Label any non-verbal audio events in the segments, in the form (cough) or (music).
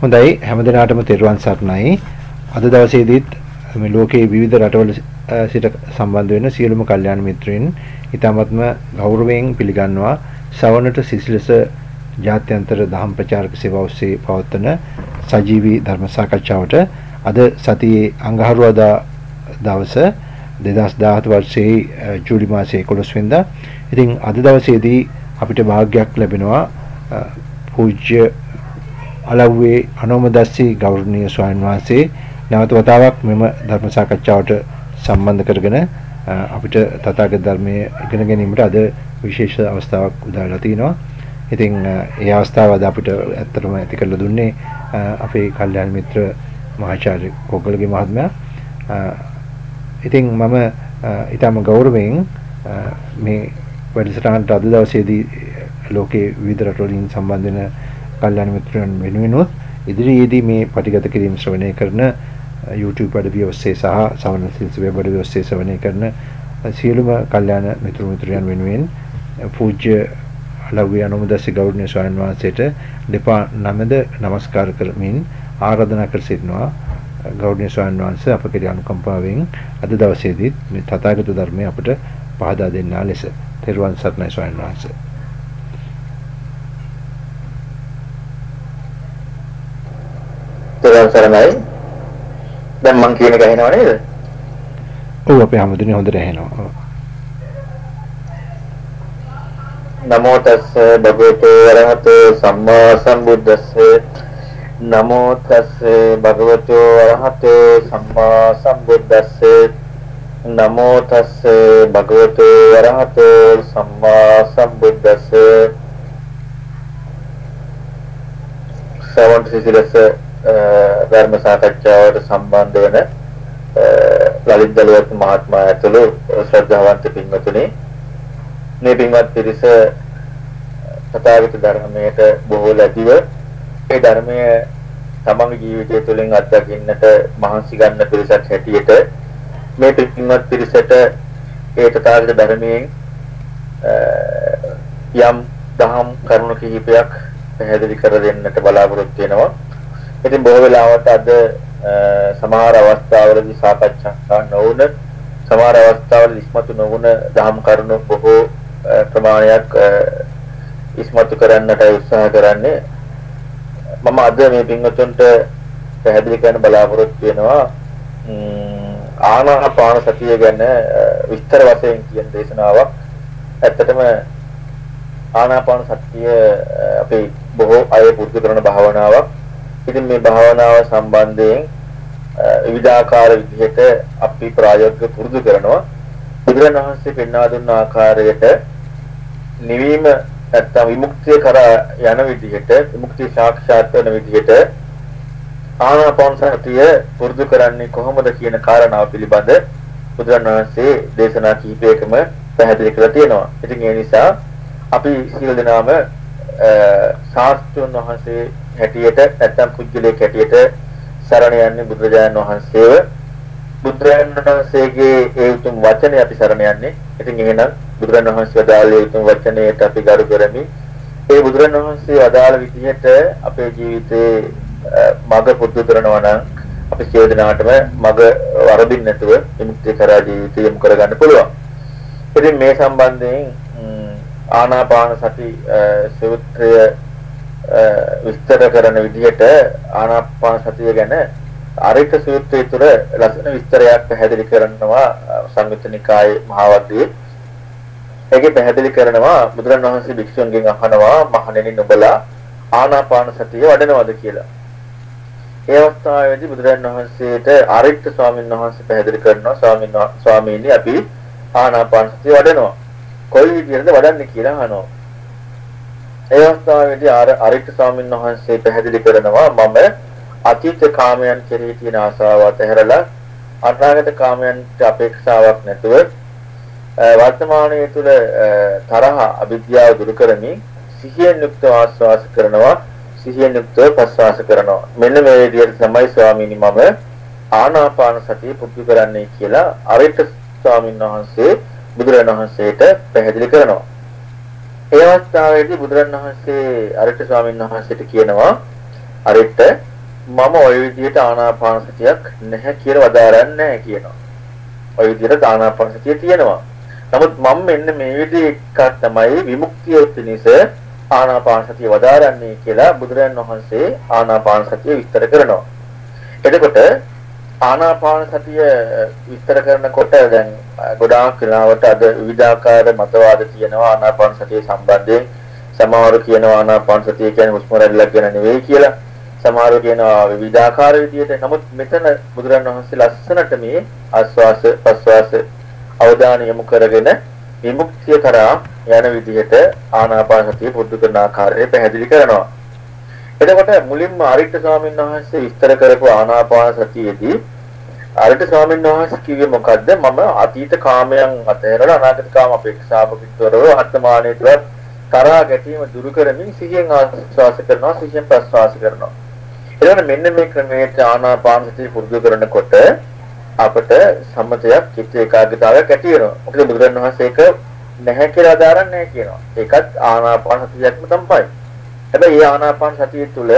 හොඳයි හැමදිනාටම තෙරුවන් සරණයි. අද දවසේදීත් මේ ලෝකයේ විවිධ රටවල සිට සම්බන්ධ වෙන සියලුම කල්යාණ මිත්‍රයින් ඊටමත්ම ගෞරවයෙන් පිළිගන්නවා සවනට සිසිලස ජාත්‍යන්තර දහම් ප්‍රචාරක සේවාව ඔස්සේ පවත්වන සජීවී ධර්ම සාකච්ඡාවට අද සතියේ අඟහරුවාදා දවස 2017 වර්ෂයේ ජූලි මාසයේ 11 වෙනිදා. ඉතින් අද දවසේදී අපිට වාග්යක් ලැබෙනවා පූජ්‍ය අලව්වේ අනෝමදස්සී ගෞරවනීය ස්වාමීන් වහන්සේ නැවත වතාවක් මෙම ධර්ම සාකච්ඡාවට සම්බන්ධ කරගෙන අපිට තථාගත ධර්මයේ ඉගෙන ගැනීමට අද විශේෂ අවස්ථාවක් උදාලා තිනවා. ඉතින් ඒ අවස්ථාව අද අපිට ඇත්තටම ඇති කරලා දුන්නේ අපේ කල්යාණ මිත්‍ර මහාචාර්ය කොගලගේ මහත්මයා. ඉතින් මම ඊටම ගෞරවයෙන් මේ වැඩසටහනට අද දවසේදී ලෝකේ විවිධ රටවලින් සම්බන්ධ වෙන කල්යාණ මිත්‍රයන් වෙනුවෙනුත් ඉදිරියේදී මේ පටිගත කිරීම ශ්‍රවණය කරන YouTube අඩවිය ඔස්සේ සහ සවන සිල්ස් වෙබ් අඩවිය ඔස්සේ ශ්‍රවණය කරන සියලුම කල්යාණ මිත්‍ර මිත්‍රයන් වෙනුවෙන් පූජ්‍ය අලව්‍ය අනුමදස්සි ගෞරවනීය ස්වාමීන් වහන්සේට දෙපා නමද নমස්කාර කරමින් ආරාධනා කර සිටිනවා. ගෞරවනීය ස්වාමීන් වහන්සේ අප කෙරෙහි අනුකම්පාවෙන් අද දවසේදීත් මේ තථාගත ධර්මය අපට පහදා දෙන්නා ලෙස. තෙරුවන් සරණයි ස්වාමීන් වහන්සේ. තෙරුවන් සරණයි. දැන් මං කියන එක ඇහෙනව නේද? ඔව් අපේ හැමදෙනේ හොඳට ඇහෙනවා. නමෝ තස්ස භගවතු වරහතු සම්මා සම්බුද්දස්ස නමෝ තස්ස භගවතු වරහතු සම්මා සම්බුද්දස්ස නමෝ තස්ස භගවතු වරහතු සම්මා සම්බුද්දස්ස සවන්ත සිසිලස ධර්ම සාකච්ඡාවට සම්බන්ධ වන ලලිත් දලුවත් මහත්මයා ඇතුළු ශ්‍රද්ධාවන්ත පින්වතුනි මේ පින්වත් පිරිස තථාගත ධර්මයට බොහෝ ලැබිව ඒ ධර්මය තමන්ගේ ජීවිතය තුළින් අත්දකින්නට මහන්සි ගන්න පිරිසක් හැටියට මේ පින්වත් පිරිසට ඒ තථාගත ධර්මයෙන් යම් දහම් කරුණු කිහිපයක් පැහැදිලි කර දෙන්නට බලාපොරොත්තු වෙනවා. ඉතින් බොහෝ වෙලාවට අද සමහර අවස්ථාවලදී සාකච්ඡා නොවුන සමහර අවස්ථාවල ඉස්මතු නොවුන දහම් කරුණු බොහෝ ප්‍රමාණයක් ඉස්මතු කරන්නට උත්සාහ කරන්නේ. මම අද මේ පින්වතුන්ට පැහැදිලි කරන්න බලාපොරොත්තු වෙනවා ආනාපාන සතිය ගැන විස්තර වශයෙන් කියන දේශනාවක්. ඇත්තටම ආනාපාන සතිය අපේ බොහෝ අය පුරුදු කරන භාවනාවක්. ඉතින් මේ භාවනාව සම්බන්ධයෙන් විවිධාකාර විදිහට අපි ප්‍රායෝගික පුරුදු කරනවා. බුදුරණවහන්සේ පෙන්වා දුන්න ආකාරයට නිවීම නැත්තම් විමුක්තිය කරා යන විදිහට විමුක්තිය සාක්ෂාත් වෙන විදිහට ආනාපාන සතිය පුරුදු කරන්නේ කොහොමද කියන කාරණාව පිළිබඳ බුදුරණවහන්සේ දේශනා කිහිපයකම පැහැදිලි කරලා තියෙනවා. ඉතින් ඒ නිසා අපි සියලු දෙනාම ශාස්ත්‍රඥ වහන්සේ හැටියට නැත්නම් පුජ්‍යලයක් හැටියට සරණ යන්නේ බුදුරජාණන් වහන්සේව බුදුරජාණන් වහන්සේගේ ඒ උතුම් වචනේ අපි සරණ යන්නේ. ඉතින් එහෙනම් බුදුරජාණන් වහන්සේ වදාළේ උතුම් වචනයට අපි ගරු කරමි. ඒ බුදුරජාණන් වහන්සේ වදාළ විදිහට අපේ ජීවිතේ මඟ පුරුදු කරනවා නම් අපි සියලු දෙනාටම මඟ වරදින් නැතුව විමුක්තිය කරා ජීවිතය යොමු කරගන්න පුළුවන්. ඉතින් මේ සම්බන්ධයෙන් ආනාපාන සති සූත්‍රය විස්තර කරන විදිහට ආනාපාන සතිය ගැන අරික සූත්‍රය තුළ ලස්සන විස්තරයක් පැහැදිලි කරනවා සංයුත්ත නිකායේ මහවද්දේ. ඒකේ පැහැදිලි කරනවා බුදුරණවහන්සේ භික්ෂුන්ගෙන් අහනවා මහණෙනි නුඹලා ආනාපාන සතිය වඩනවද කියලා. ඒ අවස්ථාවේදී බුදුරණවහන්සේට අරික්ක ස්වාමීන් වහන්සේ පැහැදිලි කරනවා ස්වාමීන් ස්වාමීනි අපි ආනාපාන සතිය වඩනවා. කොයි විදිහටද වඩන්නේ කියලා අහනවා. ඒ අවස්ථාවේදී ආර අරිට ස්වාමීන් වහන්සේ පැහැදිලි කරනවා මම අතීත කාමයන් කෙරෙහි තියෙන ආසාව අතහැරලා අනාගත කාමයන්ට අපේක්ෂාවක් නැතුව වර්තමානයේ තුල තරහ අවිද්‍යාව දුරු කරමින් සිහියෙන් යුක්තව ආස්වාස කරනවා සිහියෙන් යුක්තව ප්‍රස්වාස කරනවා. මෙන්න මේ විදිහට තමයි ස්වාමීනි මම ආනාපාන සතිය පුරුදු කරන්නේ කියලා අරිට ස්වාමීන් වහන්සේ බුදුරජාණන් වහන්සේට පැහැදිලි කරනවා. ඒ අවස්ථාවේදී බුදුරණවහන්සේ අරිට ස්වාමීන් වහන්සේට කියනවා අරිට මම ওই විදිහට ආනාපාන සතියක් නැහැ කියලා වදාරන්නේ නැහැ කියනවා. ওই විදිහට ආනාපාන සතිය තියෙනවා. නමුත් මම මෙන්න මේ විදිහ එකක් තමයි විමුක්තිය පිණිස ආනාපාන සතිය වදාරන්නේ කියලා බුදුරජාන් වහන්සේ ආනාපාන සතිය විස්තර කරනවා. එතකොට ආනාපාන සතිය විස්තර කරනකොට දැන් ගොඩාක් වෙලාවට අද විවිධාකාර මතවාද තියෙනවා ආනාපාන සතිය සම්බන්ධයෙන්. සමහරව කියනවා ආනාපාන සතිය කියන්නේ හුස්ම රැල්ලක් ගැන නෙවෙයි කියලා. සමහරව කියනවා විවිධාකාර විදියට. නමුත් මෙතන බුදුරන් වහන්සේ ලස්සනට මේ ආස්වාස ප්‍රස්වාස අවධානය යොමු කරගෙන විමුක්තිය කරා යන විදිහට ආනාපාන සතිය පුරුදු කරන ආකාරය පැහැදිලි කරනවා. එතකොට මුලින්ම ආරිට ස්වාමීන් වහන්සේ විස්තර කරපු ආනාපාන සතියේදී ආරිට ස්වාමීන් වහන්සේ කිව්වේ මොකද්ද? මම අතීත කාමයන් අතහැරලා අනාගත කාම අපේක්ෂාවකින්තරව වර්තමානයේ තුල තරහා ගැටීම දුරු කරමින් සිහියෙන් ආස්වාස කරනවා සිහියෙන් ප්‍රස්වාස කරනවා. එතකොට මෙන්න මේ ක්‍රමයට ආනාපාන සතිය පුරුදු කරනකොට අපට සම්මතයක් චිත්ත ඒකාග්‍රතාවයක් ඇති වෙනවා. මොකද බුදුරණවහන්සේ ඒක නැහැ කියලා දාරන්නේ නැහැ කියනවා. ඒකත් ආනාපාන සතියක්ම තමයි. හැබැයි මේ ආනාපාන සතිය තුළ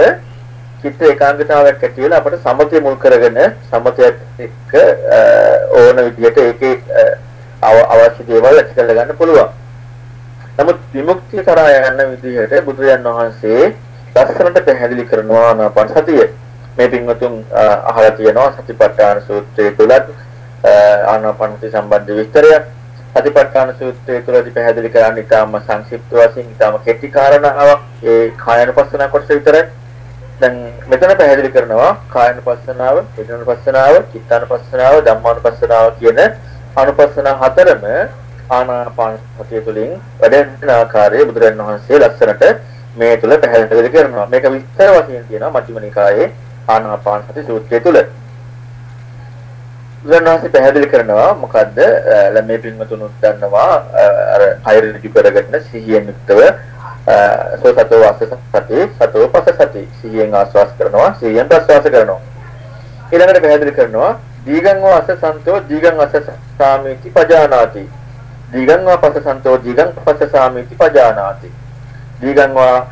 චිත්ත ඒකාග්‍රතාවයක් ඇති වෙලා අපිට සමතය මුල් කරගෙන සමතයත් එක්ක ඕන විදිහට ඒකේ අවශ්‍ය දේවල් ඇති කරගන්න පුළුවන්. නමුත් විමුක්තිය කරා යන විදිහට බුදුරජාන් වහන්සේ ලස්සනට පැහැදිලි කරනවා ආනාපාන සතිය. මේ පින්වතුන් අහලා තියෙනවා සතිපට්ඨාන සූත්‍රයේ තුලත් ආනාපාන සති සම්බන්ධ විස්තරයක්. සතිපට්ඨාන සූත්‍රය තුළදී පැහැදිලි කරන්නේ ඊටාම සංක්ෂිප්ත වශයෙන් ඊටාම කෙටි කාරණාවක් ඒ කායනුපස්සන කොටස විතරයි. දැන් මෙතන පැහැදිලි කරනවා කායනුපස්සනාව, වේදනානුපස්සනාව, චිත්තානුපස්සනාව, ධම්මානුපස්සනාව කියන අනුපස්සන හතරම ආනාපාන සතිය තුළින් වැඩෙන ආකාරය බුදුරජාණන් වහන්සේ ලස්සනට මේ තුල පැහැදිලි කරනවා. මේක විස්තර වශයෙන් තියෙනවා මධ්‍යම නිකායේ ආනාපාන සති සූත්‍රය තුළ. බුදුරණවහන්සේ පැහැදිලි කරනවා මොකද්ද? මේ පින්වතුනුත් දන්නවා අර කයරජු කරගෙන සිහියෙන් යුක්තව සෝතතෝ වාස සති සතෝ පස සති සිහියෙන් ආස්වාස් කරනවා සිහියෙන් ප්‍රස්වාස කරනවා. ඊළඟට පැහැදිලි කරනවා දීගං වාස සන්තෝ දීගං වාස සාමීති පජානාති. දීගං වා පස සන්තෝ දීගං පස සාමීති පජානාති. දීගං වා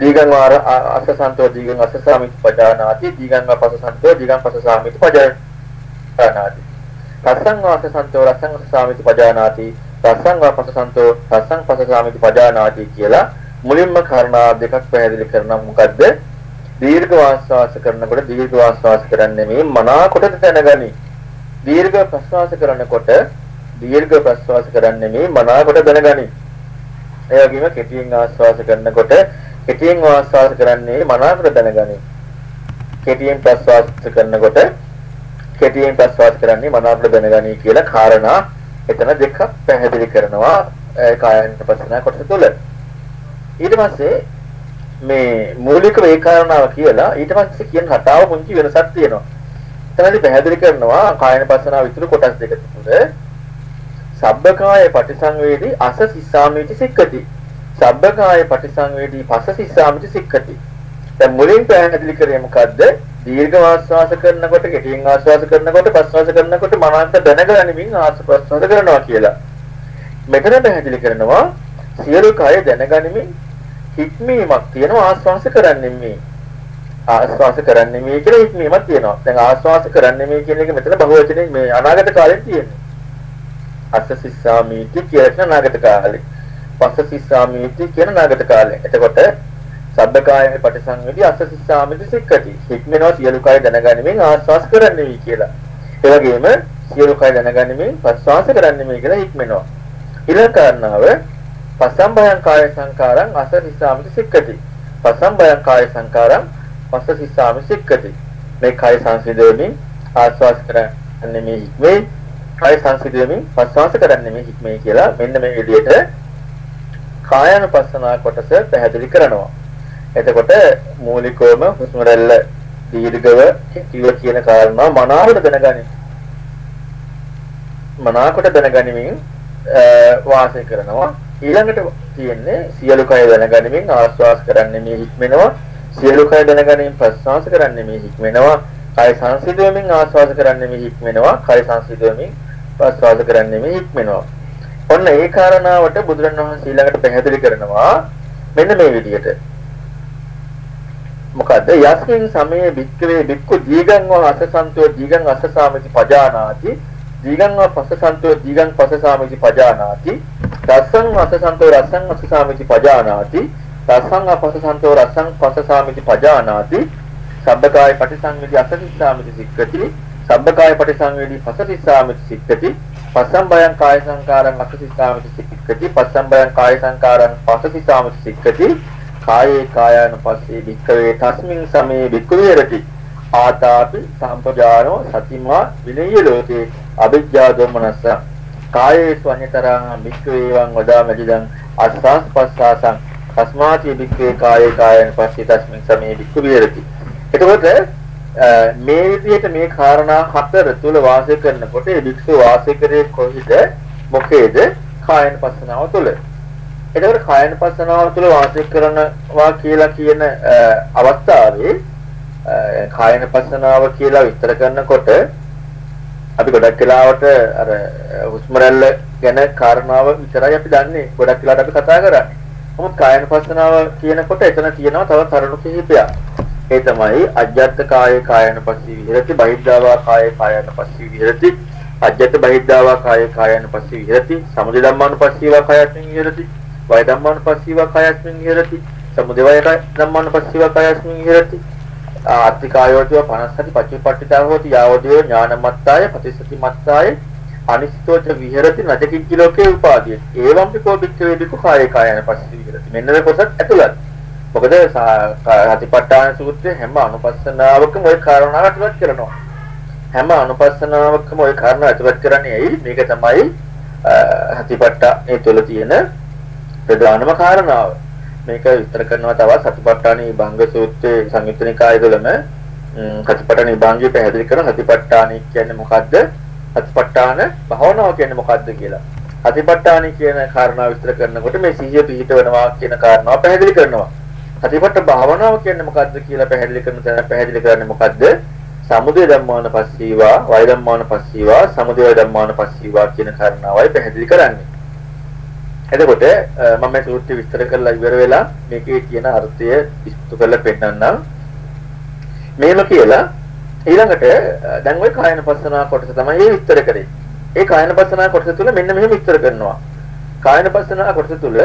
දීගං වා අස සන්තෝ දීගං අස සාමීති පජානාති දීගං වා පස සන්තෝ දීගං පස සාමීති පජානාති. පජානාති. රසං වාස සන්තෝ රසං සාමිති පජානාති. රසං වාපස සන්තෝ රසං පස සාමිති පජානාති කියලා මුලින්ම කාරණා දෙකක් පැහැදිලි කරනවා මොකද්ද? දීර්ඝ වාස්වාස කරනකොට දීර්ඝ වාස්වාස කරන්නේ මේ මනාකොට දැනගනි. දීර්ඝ ප්‍රස්වාස කරනකොට දීර්ඝ ප්‍රස්වාස කරන්නේ මේ මනාකොට දැනගනි. ඒ වගේම කෙටියෙන් ආස්වාස කරනකොට කෙටියෙන් ආස්වාස කරන්නේ මනාකොට දැනගනි. කෙටියෙන් ප්‍රස්වාස කරනකොට කෙටියෙන් ප්‍රස්වාස කරන්නේ මනාවට දැනගනී කියලා කාරණා එතන දෙකක් පැහැදිලි කරනවා කායानुපස්සනා කොටස තුළ. ඊට පස්සේ මේ මූලික වේ කාරණාව කියලා ඊට පස්සේ කියන රටාව පුංචි වෙනසක් තියෙනවා. එතනදී පැහැදිලි කරනවා කායानुපස්සනාව විතර කොටස් දෙක තුළ සබ්බකාය පටිසංවේදී අස සිස්සාමිති සික්කති. සබ්බකාය පටිසංවේදී පස සිස්සාමිති සික්කති. දැන් මුලින් පැහැදිලි කරේ මොකද්ද? දීර්ඝ ආස්වාස කරනකොට, කෙටියෙන් ආස්වාස කරනකොට, ප්‍රස්වාස කරනකොට මනස දැනගනිමින් ආස්වාස ප්‍රස්වාස කරනවා කියලා. මෙතන පැහැදිලි කරනවා සියලු කය දැනගනිමින් හික්මීමක් තියෙනවා ආස්වාස කරන්නේ මේ. ආස්වාස කරන්නේ මේ කියලා හික්මීමක් තියෙනවා. දැන් ආස්වාස කරන්නේ මේ කියන එක මෙතන බහුවචනේ මේ අනාගත කාලෙත් තියෙන්නේ. අස්ස සිස්සාමීති කියන අනාගත කාලේ. පස්ස සිස්සාමීති කියන අනාගත කාලේ. එතකොට සබ්බකායයේ පටිසංවේදී අස්ස සිස්සාමිති සික්කති. හික්මනවා සියලු කය දැනගැනීමෙන් ආස්වාස් කරන්නේ කියලා. ඒ වගේම සියලු කය දැනගැනීමෙන් ප්‍රස්වාස කරන්නේ කියලා හික්මනවා. ඊළඟ කාරණාව පසම්බයං කාය සංකාරං අස්ස සිස්සාමිති සික්කති. පසම්බයං කාය සංකාරං පස්ස සිස්සාමිති සික්කති. මේ කය සංසිඳෙමින් ආස්වාස් කරන්නේ මේ හික්මේ කය සංසිඳෙමින් ප්‍රස්වාස කරන්නේ මේ හික්මේ කියලා මෙන්න මේ විදිහට කායानुපස්සනා කොටස පැහැදිලි කරනවා. එතකොට මූලිකවම හුස්ම රැල්ල දීර්ඝව කිව කියන කාරණා මනාවට දැනගනි. මනාවට දැනගනිමින් වාසය කරනවා. ඊළඟට තියෙන්නේ සියලු කය දැනගනිමින් ආස්වාස් කරන්නේ මේ හික්මෙනවා. සියලු කය දැනගනිමින් ප්‍රස්වාස කරන්නේ මේ හික්මෙනවා. කය සංසිඳුවමින් ආස්වාස කරන්නේ මේ හික්මෙනවා. කය සංසිඳුවමින් ප්‍රස්වාස කරන්නේ මේ හික්මෙනවා. ඔන්න ඒ කාරණාවට බුදුරණවහන්සේ ඊළඟට පැහැදිලි කරනවා මෙන්න මේ විදිහට මොකද යස්මින් සමයේ වික්‍රේ වික්කු දීගං වා අසසන්තෝ දීගං අසසාමිති පජානාති. දීගං වා පසසන්තෝ දීගං පසසාමිති පජානාති. රසං අසසන්තෝ රසං අසසාමිති පජානාති. රසං අපසසන්තෝ රසං පසසාමිති පජානාති. සබ්බකාය පටිසංවිදි අසතිස්සාමිති සික්කති. සබ්බකාය පටිසංවේදී පසතිස්සාමිති සික්කති. පස්සම්බයං කාය සංකාරං අසතිස්සාමිති සික්කති. පස්සම්බයං කාය සංකාරං පසතිස්සාමිති සික්කති. කායේ කායන පස්සේ වික්කවේ තස්මින් සමේ වික්ක විහෙරති ආතාපි සම්පජානෝ සතිමා විනය ලෝකේ අවිජ්ජා දොමනස්ස කායේ ස්වඤ්ඤතරං වික්කවේ වං වදාමදිදං අස්සස් පස්සාසං. තස්මාති වික්කේ කායේ කායන පස්සේ තස්මින් සමේ වික්ක විහෙරති එතකොට මේ විදිහට මේ කාරණා හතර තුල වාසය කරනකොට ඒ වික්ෂු වාසය කරේ කොහිද? මොකේද? කායන පස්සනාව තුල. එතකොට කායන පස්සනාව තුළ වාසය කරනවා කියලා කියන අවස්ථාවේ කායන පස්සනාව කියලා විස්තර කරනකොට අපි ගොඩක් වෙලාවට අර හුස්ම රැල්ල ගැන කාරණාව විතරයි අපි දන්නේ. ගොඩක් වෙලාවට අපි කතා කරන්නේ. නමුත් කායන පස්සනාව කියනකොට එතන තියෙනවා තව කරුණු කිහිපයක්. ඒ තමයි අජ්ජත් කායේ කායන පස්සී විහෙරති බහිද්ධාවා කායේ කායන පස්සී විහෙරති අජ්ජත් බහිද්ධාවා කායේ කායන පස්සී විහෙරති සමුදය ධම්මානුපස්සීවා කායස්මින් විහෙරති වය ධම්මානුපස්සීව කයස්මින් විහෙරති සමුදය වය ධම්මානුපස්සීව කයස්මින් විහෙරති ආත්තිකායෝතිව 50 පච්චපට්ඨිතා හෝති යාවදීව ඥානමත්තාය ප්‍රතිසති මත්තාය අනිස්සෝච විහෙරති නජකිච්ච ලෝකේ උපාදිය ඒවම්පි කෝ බික්ඛවේ බිකු කායේ කායන පස්සී විහෙරති මෙන්න මේ කොටස් ඇතුළත් මොකද හතිපට්ඨාන සූත්‍රයේ හැම අනුපස්සනාවකම ওই කාරණාව ඇතුළත් කරනවා හැම අනුපස්සනාවකම ওই කාරණා ඇතුළත් කරන්නේ ඇයි මේක තමයි හතිපට්ඨානේ තුළ තියෙන ප්‍රධානම කාරණාව. මේක විස්තර කරනවා තවත් සතිපට්ඨාන භංග සූත්‍රයේ සංයුත්ත නිකාය තුළම සතිපට්ඨාන විභාගය පැහැදිලි කරන සතිපට්ඨාන කියන්නේ මොකද්ද? සතිපට්ඨාන භාවනාව කියන්නේ මොකද්ද කියලා. සතිපට්ඨාන කියන කාරණාව විස්තර කරනකොට මේ සිහිය පිහිටවනවා කියන කාරණාව පැහැදිලි කරනවා. සතිපට්ඨ භාවනාව කියන්නේ මොකද්ද කියලා පැහැදිලි කරන තැන පැහැදිලි කරන්නේ මොකද්ද? සමුදය ධම්මාන පස්සීවා, වය ධම්මාන පස්සීවා, සමුදය ධම්මාන පස්සීවා කියන කාරණාවයි පැහැදිලි කරන්නේ. එතකොට මම මේ සූත්‍රය විස්තර කරලා ඉවර වෙලා මේකේ තියෙන අර්ථය විස්තර කරලා පෙන්නන්නම්. මේම කියලා ඊළඟට දැන් ওই කායන පස්සනා කොටස තමයි මේ විස්තර කරේ. ඒ කායන පස්සනා කොටස තුල මෙන්න මෙහෙම විස්තර කරනවා. කායන පස්සනා කොටස තුල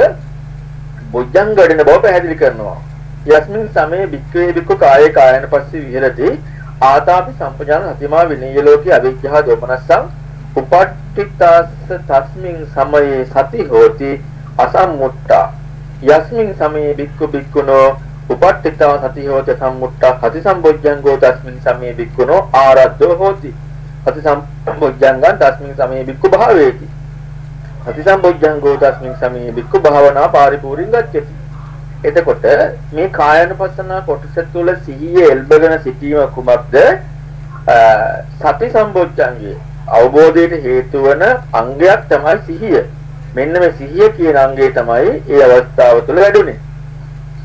බොජ්ජං ගඩින බව පැහැදිලි කරනවා. යස්මින් සමේ වික්‍රේ වික්ක කායේ කායන පස්සේ විහෙරති ආතාපි සම්පජාන සතිමා විනීය ලෝකේ අවිජ්ජා දෝමනස්සං උපට්ඨිතාස්ස තස්මින් සමයේ සති හෝති අසම්මුට්ටා යස්මින් සමයේ බික්කු බික්කුනෝ උපට්ඨිතා සති හෝති සම්මුට්ටා කති සම්බොජ්ජංගෝ තස්මින් සමයේ බික්කුනෝ ආරද්ධෝ හෝති. කති සම්බොජ්ජංගං තස්මින් සමයේ බික්කු භාවේති. කති සම්බොජ්ජංගෝ තස්මින් සමයේ බික්කු භාවනා පරිපූර්ණ ගච්ඡති. එතකොට මේ කායනුපස්සන කොටස තුළ සිහිය එල්බගෙන සිටීම කුමක්ද? සති සම්බොජ්ජංගේ අවබෝධයට හේතු වන අංගයක් තමයි සිහිය. මෙන්න මේ සිහිය කියන අංගය තමයි ඒ අවස්ථාව තුළ වැඩුණේ.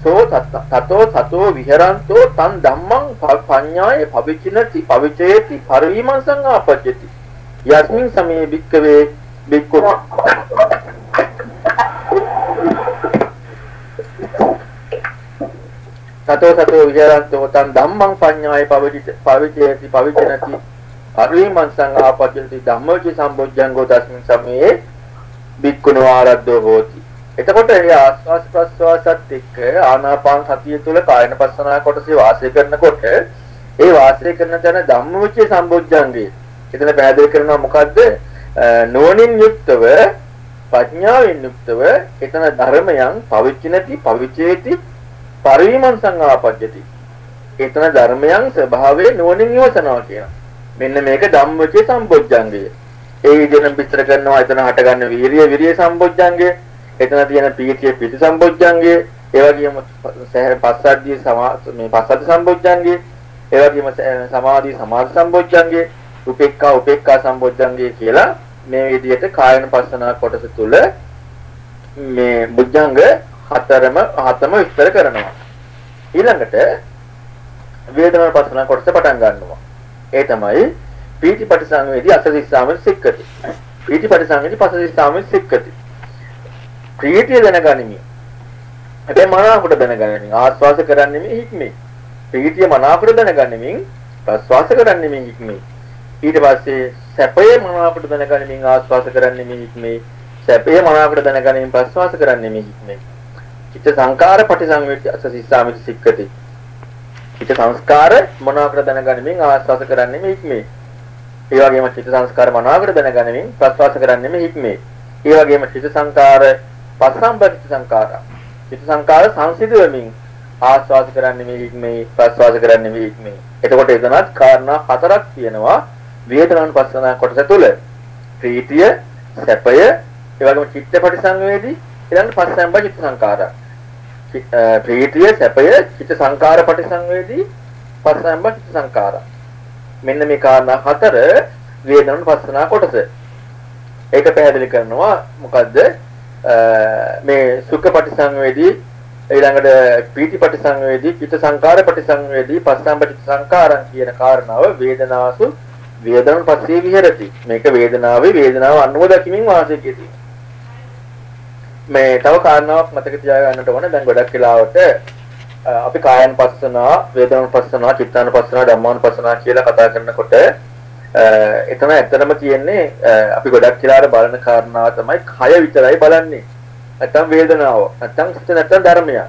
සෝ තතෝ සතෝ විහරන්තෝ තන් ධම්මං පඤ්ඤාය පවිචිනති පවිචේති පරිවිමං සංආපජ්ජති. යස්මින් සමේ භික්කවේ භික්ඛු සතෝ සතෝ විහරන්තෝ තන් ධම්මං පඤ්ඤාය පවිචේති පවිචිනති අරිමංසං ආපජ්ජති ධම්මෝච සම්බොජ්ජංගෝ තස්මින් සමයේ බික්කුණෝ ආරද්ධෝ හෝති. එතකොට ඒ ආස්වාස් ප්‍රස්වාසත් එක්ක ආනාපාන සතිය තුළ කායන පස්සනා කොටසේ වාසය කරනකොට ඒ වාසය කරන තැන ධම්මෝච සම්බොජ්ජංගේ. එතන පැහැදිලි කරනවා මොකද්ද? නුවණින් යුක්තව ප්‍රඥාවෙන් යුක්තව එතන ධර්මයන් පවිච්ච නැති පවිචේති පරිවිමංසං ආපජ්ජති. එතන ධර්මයන් ස්වභාවයේ නුවණින් ඉවසනවා කියනවා. මෙන්න මේක ධම්මචේ සම්බොජ්ජංගය. ඒ විදිහට විස්තර කරනවා එතන හටගන්න වීරිය විරිය සම්බොජ්ජංගය. එතන තියෙන පීතිය පීති සම්බොජ්ජංගය. ඒ වගේම සහැර පස්සද්ධිය මේ පස්සද්ධි සම්බොජ්ජංගය. ඒ වගේම සමාධි සමාධි සම්බොජ්ජංගය. උපේක්ඛා උපේක්ඛා සම්බොජ්ජංගය කියලා මේ විදිහට කායන පස්සනා කොටස තුල මේ බුද්ධංග හතරම හතම විස්තර කරනවා. ඊළඟට වේදනා පස්සනා කොටස පටන් ගන්නවා. ඒ තමයි පීතිපටි සංවේදී අසදිස්සාම සික්කති. පීතිපටි සංවේදී පසදිස්සාම සික්කති. ප්‍රීතිය දැනගනිමි. හැබැයි මනාවකට දැනගනිමි. ආස්වාස කරන්නේ හික්මේ. ප්‍රීතිය මනාපට දැනගැනීමෙන් ප්‍රස්වාස කරන්නෙමින් හික්මේ. ඊට පස්සේ සැපය මනාපට දැනගැනීමෙන් ආස්වාස කරන්නෙමින් හික්මේ. සැපය මනාපට දැනගැනීමෙන් ප්‍රස්වාස කරන්නෙමින් හික්මේ. චිත්ත සංකාර පටිසංවේදී අසසිස්සාමිත සික්කති. චිත්ත සංස්කාර මනාපට දැනගැනීමෙන් ආස්වාස කරන්නෙමින් හික්මේ. ඒ වගේම චිත්ත සංස්කාර මනාවකට දැනගැනීමෙන් ප්‍රස්වාස කරන්නෙම හික්මේ. ඒ වගේම චිත්ත සංකාර පස්සම්බචිත සංකාර. චිත්ත සංකාර සංසිඳවමින් ආස්වාද කරන්නේ මේ හික්මේ ප්‍රස්වාස කරන්නේ මේ හික්මේ. එතකොට එතනත් කාරණා හතරක් තියෙනවා වේදනානුපස්සන කොටස තුල. ප්‍රීතිය, සැපය, ඒ වගේම චිත්ත පරිසංවේදී ඊළඟ පස්සම්බ චිත්ත සංකාර. ප්‍රීතිය, සැපය, චිත්ත සංකාර පරිසංවේදී පස්සම්බ චිත්ත සංකාර. මෙන්න මේ කාරණා හතර වේදනානුපස්සන කොටස. ඒක පැහැදිලි කරනවා මොකද්ද මේ සුඛ පටිසංවේදී ඊළඟට පීති පටිසංවේදී පිට සංකාර පටිසංවේදී පස්සම්බ චිත්ත සංකාරම් කියන කාරණාව වේදනාසු වේදනන් පස්සේ විහෙරති මේක වේදනාවේ වේදනාව අනුව දකිමින් වාසය කෙරේ මේ තව කාරණාවක් මතක තියාගන්නට ඕන දැන් ගොඩක් වෙලාවට අපි කායන් පස්සනා වේදනන් පස්සනා චිත්තාන පස්සනා ධම්මාන පස්සනා කියලා කතා කරනකොට එතන ඇත්තටම කියන්නේ අපි ගොඩක් වෙලාවට බලන කාරණාව තමයි කය විතරයි බලන්නේ නැත්නම් වේදනාව නැත්නම් සිත නැත්නම් ධර්මය.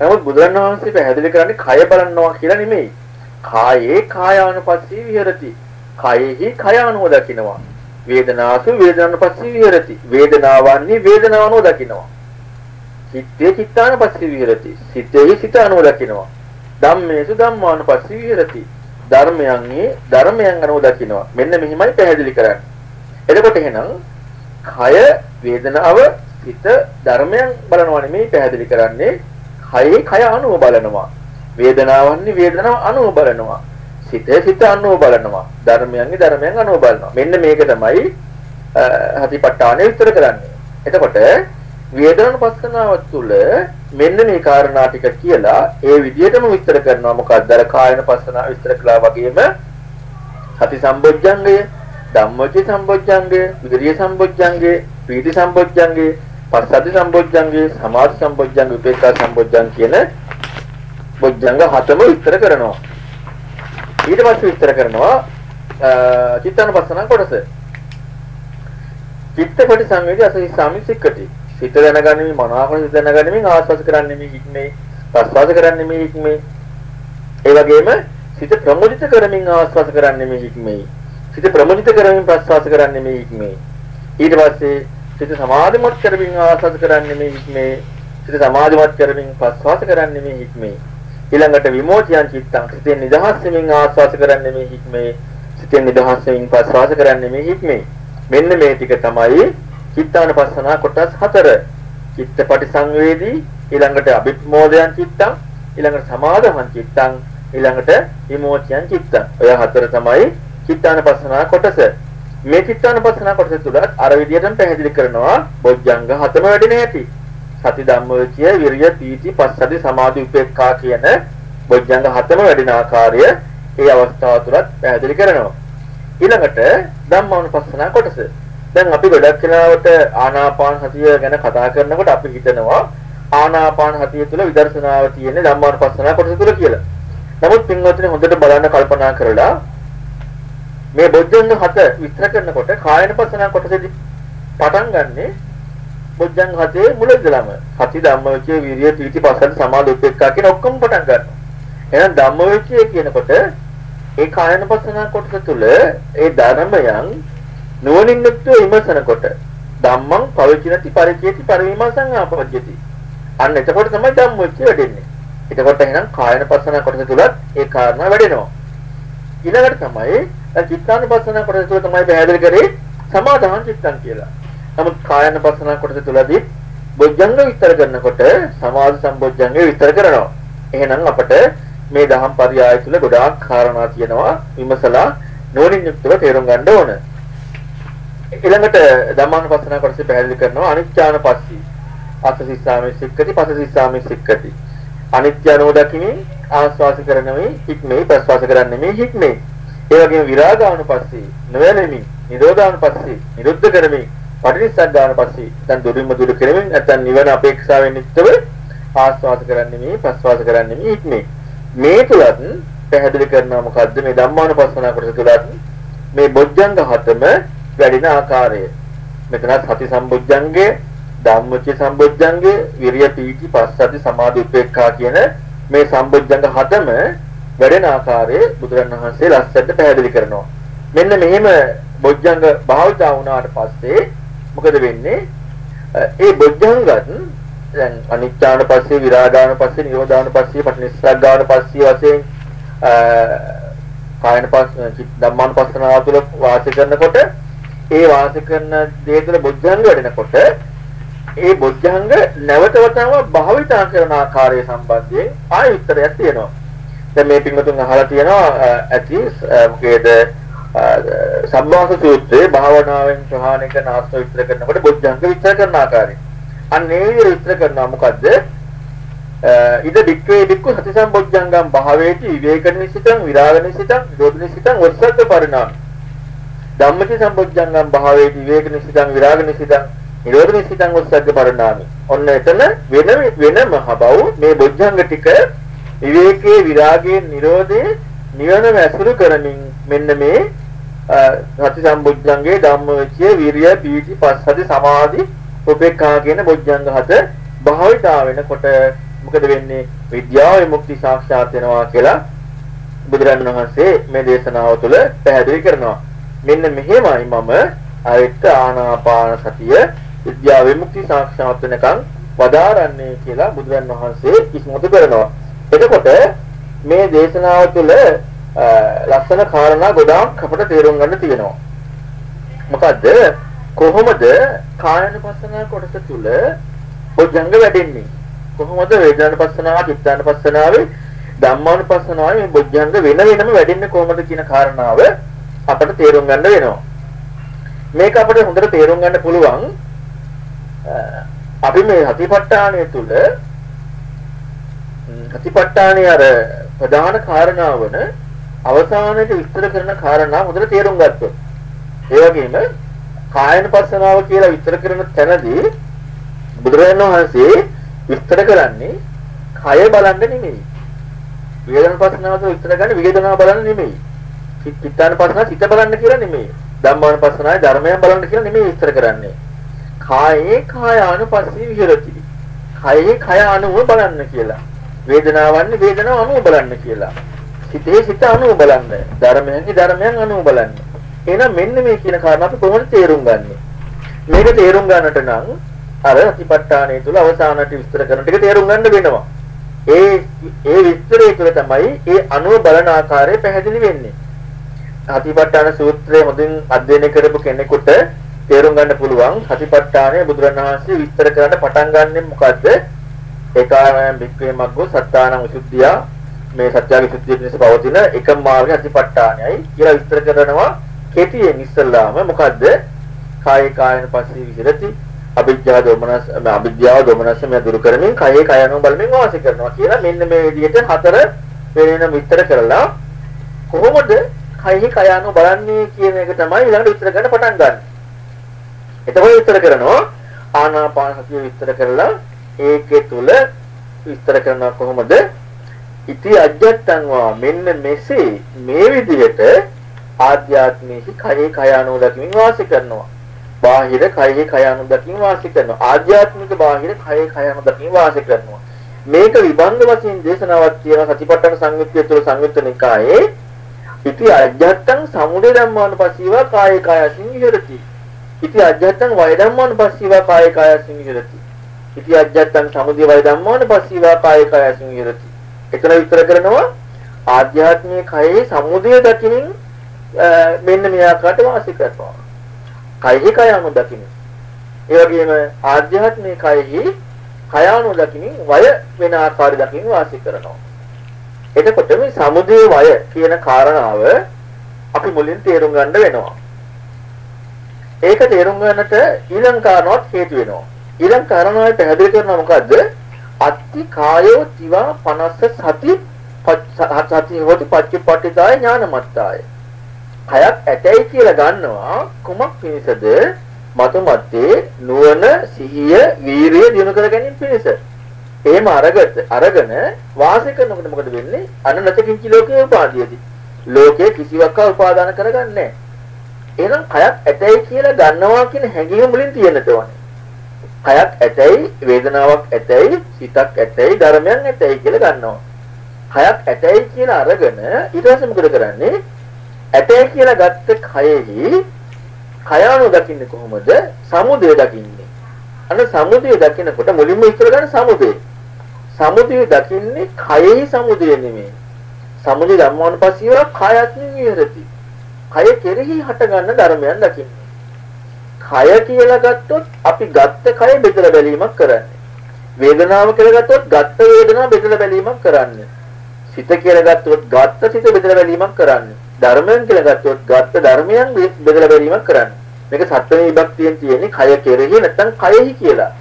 නමුත් බුදුරණවහන්සේ පැහැදිලි කරන්නේ කය බලනවා කියලා නෙමෙයි. කායේ කායානුපස්සී විහෙරති. කයෙහි කයානුව දකිනවා. වේදනාසු වේදනානුපස්සී විහෙරති. වේදනාවන්නේ වේදනාවනුව දකිනවා. චිත්තේ චිත්තානුපස්සී විහෙරති. සිතේහි සිතානුව දකිනවා. ධම්මේසු ධම්මානුපස්සී විහෙරති. ධර්මයන්ගේ ධර්මයන් අනුව දකිනවා. මෙන්න මෙහිමයි පැහැදිලි කරන්නේ. එතකොට එහෙනම් කය වේදනාව හිත ධර්මයන් බලනවා නෙමෙයි පැහැදිලි කරන්නේ කයේ කය අනුව බලනවා වේදනාවන්නේ වේදනාව අනුව බලනවා සිතේ සිත අනුව බලනවා. ධර්මයන්ගේ ධර්මයන් අනුව බලනවා. මෙන්න මේක තමයි හතිපට්ඨානෙ විස්තර කරන්නේ. එතකොට වේදනානුපස්සනාව තුළ මෙන්න මේ කාරණා ටික කියලා ඒ විදිහටම විස්තර කරනවා. මොකක්ද? අර කායනපස්සනාව විස්තර කළා වගේම සති සම්බොජ්ජංගය ධම්මචි සම්බොජ්ජංගය විරිය සම්බොජ්ජංගය පීති සම්බොජ්ජංගය පස්සද්ධි සම්බොජ්ජංගේ සමාධි සම්බොජ්ජංග උපේක්ඛා සම්බොජ්ජං කියන බොජ්ජංග හතම විස්තර කරනවා. ඊට පස්සේ විස්තර කරනවා චිත්තානුපස්සන කොටස. චිත්තපටි සංවේදී අසහි සාමිසිකටි සිත දැනගැනීම මනාවකම සිත දැනගැනීමෙන් ආස්වාද කරන්නේ මේ හික්මේ ප්‍රස්වාද කරන්නේ මේ හික්මේ ඒ වගේම සිත ප්‍රමුදිත කරමින් ආස්වාද කරන්නේ මේ හික්මේ සිත ප්‍රමුදිත කරමින් ප්‍රස්වාද කරන්නේ මේ හික්මේ ඊට පස්සේ සිත සමාධිමත් කරමින් ආසස් කරන්නේ මේ හික්මේ සිත සමාධිමත් කරමින් පස්වාස කරන්නේ මේ හික්මේ ඊළඟට විමෝචයන් චිත්තං සිතෙන් නිදහස් වෙමින් ආස්වාස කරන්නේ මේ හික්මේ. සිතෙන් නිදහස් වෙමින් පස්වාස කරන්නේ මේ හික්මේ. මෙන්න මේ ටික තමයි චිත්තානපස්සනා කොටස් හතර. චිත්තපටි සංවේදී ඊළඟට අභිමෝදයන් චිත්තං ඊළඟට සමාධමන් චිත්තං ඊළඟට විමෝචයන් චිත්තං. ඔය හතර තමයි චිත්තානපස්සනා කොටස. මේ චිත්තානුපස්සනා කොටස තුල අර විදියටම පැහැදිලි කරනවා බොජ්ජංග හතම වැඩෙන හැටි. සති ධම්මවිචය විරිය පීති පස්සද්ධි සමාධි උපේක්ඛා කියන බොජ්ජංග හතම වැඩෙන ආකාරය ඒ අවස්ථාව තුලත් පැහැදිලි කරනවා. ඊළඟට ධම්මානුපස්සනා කොටස. දැන් අපි ගොඩක් වෙලාවට ආනාපාන සතිය ගැන කතා කරනකොට අපි හිතනවා ආනාපාන සතිය තුල විදර්ශනාව තියෙන්නේ ධම්මානුපස්සනා කොටස තුල කියලා. නමුත් පින්වත්නි හොඳට බලන්න කල්පනා කරලා මේ බොජ්ජංග හත විස්තර කරනකොට කායනපසන කොටසේදී පටන් ගන්නෙ බොජ්ජංග හතේ මුල ඉඳලම සති ධම්මවිචේ විරිය පීති පසල් සමාධි උපේක්ඛා කියන ඔක්කොම පටන් ගන්නවා. එහෙනම් ධම්මවිචේ කියනකොට ඒ කායනපසන කොටස තුල ඒ ධර්මයන් නුවණින් යුක්තව විමසනකොට ධම්මං පවිචිනති පරිචේති පරිවිමසං ආපවජ්ජති. අන්න එතකොට තමයි ධම්මවිචේ වැඩෙන්නේ. එතකොට එහෙනම් කායනපසන කොටස තුලත් ඒ කාරණා වැඩෙනවා. ඊළඟට තමයි චිත්තානුපස්සන කොටස තුළ තමයි පැහැදිලි කරේ සමාධාන චිත්තං කියලා. නමුත් කායानुපස්සන කොටස තුළදී බොජ්ජංග විස්තර කරනකොට සමාධි සම්බොජ්ජංගය විස්තර කරනවා. එහෙනම් අපට මේ දහම් පරයය තුළ ගොඩාක් කාරණා තියෙනවා විමසලා නෝනින් යුක්තව තේරුම් ගන්න ඕන. ඊළඟට ධම්මානුපස්සන කොටස පැහැදිලි කරනවා අනිත්‍යානුපස්සී. අසසිස්සාමේ සික්කති පසසිස්සාමේ සික්කති. අනිත්‍ය අනුදකිමින් ආස්වාස කරනමේ හික්මේ ප්‍රස්වාස කරන්නේ හික්මේ ඒ වගේම විරාගානුපස්සී නොවැළෙමින් නිරෝධානුපස්සී නිරුද්ධ කරමින් පටිනිස්සග්ගානුපස්සී දැන් දුරින්ම දුරු කරමින් නැත්නම් නිවන අපේක්ෂාවෙන් යුක්තව ආස්වාද කරන්නේ මේ ප්‍රස්වාස කරන්නේ මේ ඉක්මේ මේ තුලත් පැහැදිලි කරනවා මොකද්ද මේ ධම්මානුපස්සනා කොටස තුලත් මේ බොජ්ජංග හතම වැඩින ආකාරය. මෙතන සති සම්බොජ්ජංගය, ධම්මචේ සම්බොජ්ජංගය, විරිය පීති පස්සති සමාධි උපේක්ඛා කියන මේ සම්බොජ්ජංග හතම වැඩෙන ආකාරය බුදුරණවහන්සේ ලස්සනට පැහැදිලි කරනවා. මෙන්න මෙහෙම බොජ්ජංග භාවිතා වුණාට පස්සේ මොකද වෙන්නේ? ඒ බොජ්ජංගත් දැන් අනිච්චාන පස්සේ විරාගාන පස්සේ නිරෝධාන පස්සේ පටිනිස්සග්ගාන පස්සේ වශයෙන් කායන පස් ධම්මාන පස්සනාව තුළ වාසය කරනකොට ඒ වාසය කරන දේ තුළ බොජ්ජංග වැඩෙනකොට ඒ බොජ්ජංග නැවත වතාව භාවිතා කරන ආකාරය සම්බන්ධයෙන් ආය උත්තරයක් තියෙනවා. දැන් මේ පින්වතුන් අහලා තියෙනවා ඇති මොකේද සම්මාස සූත්‍රයේ භාවනාවෙන් ප්‍රහාණය කරන ආස්ව විස්තර කරනකොට බොජ්ජංග විස්තර කරන ආකාරය. අන්න ඒ විදිහට විස්තර කරනවා මොකද්ද? ඉද වික්‍රේ වික්කු සති සම්බොජ්ජංගම් භාවේති විවේක නිසිතං විරාග නිසිතං නිරෝධ නිසිතං වස්සත් පරිණාම ධම්මචි සම්බොජ්ජංගම් භාවේති විවේක නිසිතං විරාග නිසිතං නිරෝධ නිසිතං වස්සත් පරිණාමි ඔන්න එතන වෙන වෙනම හබව මේ බොජ්ජංග ටික විවේකයේ විරාගයේ නිරෝධයේ නිවනම ඇසුරු කරමින් මෙන්න මේ සති සම්බොජ්ජංගේ ධම්මවිචය විරිය පීති පස්සති සමාධි උපේක්ඛා කියන බොජ්ජංග හත භාවිතා වෙනකොට මොකද වෙන්නේ විද්‍යාව විමුක්ති සාක්ෂාත් වෙනවා කියලා බුදුරජාණන් වහන්සේ මේ දේශනාව තුළ පැහැදිලි කරනවා. මෙන්න මෙහෙමයි මම අවිත්ත ආනාපාන සතිය විද්‍යාව විමුක්ති සාක්ෂාත් වෙනකන් වදාරන්නේ කියලා බුදුරජාණන් වහන්සේ ඉස්මතු කරනවා. එතකොට මේ දේශනාව තුළ ලස්සන කාරණා ගොඩාක් අපට තේරුම් ගන්න තියෙනවා. මොකද්ද? කොහොමද කායනුපස්සනා කොටස තුළ බොජ්ජංග වැඩෙන්නේ? කොහොමද වේදනානුපස්සනාව, චිත්තානුපස්සනාවේ ධම්මානුපස්සනාවේ මේ බොජ්ජංග වෙන වෙනම වැඩෙන්නේ කොහොමද කියන කාරණාව අපට තේරුම් ගන්න වෙනවා. මේක අපිට හොඳට තේරුම් ගන්න පුළුවන් අපි මේ හතිපට්ඨානය තුල හතිපට්ඨානයේ අර ප්‍රධාන කාරණාව වන අවසානයේ විස්තර කරන කාරණා හොඳට තේරුම් ගත්තොත් ඒ වගේම කායනපස්සනාව කියලා විස්තර කරන තැනදී බුදුරජාණන් වහන්සේ විස්තර කරන්නේ කය බලන්න නෙමෙයි. වේදනාපස්සනාව විස්තර කරන්නේ වේදනාව බලන්න නෙමෙයි. චිත්තානපස්සනාව චිත්ත බලන්න කියලා නෙමෙයි. ධම්මානපස්සනාවේ ධර්මයන් බලන්න කියලා නෙමෙයි විස්තර කරන්නේ. කායේ කායානුපස්සී විහෙරති. කයේ කය අනුව බලන්න කියලා. වේදනාවන්නේ වේදනාව අනුව බලන්න කියලා. සිතේ සිත අනුව බලන්න. ධර්මයන්ගේ ධර්මයන් අනුව බලන්න. එහෙනම් මෙන්න මේ කියන කාරණා අපි කොහොමද තේරුම් ගන්නෙ? මේක තේරුම් ගන්නට නම් අර අතිපට්ඨානය තුල අවසානට විස්තර කරන ටික තේරුම් ගන්න වෙනවා. ඒ ඒ විස්තරය තුළ තමයි ඒ අනුව බලන ආකාරය පැහැදිලි වෙන්නේ. අතිපට්ඨාන සූත්‍රය මුදින් අධ්‍යයනය කරපු කෙනෙකුට තේරුම් ගන්න පුළුවන් සතිපට්ඨානය බුදුරණවහන්සේ විස්තර කරන්න පටන් ගන්නෙ මොකද්ද? ඒකායම වික්‍රේ මග්ගෝ සත්තානං විසුද්ධිය මේ සත්‍යගේ විසුද්ධිය පිණිස පවතින එකම මාර්ගය අතිපට්ඨානයයි කියලා විස්තර කරනවා කෙටියෙන් ඉස්සල්ලාම මොකද්ද? කාය කායන පස්සේ විහෙරති අවිද්‍යාව දොමනස් අවිද්‍යාව දොමනස් මේ දුරු කරමින් කයේ කය අනුව බලමින් වාසය කරනවා කියලා මෙන්න මේ විදිහට හතර වෙනෙන විස්තර කරලා කොහොමද කයේ කය අනුව බලන්නේ කියන එක තමයි ඊළඟට විස්තර ගන්න පටන් ගන්න. එතකොට විස්තර කරනවා ආනාපාන සතිය විස්තර කරලා ඒකේ තුල විස්තර කරනවා කොහොමද ඉති අජත්තන්වා මෙන්න මෙසේ මේ විදිහට ආධ්‍යාත්මික කයේ කය අනුව දකිමින් වාසය කරනවා. බාහිර කයෙහි කය අනුදකින් වාසය කරනවා. ආධ්‍යාත්මික බාහිර කයෙහි කය අනුදකින් වාසය කරනවා. මේක විභංග වශයෙන් දේශනාවක් කියන සතිපට්ඨාන සංයුත්තය තුළ සංයුත්ත නිකායේ ඉති අජ්ජත්තං සමුදය ධම්මානුපස්සීවා කායේ කායසින් විහෙරති. ඉති අජ්ජත්තං වය ධම්මානුපස්සීවා කායේ කායසින් විහෙරති. ඉති අජ්ජත්තං සමුදය වය ධම්මානුපස්සීවා කායේ කායසින් විහෙරති. එතන විස්තර කරනවා ආධ්‍යාත්මික කයෙහි සමුදය දකිනින් මෙන්න මේ ආකාරයට වාසය කරනවා. කයෙහි කය අනු දකින්න. ඒ වගේම ආධ්‍යාත්මික කයෙහි කය අනු දකින්න වය වෙන ආකාරය දකින්න වාසය කරනවා. එතකොට මේ සමුදේ වය කියන කාරණාව අපි මුලින් තේරුම් ගන්න වෙනවා. ඒක තේරුම් ගන්නට ඊළඟ කාරණාවක් හේතු වෙනවා. ඊළඟ කාරණාව පැහැදිලි කරනවා මොකද්ද? අත්ති කායෝ තිවා 50 සති සති හොති පච්චපට්ඨිතාය ඥානමත්තාය හයක් ඇතයි කියලා ගන්නවා කුමක් පිණිසද මතු මැත්තේ නුවණ සිහිය වීරිය දිනු කර ගැනීම පිණිස එහෙම අරගත අරගෙන වාසය කරනකොට මොකද වෙන්නේ? අන්න නැතකින්චි ලෝකයේ උපාදීයදී. ලෝකයේ කිසිවක් උපාදාන කරගන්නේ නැහැ. එහෙනම් කයක් ඇතයි කියලා ගන්නවා කියන හැඟීම මුලින් තියෙන්නට ඕනේ. කයක් ඇතයි, වේදනාවක් ඇතයි, සිතක් ඇතයි, ධර්මයන් ඇතයි කියලා ගන්නවා. කයක් ඇතයි කියලා අරගෙන ඊට පස්සේ මොකද කරන්නේ? ඇතයි කියලා ගත්ත කයෙහි කයano දකින්නේ කොහොමද? සමුදය දකින්නේ. අන්න සමුදය දකිනකොට මුලින්ම ඉස්සර ගන්න සමුදය. සමුදය දකින්නේ කයෙහි සමුදය නෙමෙයි. සමුදය ධම්මානුපස්සීව කයස්මින් විහෙරති. කය කෙරෙහි හටගන්න ධර්මයන් දකින්නේ. කය කියලා ගත්තොත් අපි ගත්ත කය බෙදලා බැලීමක් කරන්නේ. වේදනාව කියලා ගත්තොත් ගත්ත වේදනාව බෙදලා බැලීමක් කරන්නේ. සිත කියලා ගත්තොත් ගත්ත සිත බෙදලා බැලීමක් කරන්නේ. ධර්මයන් කියලා ගත්තොත් ගත්ත ධර්මයන් බෙදලා බැලීමක් කරන්නේ. මේක සත්‍යමේ විභක්තියෙන් තියෙන්නේ කය කෙරෙහි නැත්නම් කයෙහි කියලා.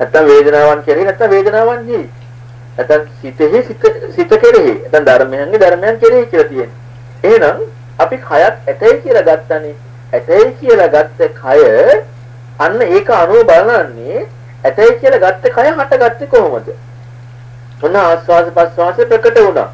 නැත්නම් වේදනාවන් කෙරෙහි නැත්නම් වේදනාවන්හි. නැත්නම් සිතෙහි සිත සිත කෙරෙහි. නැත්නම් ධර්මයන්ගේ ධර්මයන් කෙරෙහි කියලා තියෙන්නේ. එහෙනම් අපි කයක් ඇතයි කියලා ගත්තනේ. ඇතයි කියලා ගත්ත කය අන්න ඒක අනුව බලන්නේ ඇතයි කියලා ගත්ත කය හටගත්තේ කොහොමද? ඔන්න ආස්වාද ප්‍රස්වාසය ප්‍රකට වුණා.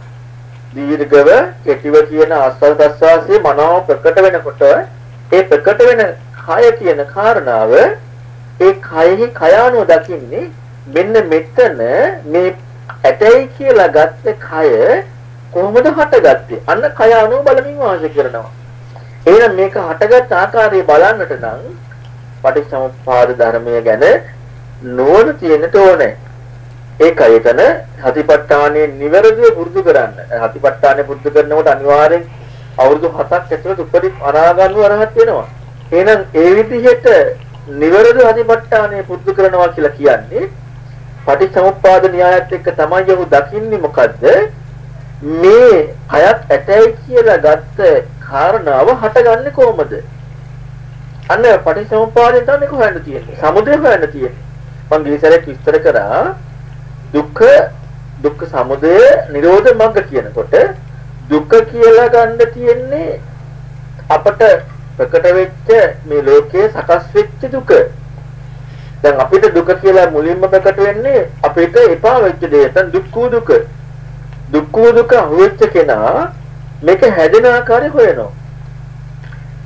දීර්ඝව කෙටිව කියන ආස්වාද ප්‍රස්වාසයේ මනාව ප්‍රකට වෙනකොට ඒ ප්‍රකට වෙන කය කියන කාරණාව ඒ කයෙහි කයානුව දකින්නේ මෙන්න මෙතන මේ ඇතයි කියලා ගත්ත කය කොහොමද හටගත්තේ? අන්න කය අනුව බලමින් වාසය කරනවා. එහෙනම් මේක හටගත් ආකාරය බලන්නට නම් පටිච්චසමුප්පාද ධර්මය ගැන නුවණ තියෙන්නට ඕනේ. ඒකයි එතන හතිපට්ඨානයේ නිවැරදිව පුරුදු කරන්න. හතිපට්ඨානය පුරුදු කරනකොට අනිවාර්යෙන් අවුරුදු 7ක් ඇතුළත උපරි අනාගන්ව අරහත් වෙනවා. එහෙනම් ඒ විදිහට නිවැරදිව හතිපට්ඨානය පුරුදු කරනවා කියලා කියන්නේ පටිච්චසමුප්පාද න්‍යායත් එක්ක තමයි යහු දකින්නේ මොකද්ද? මේ හයත් ඇතයි කියලා ගත්ත කාරණාව හටගන්නේ කොහොමද? අන්න පටිච්චසමුප්පාදයෙන් තමයි හොයන්න තියෙන්නේ. සමුදය හොයන්න තියෙන්නේ. මම ගිහිසරයක් විස්තර කරා දුක්ඛ දුක්ඛ සමුදය නිරෝධ මග්ග කියනකොට දුක්ඛ කියලා ගන්න තියෙන්නේ අපට ප්‍රකට වෙච්ච මේ ලෝකයේ සකස් වෙච්ච දුක. දැන් අපිට දුක කියලා මුලින්ම ප්‍රකට වෙන්නේ අපිට එපා වෙච්ච දේ. දැන් දුක්ඛ දුක. දුක්ඛ දුක හොයච්ච කෙනා මේක හැදෙන ආකාරය හොයනවා.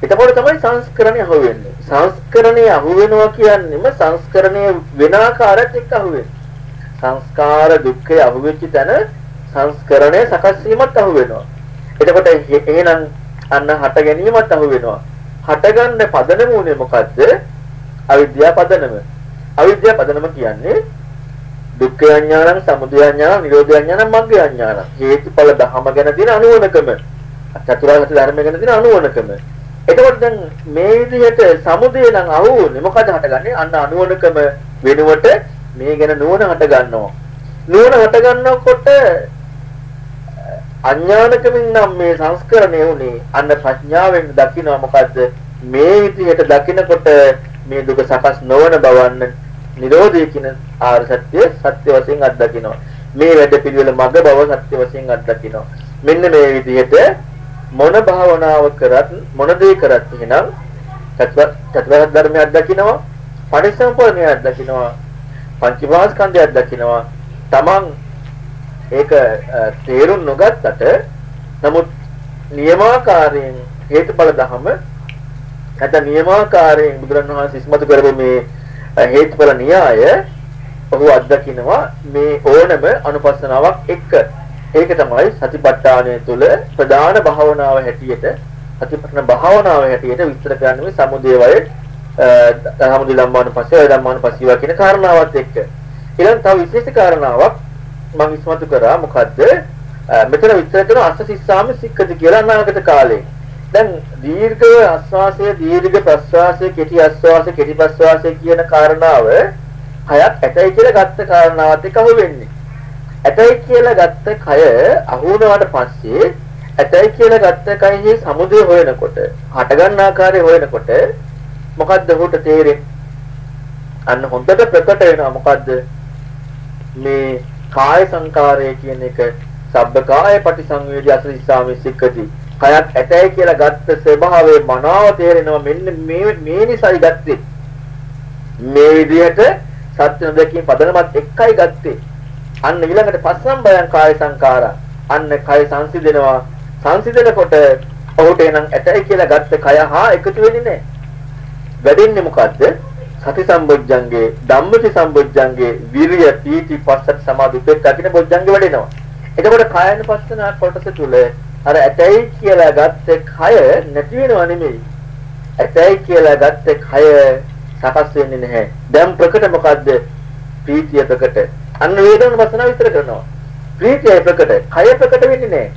එතකොට තමයි සංස්කරණය අහුවෙන්නේ. සංස්කරණය අහුවෙනවා කියන්නේම සංස්කරණය වෙන ආකාරයක් එක්ක අහුවෙන්නේ. සංස්කාර දුක්ඛය අහුවෙච්ච තැන සංස්කරණය සකස් වීමත් අහුවෙනවා. එතකොට එහෙනම් අන්න හට ගැනීමත් අහුවෙනවා. හටගන්න පදනම උනේ මොකද්ද? අවිද්‍යාව පදනම. අවිද්‍යාව පදනම කියන්නේ දුක්ඛ අඥානං, සමුදය අඥානං, නිරෝධ අඥානං, මග්ග අඥානං. හේතුඵල ධහම ගැන තියෙන අනුවණකම. චතුරාර්ය සත්‍ය ධර්ම ගැන තියෙන අනුවණකම. එතකොට දැන් මේ විදිහට සමුදය නම් අහුවුනේ මොකද හටගන්නේ? අන්න අනුවණකම වෙනුවට මේ ගැන නුවණ හට ගන්නවා. නුවණ හට ගන්නකොට අඥානකමින් නම් මේ සංස්කරණය උනේ අන්න ප්‍රඥාවෙන් දකිනවා මොකද්ද මේ විදිහට දකිනකොට මේ දුක සකස් නොවන බවන්න නිරෝධය කියන ආර්ය සත්‍ය සත්‍ය වශයෙන් අත්දකිනවා. මේ වැඩ පිළිවෙල මඟ බව සත්‍ය වශයෙන් අත්දකිනවා. මෙන්න මේ විදිහට මොන භාවනාව කරත් මොන දේ කරත් එහෙනම් චතුරාර්ය ධර්මය අත්දකිනවා පරිසම්පෝණය අත්දකිනවා පංචමාස්කන්ධයක් දකිනවා තමන් ඒක තේරුම් නොගත්තට නමුත් නියමාකාරයෙන් හේතුඵල ධම නැත්නම් නියමාකාරයෙන් බුදුරණවහන්සේ ඉස්මතු කරපු මේ හේතුඵල න්‍යාය ඔහු අත්දකිනවා මේ ඕනම අනුපස්සනාවක් එක්ක. ඒක තමයි සතිපට්ඨානය තුළ ප්‍රධාන භාවනාව හැටියට සතිපට්ඨාන භාවනාව හැටියට විස්තර කරන්නේ මේ සමුදේ වයේ සමුදේ ධම්මාන පස්සේ ඔය ධම්මාන පස්සේ කියන කාරණාවත් එක්ක. ඊළඟ තව විශේෂ කාරණාවක් මම ඉස්මතු කරා. මොකද්ද? මෙතන විස්තර කරන අස්ස සිස්සාම සික්කද කියලා අනාගත කාලේ. දැන් දීර්ඝ ආස්වාසය දීර්ඝ ප්‍රස්වාසය කෙටි ආස්වාසය කෙටි ප්‍රස්වාසය කියන කාරණාව හයක් ඇතයි කියලා ගත්ත කාරණාවත් එක්ක අහු වෙන්නේ. ඇතයි කියලා ගත්ත කය අහු වුණාට පස්සේ ඇතයි කියලා ගත්ත කයෙහි සමුදය හොයනකොට හටගන්න ආකාරය හොයනකොට මොකද්ද උහුට තේරෙන්නේ? අන්න හොඳට ප්‍රකට වෙනවා මොකද්ද? මේ කාය සංකාරය කියන එක සබ්බකාය පටිසංවේදී අසරිස්සාමි සික්කති කයක් ඇතයි කියලා ගත්ත ස්වභාවයේ මනාව තේරෙනවා මෙන්න මේ මේ නිසයි ගත්තේ. මේ විදිහට සත්‍ය නොදැකීම පදනමත් එක්කයි ගත්තේ අන්න ඊළඟට පස්සම්බයං කාය සංකාරා. අන්න කය සංසිඳෙනවා. සංසිඳනකොට ඔහුට එනම් ඇතයි කියලා ගත්ත කය හා එකතු වෙන්නේ නැහැ. වැඩෙන්නේ මොකද්ද? සති සම්බොජ්ජංගේ, ධම්මති සම්බොජ්ජංගේ, විරිය, පීති, පස්සත් සමාධි උපේක්ඛා කියන බොජ්ජංගේ වැඩෙනවා. එතකොට කායන පස්සන කොටස තුල අර ඇතයි කියලා ගත්ත කය නැති වෙනව නෙමෙයි. ඇතයි කියලා ගත්ත කය සකස් වෙන්නේ නැහැ. දැන් ප්‍රකට මොකද්ද? ප්‍රීතිය ප්‍රකට. අන්න වේදන වසන විස්තර කරනවා. ප්‍රීතිය ප්‍රකට. කය ප්‍රකට වෙන්නේ නැහැ.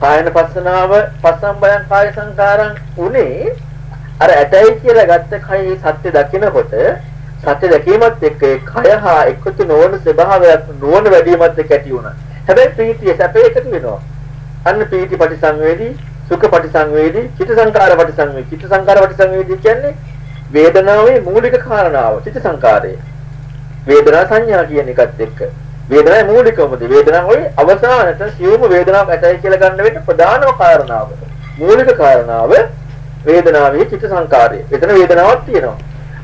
කායන පස්සනාව පස්සම්බයං කාය සංකාරං උනේ අර ඇතයි කියලා ගත්ත කයේ සත්‍ය දකිනකොට සත්‍ය දැකීමත් එක්ක ඒ කය හා එකතු නොවන ස්වභාවයක් නොවන වැඩිමත් එක්ක ඇති වුණා. හැබැයි ප්‍රීතිය සැපේ එකතු වෙනවා. අන්න ප්‍රීති පටිසංවේදී, සුඛ පටිසංවේදී, චිත්ත සංකාර පටිසංවේදී. චිත්ත සංකාර පටිසංවේදී කියන්නේ වේදනාවේ මූලික කාරණාව චිත්ත සංකාරය. වේදනා සංඥා කියන එකත් එක්ක වේදනාවේ මූලිකවමද වේදනාවේ අවසානට සියුම් වේදනාවක් ඇතයි කියලා ගන්න වෙන්නේ ප්‍රධානම කාරණාව. මූලික කාරණාව වේදනාවේ චිත්ත සංකාරය. එතන වේදනාවක් තියෙනවා.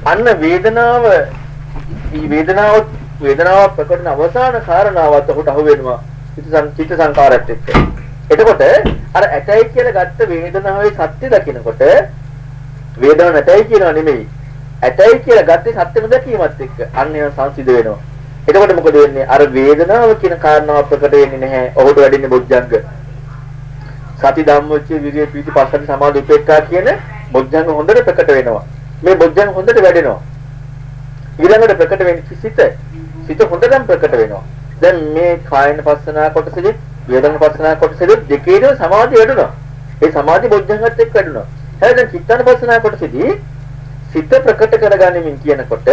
අන්න වේදනාව මේ වේදනාව වේදනාව ප්‍රකටන අවසාන කාරණාවත් ඔහුට අහු වෙනවා චිත්ත සංකාරයත් එක්ක. එතකොට අර ඇතයි කියලා ගත්ත වේදනාවේ සත්‍ය දකිනකොට වේදනාව නැතයි කියනවා නෙමෙයි. ඇතයි කියලා ගත්තේ සත්‍යම දැකීමත් එක්ක අන්න ඒවා සංසිඳ වෙනවා. එතකොට මොකද වෙන්නේ? අර වේදනාව කියන කාරණාව ප්‍රකට වෙන්නේ නැහැ. ඔහුට වැඩින්නේ බොජ්ජංග. සති ධම්මොච්ච විරිය පීති පස්සට සමාධි උපේක්ඛා කියන බොජ්ජංග හොඳට ප්‍රකට වෙනවා. මේ බොජ්ජංග හොඳට වැඩෙනවා. ඊළඟට ප්‍රකට වෙන්නේ සිත. සිත හොඳටම ප්‍රකට වෙනවා. දැන් මේ කායන පස්සනා කොටසෙදි වේදන පස්සනා කොටසෙදි දෙකේම සමාධිය වැඩුණා. ඒ සමාධි බොජ්ජංගත් එක්ක වැඩුණා. හැබැයි දැන් චිත්තන පස්සනා කොටසෙදි සිත ප්‍රකට කරගනිමින් කියනකොට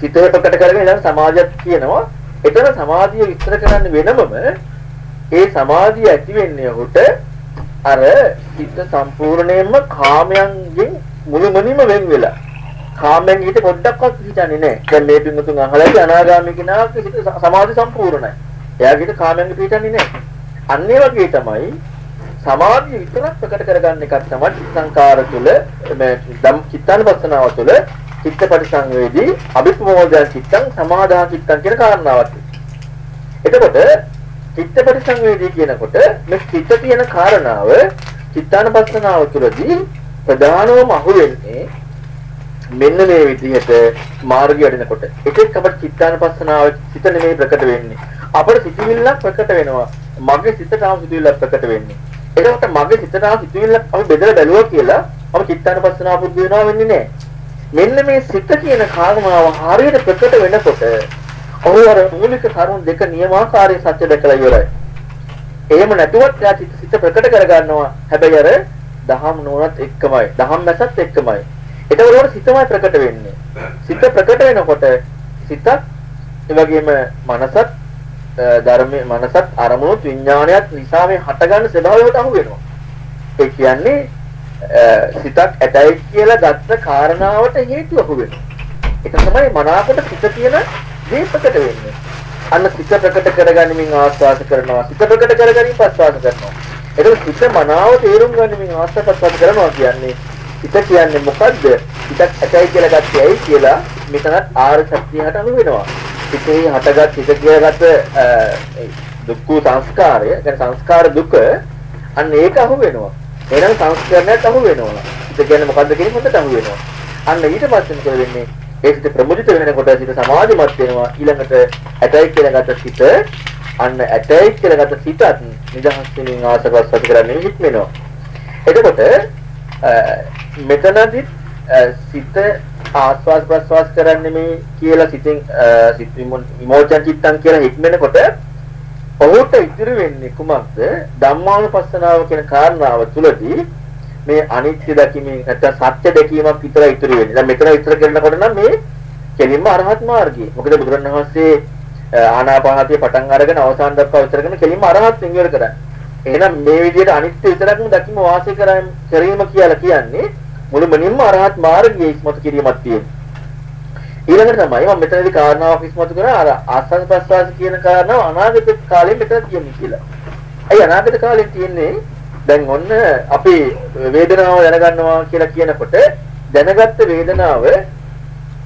සිතේ ප්‍රකට කරගෙන ඊළඟ සමාධියක් කියනවා. එතන සමාධිය විස්තර කරන්න වෙනමම ඒ සමාධිය ඇති වෙන්නේ ඔහුට අර සිත සම්පූර්ණයෙන්ම කාමයන්ගෙන් මුළුමනින්ම වෙන් වෙලා. කාමයන් ඊට පොඩ්ඩක්වත් හිතන්නේ නැහැ. දැන් මේ පින්තුන් අහලා ඉති අනාගාමී කෙනාගේ සිත සමාධි සම්පූර්ණයි. එයාගේ කාමයන්ගේ පිටන්නේ නැහැ. අන්න ඒ වගේ තමයි සමාධිය විතරක් ප්‍රකට කරගන්න එකක් තමයි සංකාර තුළ මේ චිත්තානුපස්සනාව තුළ චිත්ත පරිසංවේදී අභිප්‍රමෝදයන් චිත්තං සමාදාන චිත්තං කියන කාරණාවක්. එතකොට චිත්ත පරිසංවේදී කියනකොට මේ චිත්ත කියන කාරණාව චිත්තානුපස්සනාව තුළදී ප්‍රධානවම අහු වෙන්නේ මෙන්න මේ විදිහට මාර්ගය අදිනකොට එකෙක් අපට චිත්තානුපස්සනාව සිත නෙමෙයි ප්‍රකට වෙන්නේ. අපට සිතිවිල්ලක් ප්‍රකට වෙනවා. මගේ සිතට ආව සිතිවිල්ලක් ප්‍රකට වෙන්නේ. එතකොට මගේ සිතට ආව සිතිවිල්ලක් අපි බෙදලා බැලුවා කියලා අපි චිත්තානුපස්සනාව පුරුදු වෙනවා වෙන්නේ නැහැ මෙන්න මේ සිත කියන කාරණාව හරියට ප්‍රකට වෙනකොට ඔහු අර මූලික කරුණු දෙක නියමාකාරී සත්‍ය දැකලා ඉවරයි. එහෙම නැතුවත් එයා චිත්ත සිත ප්‍රකට කරගන්නවා. හැබැයි අර දහම් නෝනත් එක්කමයි. දහම් මැසත් එක්කමයි. ඒතකොට සිතමයි ප්‍රකට වෙන්නේ. සිත ප්‍රකට වෙනකොට සිතත් ඒ වගේම මනසත් ධර්මයේ මනසත් අරමුණු විඥානයත් නිසා මේ හටගන්න ස්වභාවයට අහු වෙනවා. ඒ කියන්නේ සිතක් ඇතයි කියලා ගත්ත කාරණාවට හේතුව අහු වෙනවා. ඒක තමයි මනාකොට සිත කියන දේ ප්‍රකට වෙන්නේ. අන්න සිත ප්‍රකට කරගනිමින් ආස්වාද කරනවා. සිත ප්‍රකට කරගනිමින් ප්‍රස්වාද කරනවා. ඒක සිත මනාව තේරුම් ගනිමින් ආස්වාද ප්‍රස්වාද කරනවා කියන්නේ සිත කියන්නේ මොකද්ද? සිතක් ඇතයි කියලා ගත්තේ ඇයි කියලා මෙතනත් ආර්ය සත්‍යයට අනු වෙනවා. සිතේ හටගත් සිත කියලාගත් දුක්ඛ සංස්කාරය, يعني සංස්කාර දුක අන්න ඒක අහු වෙනවා. එහෙනම් සංස්කරණයට අහු වෙනවා. ඒක කියන්නේ මොකද්ද කියන හොඳට අහු වෙනවා. අන්න ඊට පස්සේ මොකද වෙන්නේ? ඒ සිත ප්‍රමුදිත වෙනකොට සිත සමාධිමත් වෙනවා. ඊළඟට ඇතයි කියලා ගත සිත අන්න ඇතයි කියලා ගත සිතත් නිදහස් වෙනින් ආසකවත් සති කරන්නේ හික්මෙනවා. එතකොට මෙතනදි සිත ආස්වාස් ප්‍රස්වාස් කරන්නේ මේ කියලා සිතින් සිත විමෝචන චිත්තං කියලා හික්මෙනකොට ඔහුට ඉතිරි වෙන්නේ කුමක්ද? ධම්මානුපස්සනාව කියන කාරණාව තුලදී මේ අනිත්‍ය දැකීමෙන් නැත්නම් සත්‍ය දැකීමක් විතරයි ඉතුරු වෙන්නේ. දැන් මෙතන විතර කරනකොට නම් මේ කෙලින්ම අරහත් මාර්ගය. මොකද බුදුරණවහන්සේ ආනාපානතිය පටන් අරගෙන අවසාන දක්වා විතර කරන කෙලින්ම අරහත් ඉංගර කරන්නේ. එහෙනම් මේ විදිහට අනිත්‍ය විතරක්ම දැකීම වාසය කිරීම කියලා කියන්නේ මුළුමනින්ම අරහත් මාර්ගයේ ඉස්මතු කිරීමක් තියෙනවා. ඊළඟට තමයි මම මෙතනදී කාරණාවක් ඉස්මතු කරා අර ආස්වාද ප්‍රසවාස කියන කාරණාව අනාගත කාලේ මෙතන තියෙන්නේ කියලා. අයි අනාගත කාලේ තියෙන්නේ දැන් ඔන්න අපි වේදනාව දැනගන්නවා කියලා කියනකොට දැනගත්ත වේදනාව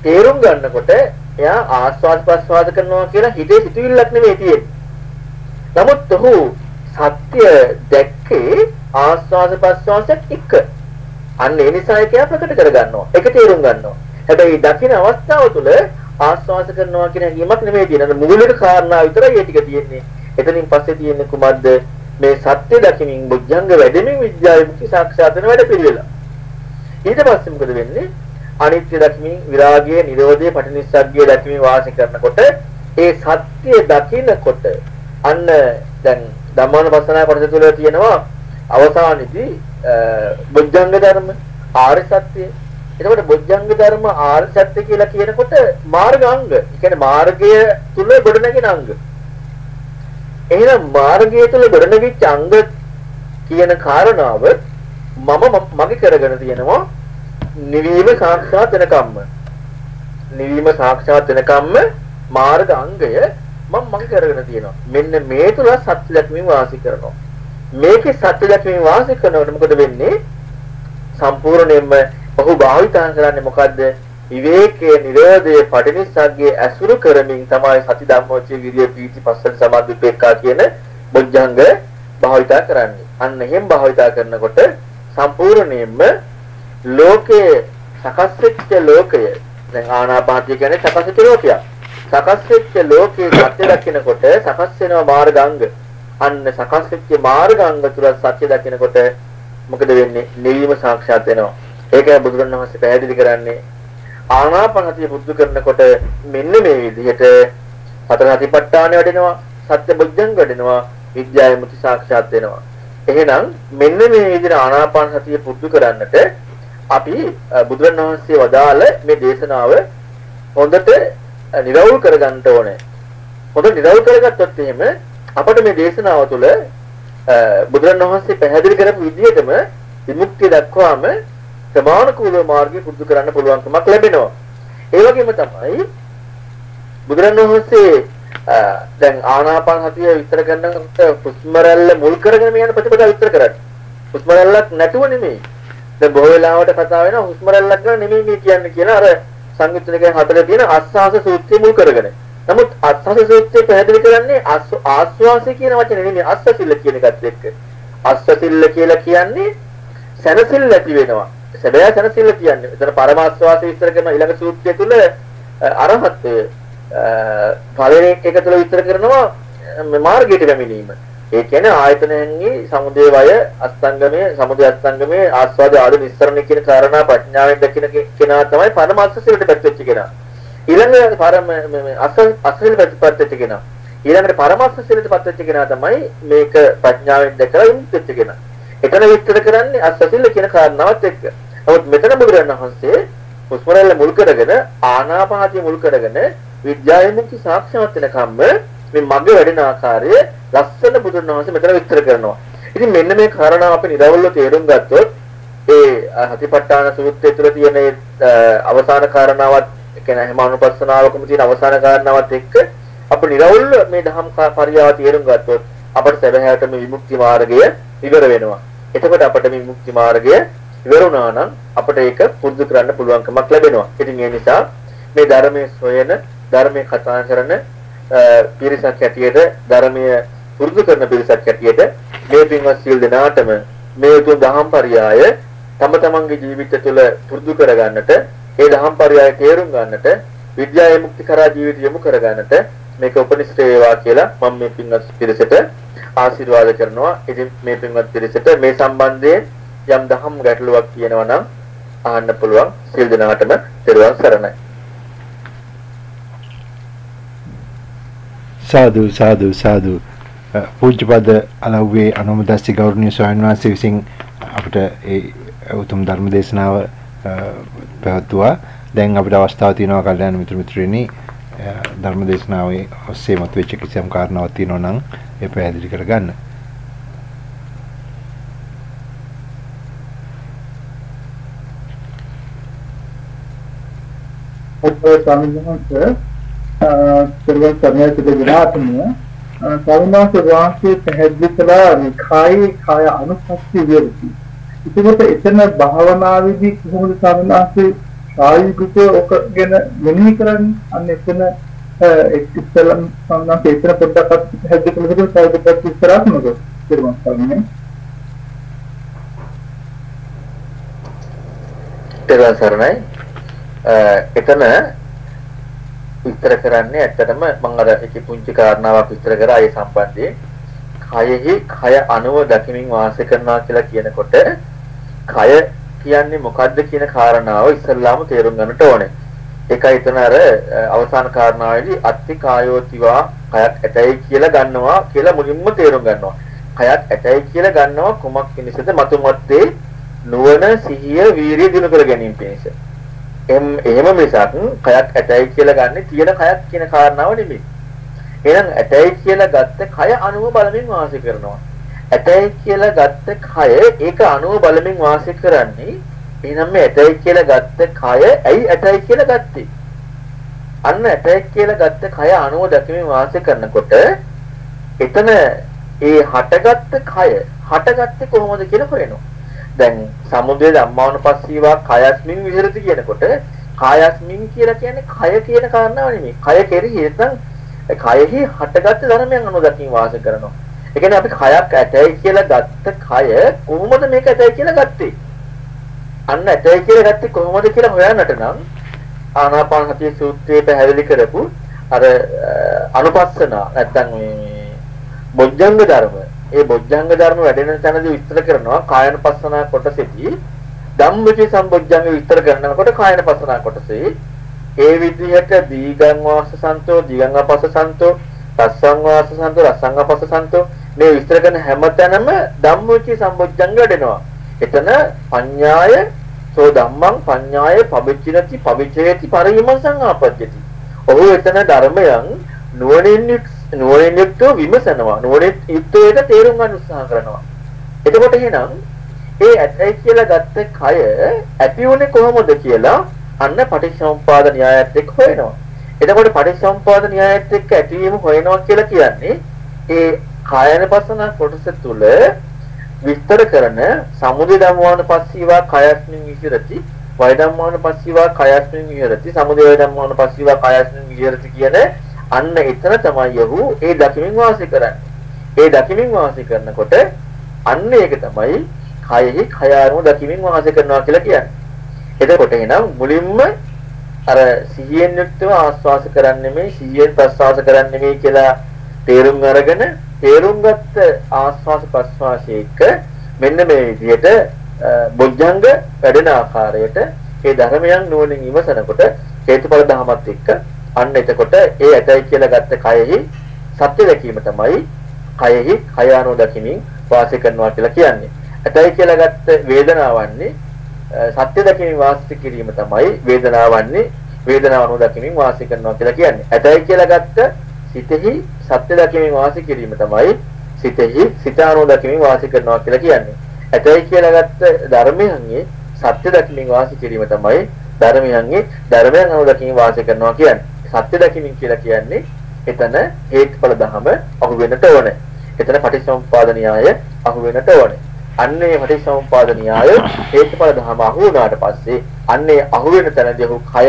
තේරුම් ගන්නකොට එයා ආස්වාද ප්‍රස්වාද කරනවා කියලා හිතේ සිතුවිල්ලක් නෙමෙයි තියෙන්නේ. නමුත් ඔහු සත්‍ය දැක්කේ ආස්වාද ප්‍රස්වාසයක් එක්ක. අන්න ඒ නිසා ඒක ප්‍රකට කරගන්නවා. ඒක තේරුම් ගන්නවා. හැබැයි දකින්න අවස්ථාව තුළ ආස්වාස කරනවා කියන හැඟීමක් නෙමෙයි තියෙන. මූලික කාරණා විතරයි ඒ ටික තියෙන්නේ. එතනින් පස්සේ තියෙන්නේ කුමක්ද? මේ සත්‍ය දකිමින් බුද්ධංග වැඩෙමින් විද්‍යාව මුක්ති සාක්ෂාත් වෙන වැඩ පිළිවෙල. ඊට පස්සේ මොකද වෙන්නේ? අනිත්‍ය දකිමින් විරාගයේ, නිරෝධයේ, පටිනිස්සග්ගයේ දකිමින් වාසය කරනකොට ඒ සත්‍ය දකිනකොට අන්න දැන් ධම්මානුපස්සනා කොටස තුළ තියෙනවා අවසානයේදී බුද්ධංග ධර්ම ආර්ය සත්‍ය. එතකොට බුද්ධංග ධර්ම ආර්ය සත්‍ය කියලා කියනකොට මාර්ගාංග. ඒ කියන්නේ මාර්ගය තුල ගොඩනැගෙන අංග. එහෙනම් මාර්ගය තුල ගොඩනැගිච්ච අංග කියන කාරණාව මම මගේ කරගෙන තියෙනවා නිවීම සාක්ෂාත් වෙනකම්ම. නිවීම සාක්ෂාත් වෙනකම්ම මාර්ග අංගය මම මගේ කරගෙන තියෙනවා. මෙන්න මේ තුල සත්‍ය දැක්මීම වාසි කරනවා. මේකේ සත්‍ය දැක්මීම වාසි කරනකොට මොකද වෙන්නේ? සම්පූර්ණයෙන්ම ඔහු භාවිතා කරන්නේ මොකද්ද? විවේකයේ නිරෝධයේ පටිනිස්සග්ගේ ඇසුරු කරමින් තමයි සති ධම්මෝචේ විරිය පීති පස්සන සමාධි උපේක්ඛා කියන බොජ්ජංග භාවිතා කරන්නේ. අන්න එහෙම භාවිතා කරනකොට සම්පූර්ණයෙන්ම ලෝකයේ සකස් වෙච්ච ලෝකය දැන් ආනාපානතිය කියන්නේ සකස් වෙච්ච ලෝකයක්. සකස් වෙච්ච ලෝකයේ සත්‍ය දකිනකොට සකස් වෙනවා මාර්ගාංග. අන්න සකස් වෙච්ච මාර්ගාංග තුල සත්‍ය දකිනකොට මොකද වෙන්නේ? නිවීම සාක්ෂාත් වෙනවා. ඒකයි බුදුරණවහන්සේ පැහැදිලි කරන්නේ ආනාපානසතිය පුරුදු කරනකොට මෙන්න මේ විදිහට සතර සතිපට්ඨාන වැඩෙනවා සත්‍ය බුද්ධංග වැඩෙනවා විද්‍යාවේ මුති සාක්ෂාත් වෙනවා එහෙනම් මෙන්න මේ විදිහට ආනාපාන සතිය පුරුදු කරන්නට අපි බුදුරණවහන්සේ වදාළ මේ දේශනාව හොඳට නිරවුල් කරගන්න ඕනේ හොඳ නිරවුල් කරගත්තොත් එහෙම අපිට මේ දේශනාව තුළ බුදුරණවහන්සේ පැහැදිලි කරපු විදිහටම විමුක්තිය දක්වාම ක්‍රමානුකූල මාර්ගය පුරුදු කරන්න පුළුවන්කමක් ලැබෙනවා. ඒ වගේම තමයි බුදුරණවහන්සේ දැන් ආනාපාන සතිය විස්තර කරනකොට හුස්ම රැල්ල මුල් කරගෙන යන ප්‍රතිපදාව විස්තර කරන්නේ. හුස්ම රැල්ලක් නැතුව නෙමෙයි. දැන් බොහෝ වෙලාවට කතා වෙනවා හුස්ම රැල්ලක් ගැන නෙමෙයි මේ කියන්නේ කියන අර සංයුත්තනිකයන් හතරේ තියෙන ආස්වාස සූත්‍රය මුල් කරගෙන. නමුත් ආස්වාස සූත්‍රය පැහැදිලි කරන්නේ ආස්වාසය කියන වචනේ නෙමෙයි අස්සසිල්ල කියන එකත් එක්ක. අස්සසිල්ල කියලා කියන්නේ සැනසෙල්ල ඇති වෙනවා. සැබෑ සැනසෙල්ල කියන්නේ. එතන පරමාස්වාසය විස්තර කරන ඊළඟ සූත්‍රය තුල අරහත්ත්වය පළවෙනි එක තුල විස්තර කරනවා මාර්ගයට පැමිණීම. ඒ කියන්නේ ආයතනයන්ගේ සමුදේ වය අස්තංගමයේ සමුදේ අස්තංගමයේ ආස්වාද ආදී නිස්සරණ කියන කාරණා ප්‍රඥාවෙන් දකින කෙනා තමයි පරමාස්වාසයට පැත්තෙච්ච කෙනා. ඊළඟ පරම අසල් පැත්තෙච්ච කෙනා. ඊළඟට පරමාස්වාසයට පැත්තෙච්ච කෙනා තමයි මේක ප්‍රඥාවෙන් දැකලා විමුක්තිච්ච කෙනා. එතන විස්තර කරන්නේ අස්සසිල්ල කියන කාරණාවත් එක්ක. නමුත් මෙතන බුදුරජාණන් වහන්සේ හුස්ම රැල්ල මුල් කරගෙන ආනාපානතිය මුල් කරගෙන විද්‍යාවෙන්ති සාක්ෂාත් වෙනකම්ම මේ මගේ වැඩෙන ආකාරය ලස්සන බුදුරජාණන් වහන්සේ මෙතන විස්තර කරනවා. ඉතින් මෙන්න මේ කාරණා අපි නිරවුල්ව තේරුම් ගත්තොත් ඒ හතිපට්ඨාන සූත්‍රය තුළ තියෙන අවසාන කාරණාවත් කියන හැම අනුපස්සනාවකම තියෙන අවසාන කාරණාවත් එක්ක අපි නිරවුල්ව මේ ධම් පරියාව තේරුම් ගත්තොත් අපට සැබෑවටම විමුක්ති මාර්ගය ඉවර වෙනවා. එතකොට අපට මේ මුක්ති මාර්ගය ඉවර වුණා නම් අපට ඒක පුරුදු කරන්න පුළුවන්කමක් ලැබෙනවා. ඉතින් ඒ නිසා මේ ධර්මයේ සොයන ධර්මයේ කතා කරන පිරිසක් හැටියට ධර්මයේ පුරුදු කරන පිරිසක් හැටියට මේ පින්වත් සිල් දෙනාටම මේ උතුම් දහම් පරයය තම තමන්ගේ ජීවිත තුළ පුරුදු කරගන්නට ඒ දහම් පරයය තේරුම් ගන්නට විද්‍යාවේ මුක්ති කරා ජීවිත යොමු කරගන්නට මේක උපනිෂ්ඨ වේවා කියලා මම මේ පින්වත් පිරිසට ආශිර්වාද කරනවා. ඉතින් මේ පින්වත් පිරිසට මේ සම්බන්ධයෙන් යම් දහම් ගැටලුවක් තියෙනවා නම් අහන්න පුළුවන්. සියලු දෙනාටම තෙරුවන් සරණයි. සාදු සාදු සාදු පූජ්‍යපද අලව්වේ අනුමදස්සි ගෞරවනීය ස්වාමීන් වහන්සේ විසින් අපිට ඒ උතුම් ධර්ම දේශනාව පැවැත්වුවා. දැන් අපිට අවස්ථාව තියෙනවා කල්යාණ මිත්‍ර මිත්‍රයනි ධර්ම දේශනාවේ ඔස්සේ මතුවෙච්ච කිසියම් කාරණාවක් තියෙනවා නම් ඒ පැහැදිලි කරගන්න. ඔබේ ස්වාමීන් වහන්සේ සර්ව සර්ණයේ සිදුවනාත්මිය සාමාන්‍ය වාක්‍යයේ පැහැදිලි කළා මේ කායේ කාය අනුපස්සී විරති. ඒකට එතන භාවනාවේදී කොහොමද සාමාන්‍යයෙන් ප්‍රායෝගිකව ඔක ගැන මෙනෙහි කරන්නේ? අන්න එතන ඉස්සෙල්ලා මම එතන පොඩ්ඩක් හැදෙන්න කලින් සායකපත් ඉස්සරහට මොකද ඉතින් මම තෙරුවන් සරණයි. එතන විස්තර කරන්නේ ඇත්තටම මම අර එකේ පුංචි කාරණාවක් විස්තර කරා. ඒ සම්බන්ධයෙන් කයෙහි කය අණුව දකිමින් වාසය කරනවා කියලා කියනකොට කය කියන්නේ මොකද්ද කියන කාරණාව ඉස්සල්ලාම තේරුම් ගන්නට ඕනේ. ඒකයි එතන අර අවසාන කාරණාවේදී අත්ති කායෝතිවා කයක් ඇතයි කියලා ගන්නවා කියලා මුලින්ම තේරුම් ගන්නවා. කයක් ඇතයි කියලා ගන්නවා කුමක් පිණිසද මතුමත්තේ නුවණ සිහිය වීරිය දිනු කර ගැනීම පිණිස. එහෙම මිසක් කයක් ඇතයි කියලා ගන්න තියෙන කයක් කියන කාරණාව නෙමෙයි. එහෙනම් ඇතයි කියලා ගත්ත කය අනුව බලමින් වාසය කරනවා. ඇතයි කියලා ගත්ත කය ඒක අනුව බලමින් වාසය කරන්නේ එහෙනම් මේ ඇතයි කියලා ගත්ත කය ඇයි ඇතයි කියලා ගත්තේ? අන්න ඇතයි කියලා ගත්ත කය අනුව දැකීමෙන් වාසය කරනකොට එතන ඒ හටගත්ත කය හටගත්තේ කොහොමද කියලා හොයනවා. දැන් සමුදය ධම්මානුපස්සීවා කයස්මින් විහෙරති කියනකොට කායස්මින් කියලා කියන්නේ කය කියන කාරණාව නෙමෙයි. කය කෙරෙහි නැත්නම් කයෙහි හටගත්ත ධර්මයන් අනුදකින් වාසය කරනවා. ඒ කියන්නේ අපි කයක් ඇතයි කියලා ගත්ත කය කොහොමද මේක ඇතයි කියලා ගත්තේ? අන්න ඇතයි කියලා ගත්තේ කොහොමද කියලා හොයන්නට නම් ආනාපාන සතිය සූත්‍රයේ පැහැදිලි කරපු අර අනුපස්සන නැත්නම් මේ බොජ්ජංග ධර්ම ඒ බොජ්ජංග ධර්ම වැඩෙන තැනදී විස්තර කරනවා කායනපස්සනා කොටසෙදී ධම්මචි සම්බොජ්ජංග විස්තර කරනකොට කායනපස්සනා කොටසේ ඒ විදිහට දීගං වාස සන්තෝ දීගං අපස සන්තෝ රස්සං වාස සන්තෝ රස්සං අපස සන්තෝ. මේ විස්තර කරන හැමතැනම ධම්මචි සම්බොජ්ජංග වැඩෙනවා. එතන පඤ්ඤාය සෝ ධම්මං පඤ්ඤාය පවිච්චිනති පවිචේති පරිමසං ආපජ්ජති ඔහු එතන ධර්මයන් නුවණින් නුවණින් යුක්තව විමසනවා. නුවණින් යුක්තව ඒක තේරුම් ගන්න උත්සාහ කරනවා. එතකොට එහෙනම් ඒ ඇතයි කියලා ගත්ත කය ඇති උනේ කොහොමද කියලා අන්න පටිච්චසමුපාද න්‍යායත් එක්ක හොයනවා. එතකොට පටිච්චසමුපාද න්‍යායත් එක්ක ඇතිවීම හොයනවා කියලා කියන්නේ ඒ කායනපසන කොටස තුල විස්තර කරන සමුදය ධම්මාන පස්සීවා කයස්මින් විහෙරති වය ධම්මාන පස්සීවා කයස්මින් විහෙරති සමුදය වය ධම්මාන පස්සීවා කයස්මින් විහෙරති කියන අන්න එතන තමයි යහු ඒ දකිමින් වාසය කරන්නේ. ඒ දකිමින් වාසය කරනකොට අන්න ඒක තමයි කයෙහි කය අනුව දකිමින් වාසය කරනවා කියලා කියන්නේ. එතකොට එහෙනම් මුලින්ම අර සිහියෙන් යුක්තව ආස්වාස කරන්නේ මේ සිහියෙන් ප්‍රස්වාස කරන්නේ මේ කියලා තේරුම් අරගෙන තේරුම් ගත්ත ආස්වාස ප්‍රස්වාසයේක මෙන්න මේ විදිහට බොජ්ජංග වැඩෙන ආකාරයට ඒ ධර්මයන් නුවණින් ඉවසනකොට හේතුඵල ධමවත් එක්ක අන්න එතකොට ඒ ඇතයි කියලා ගත්ත කයෙහි සත්‍ය දැකීම තමයි කයෙහි කය අනුව දකිමින් වාසය කරනවා කියලා කියන්නේ. ඇතයි කියලා ගත්ත වේදනාවන්නේ සත්‍ය දැකීමෙන් වාසය කිරීම තමයි වේදනාවන්නේ වේදනාව අනුව දකිමින් වාසය කරනවා කියලා කියන්නේ. ඇතයි කියලා ගත්ත සිතෙහි සත්‍ය දැකීමෙන් වාසය කිරීම තමයි සිතෙහි සිත අනුව දකිමින් වාසය කරනවා කියලා කියන්නේ. ඇතයි කියලා ගත්ත ධර්මයන්ගේ සත්‍ය දැකීමෙන් වාසය කිරීම තමයි ධර්මයන්ගේ ධර්මයන් අනුව දකිමින් වාසය කරනවා කියන්නේ. සත්‍ය දැකීමෙන් කියලා කියන්නේ එතන හේතුඵල ධම අහු වෙන්නට ඕනේ. එතන පටිච්චසමුප්පාද න්‍යාය අහු වෙන්නට ඕනේ. අන්නේ පටිච්චසමුප්පාද න්‍යාය හේතුඵල ධම අහු වුණාට පස්සේ අන්නේ අහු වෙන තැනදී ඔහු කය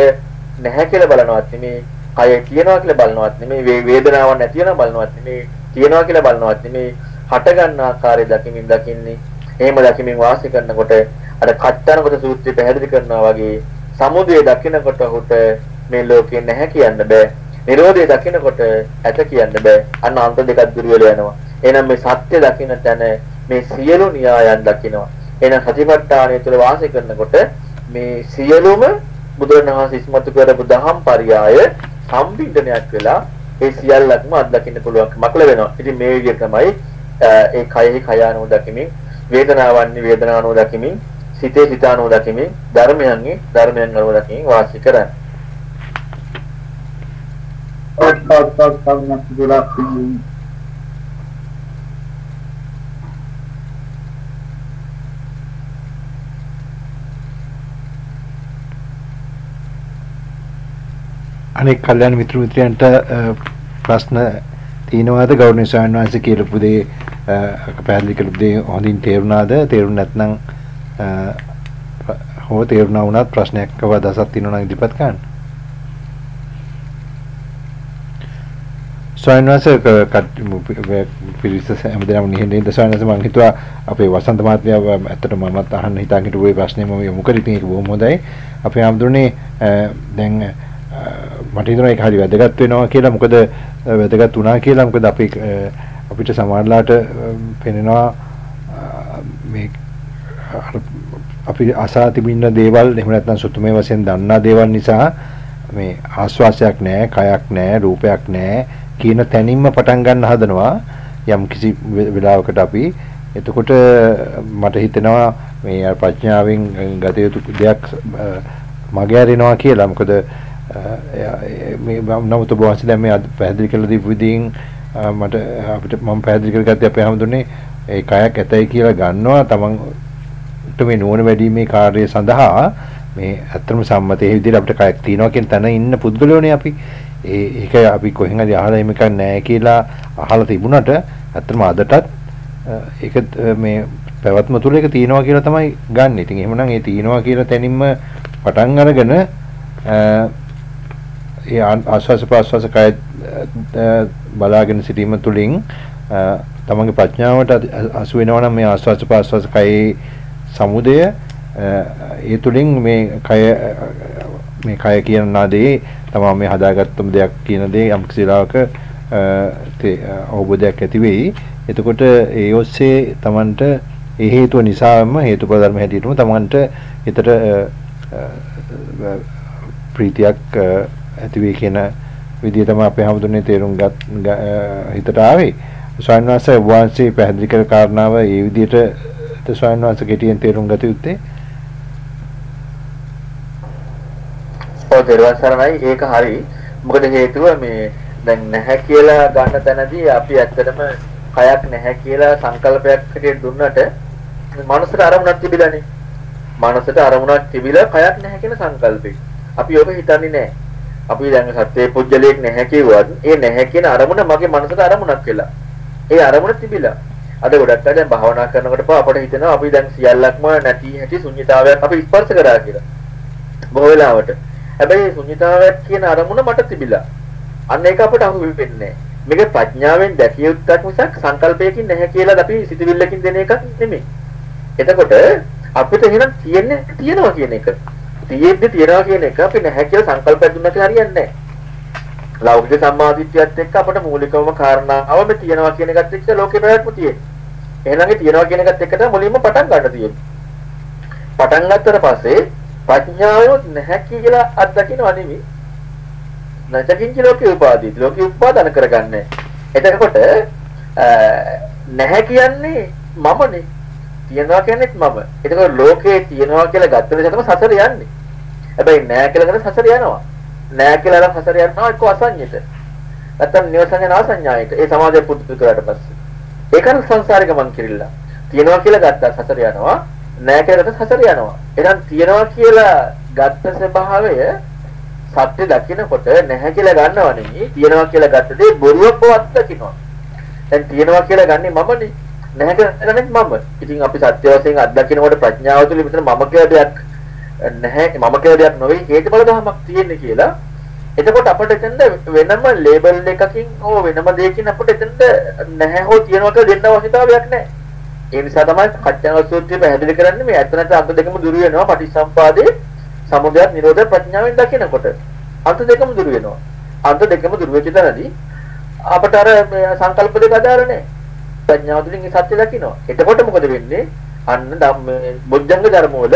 නැහැ කියලා බලනවත් නෙමේ කය තියනවා කියලා බලනවත් නෙමේ වේදනාවක් නැති වෙනවා බලනවත් නෙමේ තියනවා කියලා බලනවත් නෙමේ හට ගන්න ආකාරය දකිමින් දකින්නේ එහෙම දකිමින් වාසය කරනකොට අර කච්චනකොට සූත්‍රය පැහැදිලි කරනවා වගේ සමුදය දකිනකොට ඔහුට මේ ලෝකේ නැහැ කියන්න බෑ. නිරෝධය දකිනකොට ඇත කියන්න බෑ. අන්න අන්ත දෙකක් දුර වෙලා යනවා. එහෙනම් මේ සත්‍ය දකින තැන මේ සියලු න්‍යායන් දකිනවා. එහෙනම් සතිපට්ඨානය තුළ වාසය කරනකොට මේ සියලුම බුදුරණවහන්සේ ඉස්මතු කරපු දහම් පරයය සම්පින්දනයක් වෙලා ඒ සියල්ලක්ම අත්දකින්න පුළුවන්කමක් ලැබෙනවා. ඉතින් මේ විදිහ තමයි ඒ කයෙහි කයානෝ දකිමින් වේදනාවන්නේ වේදනානෝ දකිමින් සිතේ සිතානෝ දකිමින් ධර්මයන්ගේ ධර්මයන් අනුව දකිමින් වාසය කරන්නේ. Obrigado, Obrigado, na figuração. අනෙක් කල්යනා මිත්‍ර මිත්‍රයන්ට ප්‍රශ්න තියෙනවාද ගෞරවනීය ස්වාමීන් වහන්සේ කියලාපු දේ පැහැදිලි කරපු දේ හොඳින් තේරුණාද තේරුණ නැත්නම් හෝ තේරුණා වුණත් ප්‍රශ්නයක් අවදසක් තියෙනවා නම් ඉදිරිපත් කරන්න. ස්වයන්වස පිරිස හැමදේම නිහඬව ස්වයන්වස මම හිතුවා අපේ වසන්ත මහත්මයා ඇත්තට මමත් අහන්න හිතාගෙන හිටපු ඒ ප්‍රශ්නේ මම යොමු කරේ ඉතින් ඒක බොහොම හොඳයි. අපේ ආම්දුරනේ දැන් මට හිතෙනවා ඒක හරි වැදගත් වෙනවා කියලා. මොකද වැදගත් වුණා කියලා. මොකද අපි අපිට සමහරලාට පෙනෙනවා මේ අපි අසා තිබින්න දේවල් එහෙම නැත්නම් සුතුමේ වශයෙන් දන්නා දේවල් නිසා මේ ආස්වාසයක් නැහැ, කයක් නැහැ, රූපයක් නැහැ කියන තැනින්ම පටන් ගන්න හදනවා යම් කිසි වෙලාවකට අපි. එතකොට මට හිතෙනවා මේ ප්‍රඥාවෙන් ගත යුතු දෙයක් මගේ අරිනවා කියලා. මොකද මේ නමුත් ඔබ වහන්සේ දැන් මේ පැහැදිලි කළ දීපු විදිහින් මට අපිට මම පැහැදිලි කරගත්තේ අපේ හැමදුන්නේ ඒ කයක් ඇතයි කියලා ගන්නවා තමන්ට මේ නුවණ වැඩිීමේ කාර්යය සඳහා මේ ඇත්තම සම්මතයේ විදිහට අපිට කයක් තියෙනවා කියන තැන ඉන්න පුද්ගලෝනේ අපි ඒ ඒක අපි කොහෙන් හරි අහලා එහෙම එකක් නැහැ කියලා අහලා තිබුණට ඇත්තම අදටත් ඒක මේ පැවැත්ම තුල ඒක තියෙනවා කියලා තමයි ගන්න. ඉතින් එහෙමනම් ඒ තියෙනවා කියලා තැනින්ම පටන් අරගෙන ඒ ආස්වාස ප්‍රාස්වාස කය බලාගෙන සිටීම තුළින් තමන්ගේ ප්‍රඥාවට අසු වෙනවා නම් මේ ආස්වාස ප්‍රාස්වාස කයේ සමුදය ඒ තුළින් මේ කය මේ කය කියන නාදේ තමයි මේ හදාගත්තම දෙයක් කියන දේ යම් කිසිලාවක අවබෝධයක් ඇති වෙයි. එතකොට ඒ ඔස්සේ තමන්ට ඒ හේතුව නිසාම හේතුඵල ධර්ම හැටියටම තමන්ට හිතට ප්‍රීතියක් ඇති වෙයි කියන විදිය තමයි අපේ හැමෝටම තේරුම් ගත් හිතට ආවේ. ස්වාමීන් වහන්සේ වහන්සේ පැහැදිලි කර කාරණාව ඒ විදිහට ස්වාමීන් වහන්සේ කෙටියෙන් තේරුම් ගත යුත්තේ. ඔව් දරුවන් සරණයි ඒක හරි. මොකද හේතුව මේ දැන් නැහැ කියලා ගන්න තැනදී අපි ඇත්තටම කයක් නැහැ කියලා සංකල්පයක් හැටියට දුන්නට මනසට අරමුණක් තිබිලානේ. මනසට අරමුණක් තිබිලා කයක් නැහැ කියන සංකල්පේ. අපි ඔබ හිතන්නේ නැහැ. අපි දැන් සත්‍යයේ පුජ්‍යලයක් නැහැ කිව්වත් ඒ නැහැ කියන අරමුණ මගේ මනසට අරමුණක් වෙලා. ඒ අරමුණ තිබිලා. අද ගොඩක් අය දැන් භාවනා කරනකොට අපට හිතෙනවා අපි දැන් සියල්ලක්ම නැති හැටි ශුන්්‍යතාවයක් අපි ස්පර්ශ කරා කියලා. බොහෝ වෙලාවට. හැබැයි ශුන්්‍යතාවයක් කියන අරමුණ මට තිබිලා. අන්න ඒක අපට අහු වෙන්නේ මේක ප්‍රඥාවෙන් දැකිය යුත්තක් මිසක් සංකල්පයකින් නැහැ කියලා අපි සිතවිල්ලකින් දෙන එකක් නෙමෙයි. එතකොට අපිට එහෙනම් තියෙන්නේ තියනවා කියන එක. තියෙද්දි තියනවා කියන එක අපි නැහැ කියලා සංකල්පයක් දුන්නත් හරියන්නේ නැහැ. ලෞකික සම්මාදිට්ඨියත් එක්ක අපට මූලිකවම කාරණාව මේ තියනවා කියන එකත් එක්ක ලෝකේ පැවැත්ම තියෙන්නේ. එහෙනම් ඒ තියනවා කියන එකත් එක්ක තමයි මුලින්ම පටන් ගන්න තියෙන්නේ. පටන් ගත්තට පස්සේ ප්‍රඥාව නැහැ කියලා අත්දකින්නව නෙමෙයි. නැචකින්ච ලෝකේ උපාදී ලෝකේ උපාදාන කරගන්නේ. එතකොට නැහැ කියන්නේ මමනේ. තියනවා කියන්නේත් මම. එතකොට ලෝකේ තියනවා කියලා ගත්ත නිසා තමයි සසර යන්නේ. හැබැයි නෑ කියලා කරන සසර යනවා. නෑ කියලා නම් සසර යනවා එක්ක අසඤ්ඤිත. නැත්තම් නිවසඤ්ඤ නාසඤ්ඤායක. ඒ සමාධිය පුදුතු කරාට පස්සේ. ඒකන සංසාරේ ගමන් කිරිල්ලා. තියනවා කියලා ගත්තා සසර යනවා. නෑ කියලා ගත්තා සසර යනවා. එහෙනම් තියනවා කියලා ගත්ත ස්වභාවය සත්‍ය දකිනකොට නැහැ කියලා ගන්නව නෙමෙයි. තියනවා කියලා ගත්ත දේ බොරුවක් බව අත්දකින්නවා. දැන් තියනවා කියලා ගන්නේ මමනේ. නැහැ කියලා ගන්නේ මම. ඉතින් අපි සත්‍ය වශයෙන් අත්දකිනකොට ප්‍රඥාව තුළ මෙතන මම කියලා දෙයක් නැහැ මම කියලා දෙයක් නොවේ හේතුඵල ධමයක් තියෙන්නේ කියලා එතකොට අපිට එතනද වෙනම ලේබල් එකකින් හෝ වෙනම දෙයකින් අපිට එතනද නැහැ හෝ තියනවා කියලා දෙන්න අවශ්‍යතාවයක් නැහැ. ඒ නිසා තමයි කච්චන සූත්‍රය පැහැදිලි කරන්නේ මේ ඇත්තනට අන්ත දෙකම දුරු වෙනවා පටිච්චසම්පාදේ සමුදයත් නිරෝධ ප්‍රඥාවෙන් දකිනකොට. අන්ත දෙකම දුරු වෙනවා. අන්ත දෙකම දුරු වෙච්ච තැනදී අපට අර සංකල්ප දෙක අදාළ නැහැ. ප්‍රඥාව තුළින් ඒ සත්‍ය දකිනවා. එතකොට මොකද වෙන්නේ? අන්න ධම්ම බොජ්ජංග ධර්ම වල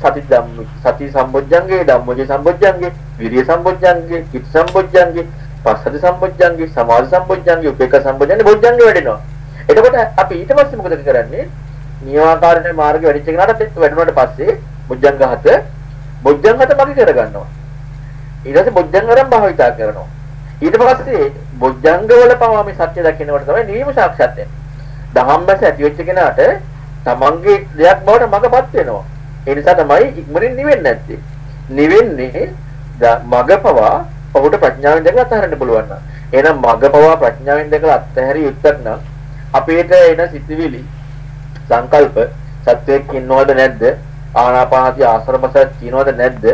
සති ධම්ම සති සම්බොජ්ජංගේ ධම්මෝජේ සම්බොජ්ජංගේ විරිය සම්බොජ්ජංගේ චිත්ත සම්බොජ්ජංගේ පස්සති සම්බොජ්ජංගේ සමාධි සම්බොජ්ජංගේ උපේක සම්බොජ්ජංගේ බොජ්ජංගේ වැඩෙනවා. එතකොට අපි ඊට පස්සේ මොකද කරන්නේ? නියමාකාරයේ මාර්ගය වැඩිච්ච කෙනාට වැඩුණාට පස්සේ බොජ්ජංග හත බොජ්ජංග හත මගේ කරගන්නවා ඊට පස්සේ බොජ්ජංග අරන් භාවිතා කරනවා. ඊට පස්සේ බොජ්ජංග වල පවා මේ සත්‍ය දකින්නකොට තමයි නිවීම සාක්ෂාත් වෙන්නේ දහම්බස ඇති වෙච්ච කෙනාට තමන්ගේ දෙයක් බවට මගපත් වෙනවා. ඒ නිසා තමයි ඉක්මනින් නිවෙන්නේ නැත්තේ. නිවෙන්නේ මගපවා ඔහුට ප්‍රඥාවෙන් දැකලා අත්හරින්න පුළුවන් නම්. එහෙනම් මගපවා ප්‍රඥාවෙන් දැකලා අත්හැරිය යුත්තක් නම් අපේට එන සිතිවිලි සංකල්ප සත්‍යයක් ඉන්නවද නැද්ද? ආනාපානසති ආශ්‍රමසත් කියනවද නැද්ද?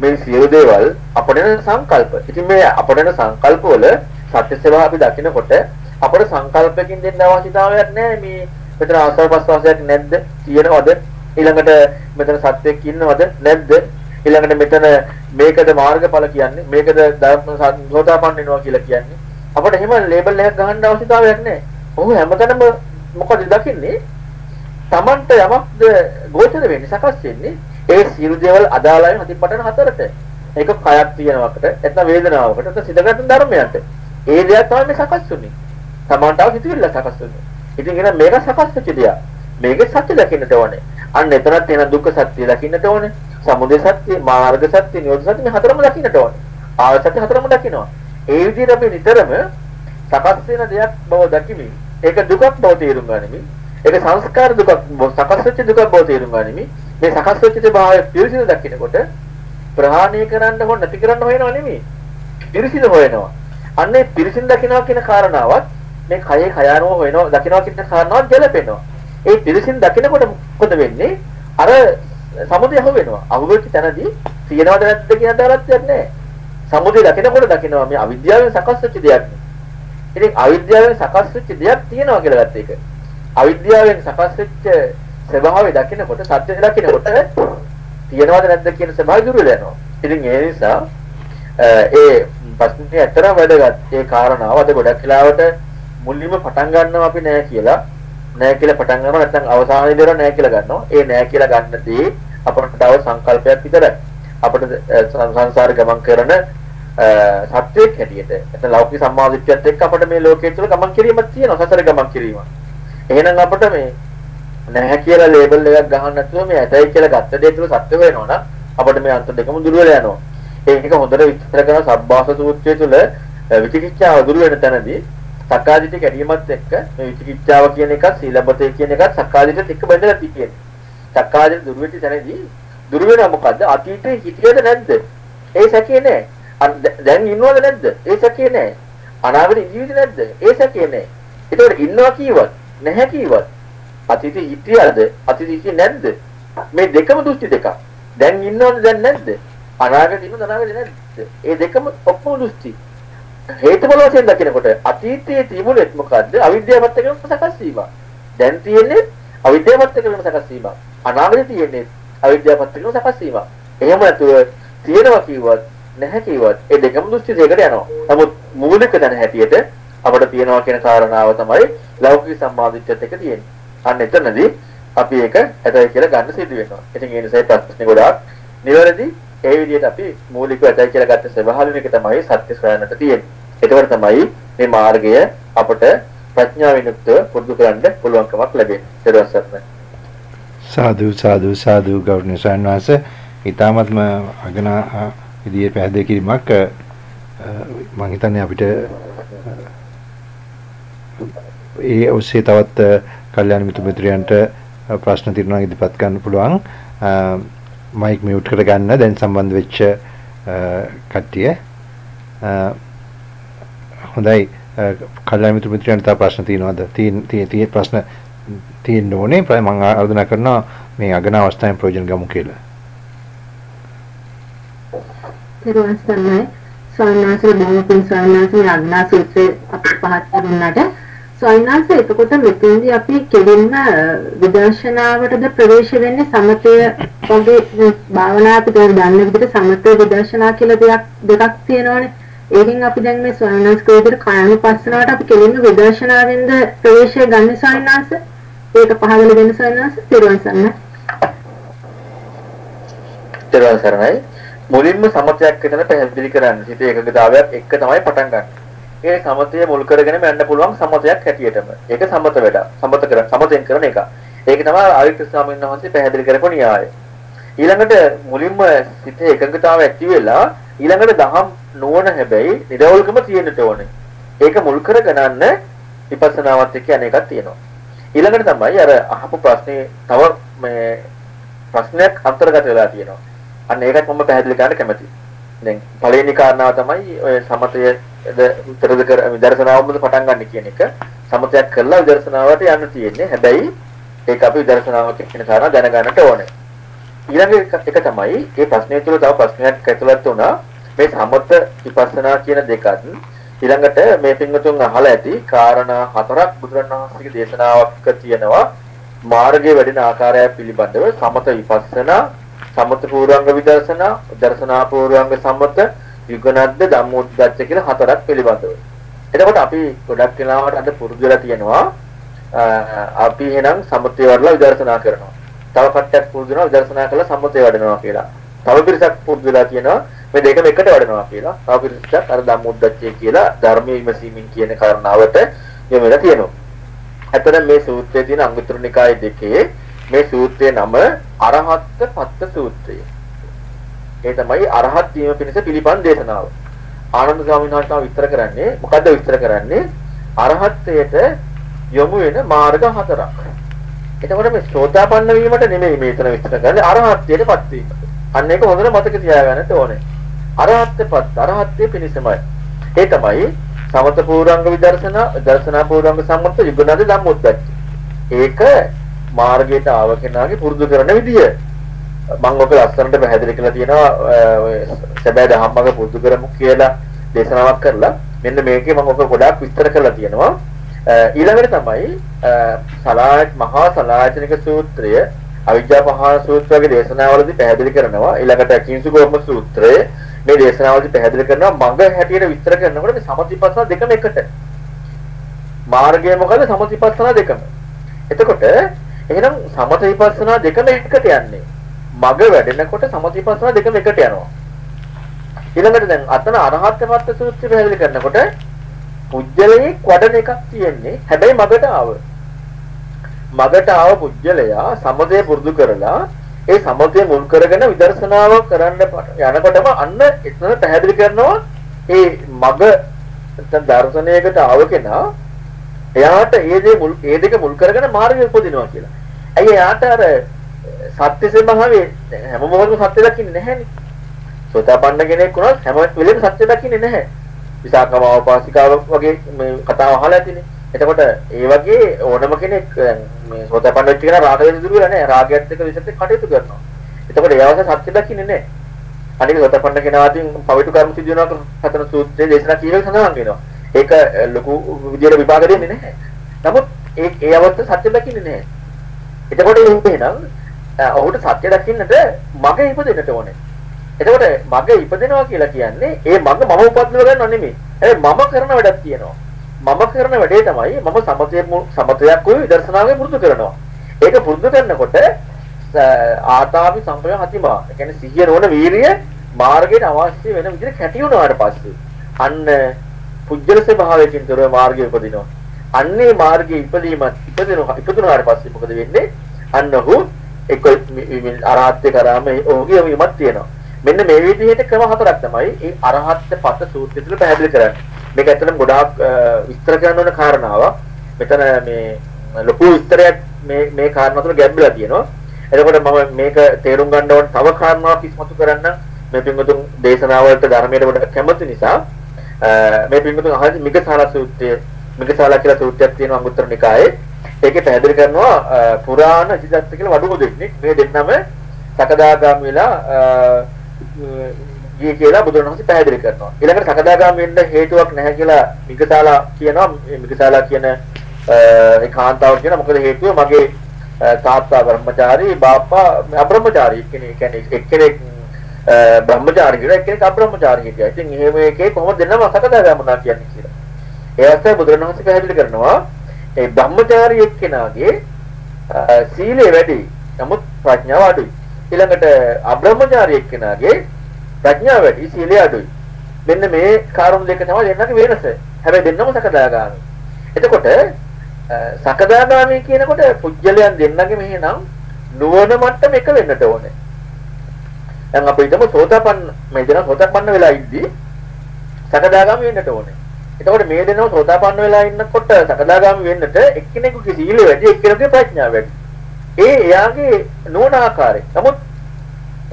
මේ සියලු දේවල් අපට එන සංකල්ප. ඉතින් මේ අපට එන සංකල්ප වල සත්‍ය ස්වභාවය අපි දකිනකොට අපට සංකල්පකින් දෙන්න අවශ්‍යතාවයක් නැහැ මේ මෙතන ආශ්‍රව ප්‍රසවාසයක් නැද්ද? තියෙනවද? ඊළඟට මෙතන සත්‍යයක් ඉන්නවද? නැද්ද? ඊළඟට මෙතන මේකද මාර්ගඵල කියන්නේ මේකද සෝතාපන්න වෙනවා කියලා කියන්නේ අපිට එහෙම ලේබල් එකක් ගහන්න අවශ්‍යතාවයක් නැහැ. ඔහු හැමතැනම මොකද දකින්නේ? Tamanට යමක්ද ගෝචර වෙන්නේ සකස් වෙන්නේ ඒ සියලු දේවල් අදාළයි හතිපටන හතරට. ඒක කයක් තියෙනවකට, නැත්නම් වේදනාවකට, නැත්නම් සිතගත් ධර්මයන්ට. ඒ දේවල් තමයි මේ සකස් වෙන්නේ. Tamanටව හිතවිල්ල සකස් වෙන්නේ. ඉතින් එහෙනම් මේක සකස් වෙච්ච දෙයක්. මේකේ සත්‍ය දකින්නට ඕනේ. අන්න එතනත් එන දුක්ඛ සත්‍ය දකින්නට ඕනේ. සමුදය සත්‍ය, මාර්ග සත්‍ය, නිරෝධ සත්‍ය මේ හතරම දකින්නට ඕනේ. ආර්ය සත්‍ය හතරම දකින්නවා. ඒ විදිහට අපි නිතරම සකස් වෙන දෙයක් බව දකිමින් ඒක දුකක් බව තේරුම් ගනිමින් ඒක සංස්කාර දුකක් සකස් වෙච්ච දුකක් බව තේරුම් ගනිමින් මේ සකස් වෙච්ච ස්වභාවය පිරිසිදු දකින්නකොට ප්‍රහාණය කරන්න හො නැති කරන්න හොයනව නෙමෙයි. පිරිසිදු හොයනවා. අන්නේ පිරිසිදු දකින්නවා කියන කාරණාවත් මේ කයේ කයano හොයනවා දකින්නවා කියන කාරණාවත් ගැලපෙනවා. ඒ පිරිසිදු දකින්නකොට මොකද වෙන්නේ? අර සමුදය අහු වෙනවා. අහු වෙච්ච තැනදී තියෙනවද නැද්ද කියන දාරත්වයක් නැහැ. සමුදය දකිනකොට දකිනවා මේ අවිද්‍යාවෙන් සකස් වෙච්ච දෙයක්. ඉතින් අවිද්‍යාවෙන් සකස් වෙච්ච දෙයක් තියෙනවා කියලා ගත්ත එක. අවිද්‍යාවෙන් සකස් වෙච්ච ස්වභාවය දකිනකොට සත්‍ය දකිනකොට තියෙනවද නැද්ද කියන ස්වභාවය දුර වෙලා යනවා. ඉතින් ඒ නිසා ඒ ප්‍රශ්නේ ඇත්තටම වැදගත්. ඒ කාරණාව අද ගොඩක් වෙලාවට මුලින්ම පටන් ගන්නවා අපි නෑ කියලා නෑ කියලා පටන් ගන්නවා නැත්නම් අවසානයේදී දර නෑ කියලා ගන්නවා. ඒ නෑ කියලා ගන්නදී අපට තව සංකල්පයක් විතරයි. අපිට සංසාර ගමන් කරන සත්‍යයක් හැටියට නැත්නම් ලෞකික සම්මාදිට්ඨියත් එක්ක අපිට මේ ලෝකයේ තුල ගමන් කිරීමක් තියෙනවා සසර ගමන් කිරීම. එහෙනම් අපිට මේ නැහැ කියලා ලේබල් එකක් ගහන්න නැතුව මේ ඇතයි කියලා ගත්ත දේ තුල සත්‍ය වෙනවා නම් අපිට මේ අන්ත දෙකම දුර වෙලා යනවා. ඒක හොඳට විස්තර කරන සබ්බාස සූත්‍රය තුල විචිකිච්ඡාව දුර වෙන තැනදී සක්කාදිට කැඩීමත් එක්ක මේ විචිකිච්ඡාව කියන එකත් සීලබතේ කියන එකත් සක්කාදිටත් එක්ක බැඳලා තියෙන්නේ. සක්කාදිට දුර වෙච්ච තැනදී දුර වෙනවා මොකද්ද? අතීතේ හිටියද නැද්ද? ඒ සැකේ නෑ. දැන් ඉන්නවද නැද්ද? ඒ සැකේ නෑ. අනාගත ජීවිතේ නැද්ද? ඒ සැකේ නෑ. ඒතකොට ඉන්නවා කීවත් නැහැ කීවත් අතීතේ හිටියද? අතීතේ හිටියේ නැද්ද? මේ දෙකම දෘෂ්ටි දෙකක්. දැන් ඉන්නවද දැන් නැද්ද? අනාගත ඉන්නවද අනාගත නැද්ද? ඒ දෙකම ඔක්කොම දෘෂ්ටි. හේතුඵල වශයෙන් දකිනකොට අතීතයේ තිබුණෙත් මොකද්ද? අවිද්‍යාවත් එක්කම සකස් වීම. දැන් තියෙන්නේ අවිද්‍යාවත් එක්කම සකස් වීම. අනාගතේ තියෙන්නේ අවිද්‍යාවත් එක්කම සකස් වීම. එහෙම නැතුව තියෙනවා කිව්වත් නැහැ කිව්වත් ඒ දෙකම දෘෂ්ටි දෙකට යනවා. නමුත් මූලික දැන හැටියට අපිට තියෙනවා කියන කාරණාව තමයි ලෞකික සම්මාදිට්ඨියත් එක තියෙන්නේ. අන්න එතනදී අපි ඒක ඇතයි කියලා ගන්න සිදු වෙනවා. ඉතින් ඒ නිසා ප්‍රශ්නේ ගොඩාක් නිවැරදි ඒ විදිහට අපි මූලිකව ඇතයි කියලා ගත්ත ස්වභාවයෙන් එක තමයි සත්‍ය සොයන්නට තියෙන්නේ. ඒකවල තමයි මේ මාර්ගය අපට ප්‍රඥාවෙන් යුක්තව පුරුදු කරන්න පුළුවන්කමක් ලැබෙන්නේ. ඊට පස්සේ සාදු සාදු සාදු ගෞරවනීය සයන්වාස ඊ타මත්ම අගන විදියේ පැහැදිලි කිරීමක් මම හිතන්නේ අපිට ඒ ඔස්සේ තවත් කල්යාණ මිතු මිත්‍රයන්ට ප්‍රශ්න తీරනවා ඉදිරිපත් කරන්න පුළුවන් මයික් මියුට් කරගන්න දැන් සම්බන්ධ වෙච්ච කට්ටිය. හොඳයි. කල්යාණ මිතු මිත්‍රයන්ට තව ප්‍රශ්න තියෙනවද? තියෙන තියෙන ප්‍රශ්න තියෙන්න ඕනේ. මම ආරාධනා කරනවා මේ අගන අවස්ථාවේ ප්‍රයෝජන ගමු කියලා. පෙරවන් සර්ණයි. ස්වාමීනාසේ බොහොම ස්වාමීනාසේ අගනා සූත්‍රය අපිට පහත් කරුණාට ස්වාමීනාසේ එතකොට මෙතෙන්දී අපි කෙලින්ම විදර්ශනාවටද ප්‍රවේශ වෙන්නේ සමතය වගේ භාවනා අපිට දන්න විදිහට සමතය විදර්ශනා කියලා දෙයක් දෙකක් තියෙනවානේ ඒකෙන් අපි දැන් මේ ස්වාමීනාස් කෝවිතර කායනුපස්සනාවට අපි කෙලින්ම විදර්ශනාවෙන්ද ප්‍රවේශය ගන්න ස්වාමීනාසේ ඒක පහදලා දෙන්න සන්නස තිරුවන් සරණයි. තිරුවන් සරණයි. මුලින්ම සමතයක් විතර පැහැදිලි කරන්න. හිත ඒකගතාවයක් එක්ක තමයි පටන් ගන්න. ඒ සමතය මුල් කරගෙන යන්න පුළුවන් සමතයක් හැටියටම. ඒක සමත වැඩ. සමත කර සමතෙන් කරන එක. ඒක තමයි ආරිත් ස්වාමීන් වහන්සේ පැහැදිලි කරපු න්‍යායය. ඊළඟට මුලින්ම හිත එකඟතාවය ඇති වෙලා ඊළඟට දහම් නොවන හැබැයි නිරවුල්කම තියෙන්නට ඕනේ. ඒක මුල් කරගෙනන්න විපස්සනාවත් එක්ක අනේකක් තියෙනවා. ඊළඟට තමයි අර අහපු ප්‍රශ්නේ තව මේ ප්‍රශ්නයක් අන්තර්ගත වෙලා තියෙනවා. අන්න ඒකත් මම පැහැදිලි කරන්න කැමතියි. දැන් පළවෙනි කාරණාව තමයි ඔය සමතයද උත්තරද කර විදර්ශනාවමද පටන් ගන්න කියන එක. සමතයක් කරලා විදර්ශනාවට යන්න තියෙන්නේ. හැබැයි ඒක අපි විදර්ශනාව කියන කාරණා දැනගන්නට ඕනේ. ඊළඟ එක තමයි මේ ප්‍රශ්නය තුළ තව ප්‍රශ්නයක් ඇතුළත් වුණා මේ සමත විපස්සනා කියන දෙකත් ඊළඟට මේ පින්වතුන් අහලා ඇති කාරණා හතරක් බුදුරණවහන්සේගේ දේශනාවක් තියෙනවා මාර්ගයේ වැඩෙන ආකාරය පිළිබඳව සමත විපස්සනා සමත පූර්වංග විදර්ශනා දර්ශනා පූර්වංග සමත යුගනද්ද ධම්මෝද්දච්ච කියලා හතරක් පිළිබඳව. එතකොට අපි ගොඩක් වෙලාවට අද පුරුදු වෙලා තියෙනවා අපි එහෙනම් සමතේ වඩලා විදර්ශනා කරනවා. තව කට්ටියක් පුරුදු වෙනවා විදර්ශනා කරලා සමතේ වඩනවා කියලා. තව පිරිසක් පුරුදු වෙලා තියෙනවා මේ දෙකම එකට වඩනවා කියලා. තව පිරිසක් අර ධම්මෝද්දච්චය කියලා ධර්මයේ විමසීමෙන් කියන කාරණාවට යොමු වෙලා තියෙනවා. ඇතර මේ සූත්‍රයේ තියෙන අංගුත්තර නිකායේ දෙකේ මේ සූත්‍රයේ නම අරහත් පත්ත සූත්‍රය. ඒ තමයි අරහත් වීම පිණිස පිළිපන් දේශනාව. ආනන්ද ස්වාමීන් වහන්සේ විස්තර කරන්නේ මොකද්ද විස්තර කරන්නේ? අරහත්ත්වයට යොමු වෙන මාර්ග හතරක්. එතකොට මේ සෝතාපන්න වීමට නෙමෙයි මේ එතන විස්තර කරන්නේ අරහත්ත්වයටපත් වීම. අන්න ඒක හොඳට මතක තියාගන්න ඕනේ. අරහත්ත්වපත් අරහත්ත්වයේ පිණිසමයි. ඒ තමයි සමත පූර්වංග විදර්ශනා, දර්ශනා පූර්වංග සම්මත යුගනද ධම්මොද්දච්ච. ඒක මාර්ගයට ආව කෙනාගේ පුරුදු කරන විදිය. මම ඔක ලස්සනට පැහැදිලි කරලා තියෙනවා සැබෑ දහම්මග පුරුදු කරමු කියලා දේශනාවක් කරලා මෙන්න මේකේ මම ඔක ගොඩාක් විස්තර කරලා තියෙනවා. ඊළඟට තමයි සලායත් මහා සලායතනික සූත්‍රය අවිජ්ජා පහන සූත්‍ර වගේ දේශනාවලදී පැහැදිලි කරනවා ඊළඟට කිංසුකෝම සූත්‍රය මේ දේශනාවලදී පැහැදිලි කරනවා මඟ හැටියට විස්තර කරනකොට මේ සමතිපස්සන දෙකම එකට මාර්ගය මොකද සමතිපස්සන දෙකම එතකොට එහෙනම් සමත විපස්සනා දෙකම එකට යන්නේ. මඟ වැඩෙනකොට සමත විපස්සනා දෙකම එකට යනවා. ඊළඟට දැන් අතන අරහත්ත්වපත්ත සූත්‍රය පැහැදිලි කරනකොට පුජ්‍යලයේ වඩන එකක් තියෙන්නේ. හැබැයි මගට ආව. මගට ආව පුජ්‍යලයා සමතේ පුරුදු කරලා ඒ සමතේ මුල් කරගෙන විදර්ශනාව කරන්න යනකොටම අන්න එතන පැහැදිලි කරනවා ඒ මග දර්ශනයකට ආව කෙනා එයාට ඒ දේ මුල් ඒ දෙක මුල් කරගෙන මාර්ගය උපදිනවා කියලා. ඇයි එයාට අර සත්‍ය සමහාවේ හැම මොහොතම සත්‍ය දකින්නේ නැහැනේ. සෝතාපන්න කෙනෙක් වුණත් හැම වෙලෙම සත්‍ය දකින්නේ නැහැ. විසාකමාව පාසිකාව වගේ මේ කතාව අහලා ඇතිනේ. එතකොට ඒ වගේ ඕනම කෙනෙක් මේ සෝතපන්න වෙච්ච කෙනා රාග වෙන දුර වෙලා නැහැ. රාගයත් එක්ක විසත් එක්ක කටයුතු කරනවා. එතකොට ඒ අවස්ථාවේ සත්‍ය දකින්නේ නැහැ. අනික සෝතපන්න කෙනා අතින් පවිතු කර්ම සිදු වෙනවා හතර සූත්‍රයේ දේශනා කීවක සඳහන් වෙනවා. ඒක ලොකු විදියට විපාක දෙන්නේ නැහැ. නමුත් ඒ ඒ අවස්ථාව සත්‍ය දකින්නේ නැහැ. එතකොට එහෙනම් ඔහුට සත්‍ය දකින්නට මග ඉපදෙන්නට ඕනේ. එතකොට මග ඉපදෙනවා කියලා කියන්නේ ඒ මග මම උපද්දව ගන්නව නෙමෙයි. ඒ මම කරන වැඩක් තියෙනවා. මම කරන වැඩේ තමයි මම සමතය සමතයක් වූ විදර්ශනාවේ පුරුදු කරනවා. ඒක පුරුදු කරනකොට ආතාපි සම්පය හතිමා. ඒ කියන්නේ සිහිය නොවන වීරිය මාර්ගයට අවශ්‍ය වෙන විදිහට කැටි වුණාට පස්සේ අන්න පුජ්‍යල ස්වභාවයෙන් තොරව මාර්ගය උපදිනවා. අන්නේ මාර්ගයේ ඉපදීමත් ඉපදිනවා ඉපදුනාට පස්සේ මොකද වෙන්නේ? අන්න ඔහු එක්ක අරහත්ත්‍ය කරාම ඔහුගේ වීමක් තියෙනවා. මෙන්න මේ විදිහට ක්‍රම හතරක් තමයි මේ අරහත් පත සූත්‍රය තුළ පැහැදිලි කරන්නේ. මේක ඇත්තටම ගොඩාක් විස්තර කරන්න ඕන කාරණාවක්. මෙතන මේ ලොකු විස්තරයක් මේ මේ කාරණා තුළ ගැඹුරලා තියෙනවා. එතකොට මම මේක තේරුම් ගන්න ඕන තව කාරණාවක් ඉස්මතු කරන්න මේ පින්වතුන් දේශනාවලට ධර්මයට ගොඩක් කැමති නිසා මේ පින්වතුන් අහන්නේ මිගසාලා සූත්‍රය මිගසාලා කියලා සූත්‍රයක් තියෙනවා අංගුත්තර නිකායේ. ඒකේ පැහැදිලි කරනවා පුරාණ සිද්ධාර්ථ කියලා වඩුව දෙන්නේ. මේ දෙන්නම සකදාගාමි වෙලා ගියේ කියලා බුදුරණවහන්සේ පැහැදිලි කරනවා. ඊළඟට සකදාගාමි වෙන්න හේතුවක් නැහැ කියලා මිගසාලා කියනවා. මිගසාලා කියන ඒ කාන්තාව කියන මොකද හේතුව මගේ තාත්තා බ්‍රහ්මචාරී බාප්පා අබ්‍රහ්මචාරී කෙනෙක් කියන්නේ එක්කෙනෙක් බ්‍රහ්මචාරී කියලා එක්කෙනෙක් අබ්‍රහ්මචාරී හිටියා. ඉතින් එහෙම එකේ කොහොමද දෙන්නම සකදාගාමනා කියන්නේ කියලා. ඒ අවස්ථාවේ බුදුරණවහන්සේ පැහැදිලි කරනවා ඒ බ්‍රහ්මචාරී එක්කෙනාගේ සීලය වැඩි. නමුත් ප්‍රඥාව අඩුයි. ඊළඟට අබ්‍රහ්මචාරී එක්කෙනාගේ ප්‍රඥාව වැඩි සීලය අඩුයි. මෙන්න මේ කාරණු දෙක තමයි දෙන්නගේ වෙනස. හැබැයි දෙන්නම සකදාගාමී. එතකොට සකදාගාමී කියනකොට පුජ්‍යලයන් දෙන්නගේ මෙහෙනම් නුවණ මට්ටම එක වෙන්නට ඕනේ. දැන් අපි හිතමු සෝතාපන්න මේ දෙන සෝතාපන්න වෙලා ඉද්දි සකදාගාමී වෙන්නට ඕනේ. එතකොට මේ දෙනම සෝතාපන්න වෙලා ඉන්නකොට සකදාගාමී වෙන්නට එක්කෙනෙකුගේ සීලය වැඩි එක්කෙනෙකුගේ ප්‍රඥාව වැඩි. ඒ එයාගේ නුවණ ආකාරය. නමුත්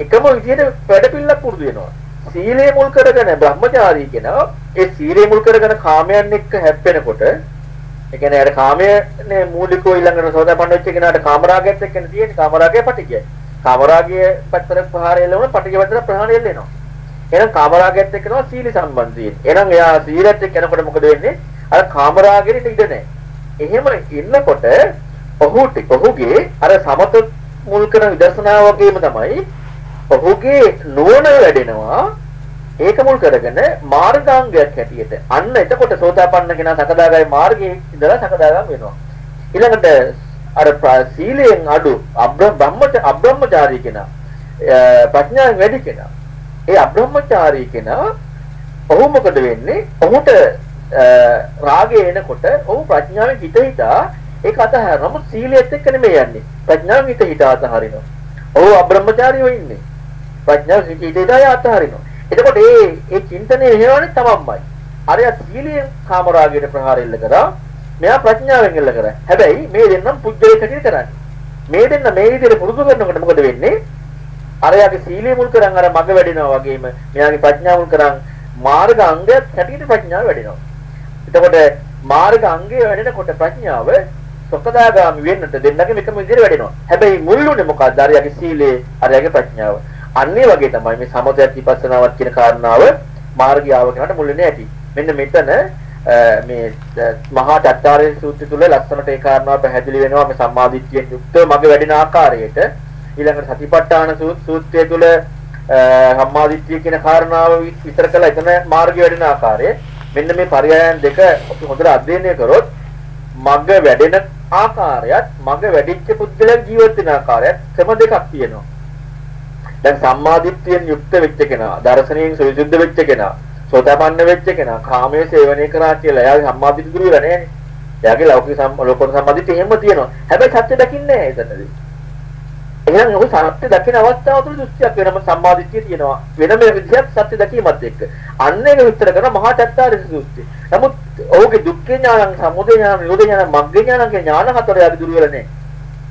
එකම විදිහට වැඩපිළිවෙලක් පුරුදු වෙනවා. සීලය මුල් කරගෙන බ්‍රහ්මචාරී කෙනා ඒ සීලය මුල් කරගෙන කාමයන් එක්ක හැප්පෙනකොට ඒ කියන්නේ අර කාමයේ මූලිකව ඊළඟට සෝදාපන්න වෙච්ච කෙනාට කාමරාගයත් එක්කනේ තියෙන්නේ කාමරාගය පටිගයයි. කාමරාගයේ පැත්තට ප්‍රහාරය එල්ලවන පටිඝ පැත්තට ප්‍රහාරය එල්ලෙනවා. එහෙනම් කාමරාගයත් එක්ක තමයි සීල සම්බන්ධයෙන්. එහෙනම් එයා සීලත් එක්ක යනකොට මොකද වෙන්නේ? අර කාමරාගෙට ඉඩ නැහැ. එහෙම ඉන්නකොට ඔහුට ඔහුගේ අර සමත මුල් කරන විදර්ශනා වගේම තමයි ඔහුගේ නුවණ වැඩෙනවා ඒක මුල් කරගෙන මාර්ගාංගයක් හැටියට අන්න එතකොට සෝතාපන්න කෙනා සකදාගාමී මාර්ගයේ ඉඳලා සකදාගාම වෙනවා ඊළඟට අර සීලයෙන් අඩු අබ්‍රහ්මච අබ්‍රහ්මචාරී කෙනා ප්‍රඥාවෙන් වැඩි කෙනා ඒ අබ්‍රහ්මචාරී කෙනා ඔහු මොකද වෙන්නේ? ඔහුට රාගය එනකොට ඔහු ප්‍රඥාවෙන් හිත හිතා ඒක අතහැර නමුත් සීලයත් එක්ක නෙමෙයි යන්නේ. ප්‍රඥාවෙන් හිත හිතා අතහරිනවා. ඔහු අබ්‍රහ්මචාරීව ඉන්නේ ප්‍රඥාව හිත හිතා අතහරිනවා. එතකොට මේ මේ චින්තනය හේවන්නේ තමන්මයි. අරයා සීලයෙන් කාමරාගයට ප්‍රහාර එල්ල කරා. මෙයා ප්‍රඥාවෙන් එල්ල කරා. හැබැයි මේ දෙන්නම් පුජ්‍යලේ කටියට කරන්නේ. මේ දෙන්න මේ විදිහට පුරුදු කරනකොට මොකද වෙන්නේ? අරයාගේ සීලය මුල් කරන් අර මග වැඩෙනවා වගේම මෙයාගේ ප්‍රඥාව මුල් කරන් මාර්ග අංගයක් හැටියට ප්‍රඥාව වැඩෙනවා. එතකොට මාර්ග අංගය වැඩෙනකොට ප්‍රඥාව සකදාගාමි වෙන්නට දෙන්නගේ එකම විදිහට වැඩෙනවා. හැබැයි මුල්ුනේ මොකක්ද? අරයාගේ සීලය, අරයාගේ ප්‍රඥාව. අන්නේ වගේ තමයි මේ සමතයක් විපස්සනාවක් කියන කාරණාව මාර්ගයාව කරනට මුල් වෙන්නේ ඇති. මෙන්න මෙතන මේ මහා චත්තාරේ සූත්‍රය තුල ලස්සනට ඒ කාරණාව පැහැදිලි වෙනවා මේ සම්මාදිට්ඨියෙන් යුක්තව මග වැඩෙන ආකාරයට ඊළඟට සතිපට්ඨාන සූත්‍රය තුල සම්මාදිට්ඨිය කියන කාරණාව විතර කළා. එතන මාර්ගය වැඩෙන ආකාරය. මෙන්න මේ පරයයන් දෙක අපි හොඳට අධ්‍යයනය කරොත් මග වැඩෙන ආකාරයත් මග වැඩිච්ච පුද්ගලයන් ජීවත් වෙන ආකාරයත් ක්‍රම දෙකක් තියෙනවා. දැන් සම්මාදිට්ඨියෙන් යුක්ත වෙච්ච කෙනා දර්ශනයෙන් සවිසුද්ධ වෙච්ච කෙනා සෝතාපන්න වෙච්ච කෙනා කාමයේ සේවනය කරා කියලා එයාගේ සම්මාදිට්ඨිය දුරු වෙලා නැහැ එයාගේ ලෞකික ලෝකෝත්තර සම්මාදිට්ඨිය එහෙම තියෙනවා. හැබැයි සත්‍ය දකින්නේ නැහැ එතනදී. එහෙනම් ඔහු සත්‍ය දකින අවස්ථාව තුළ දෘෂ්ටියක් වෙනම සම්මාදිට්ඨිය තියෙනවා. වෙනම විදිහක් සත්‍ය දැකීමත් එක්ක. අන්න ඒක විස්තර කරන මහා චත්තාරිස සූත්‍රය. නමුත් ඔහුගේ දුක්ඛ ඥානං, සමුදය ඥානං, නිරෝධ ඥානං, මග්ග ඥානං කියන ඥාන හතර යාගේ දුර වෙලා නැහැ.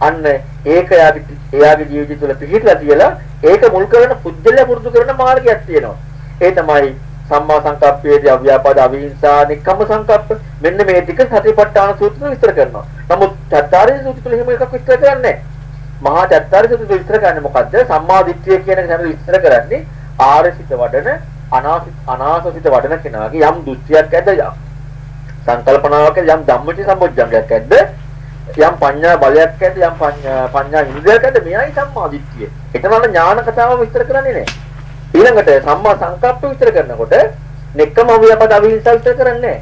අන්න ඒක යාගේ එයාගේ ජීවිතය තුළ පිහිටලා තියලා ඒක මුල් කරගෙන පුජ්‍යලය පුරුදු කරන මාර්ගයක් තියෙනවා. ඒ තමයි සම්මා සංකප්පයේදී අව්‍යාපාද අවිහිංසා නික්කම සංකප්ප මෙන්න මේ ටික සතිපට්ඨාන සූත්‍රය විස්තර කරනවා. නමුත් චත්තාරිස සූත්‍රය තුළ එහෙම එකක් විස්තර කරන්නේ නැහැ. මහා චත්තාරිසුතු විස්තර කරන්නේ මොකද්ද? සම්මා දිට්ඨිය කියන එක විස්තර කරන්නේ ආරසිත වඩන අනාසිත අනාසසිත වඩන කෙනාගේ යම් දෘෂ්ටියක් ඇද්ද යම් සංකල්පනාවක් ඇද්ද යම් ධම්මචි සම්බොජ්ජංගයක් ඇද්ද යම් පඤ්ඤා බලයක් ඇද්ද යම් පඤ්ඤා ඉන්ද්‍රියක් ඇද්ද මෙයයි සම්මා දිට්ඨිය. එතනවල ඥාන කතාව විස්තර කරන්නේ නැහැ. ඊළඟට සම්මා සංකප්ප විස්තර කරනකොට නෙක්කම ව්‍යාපද අවිහිංසා විස්තර කරන්නේ නැහැ.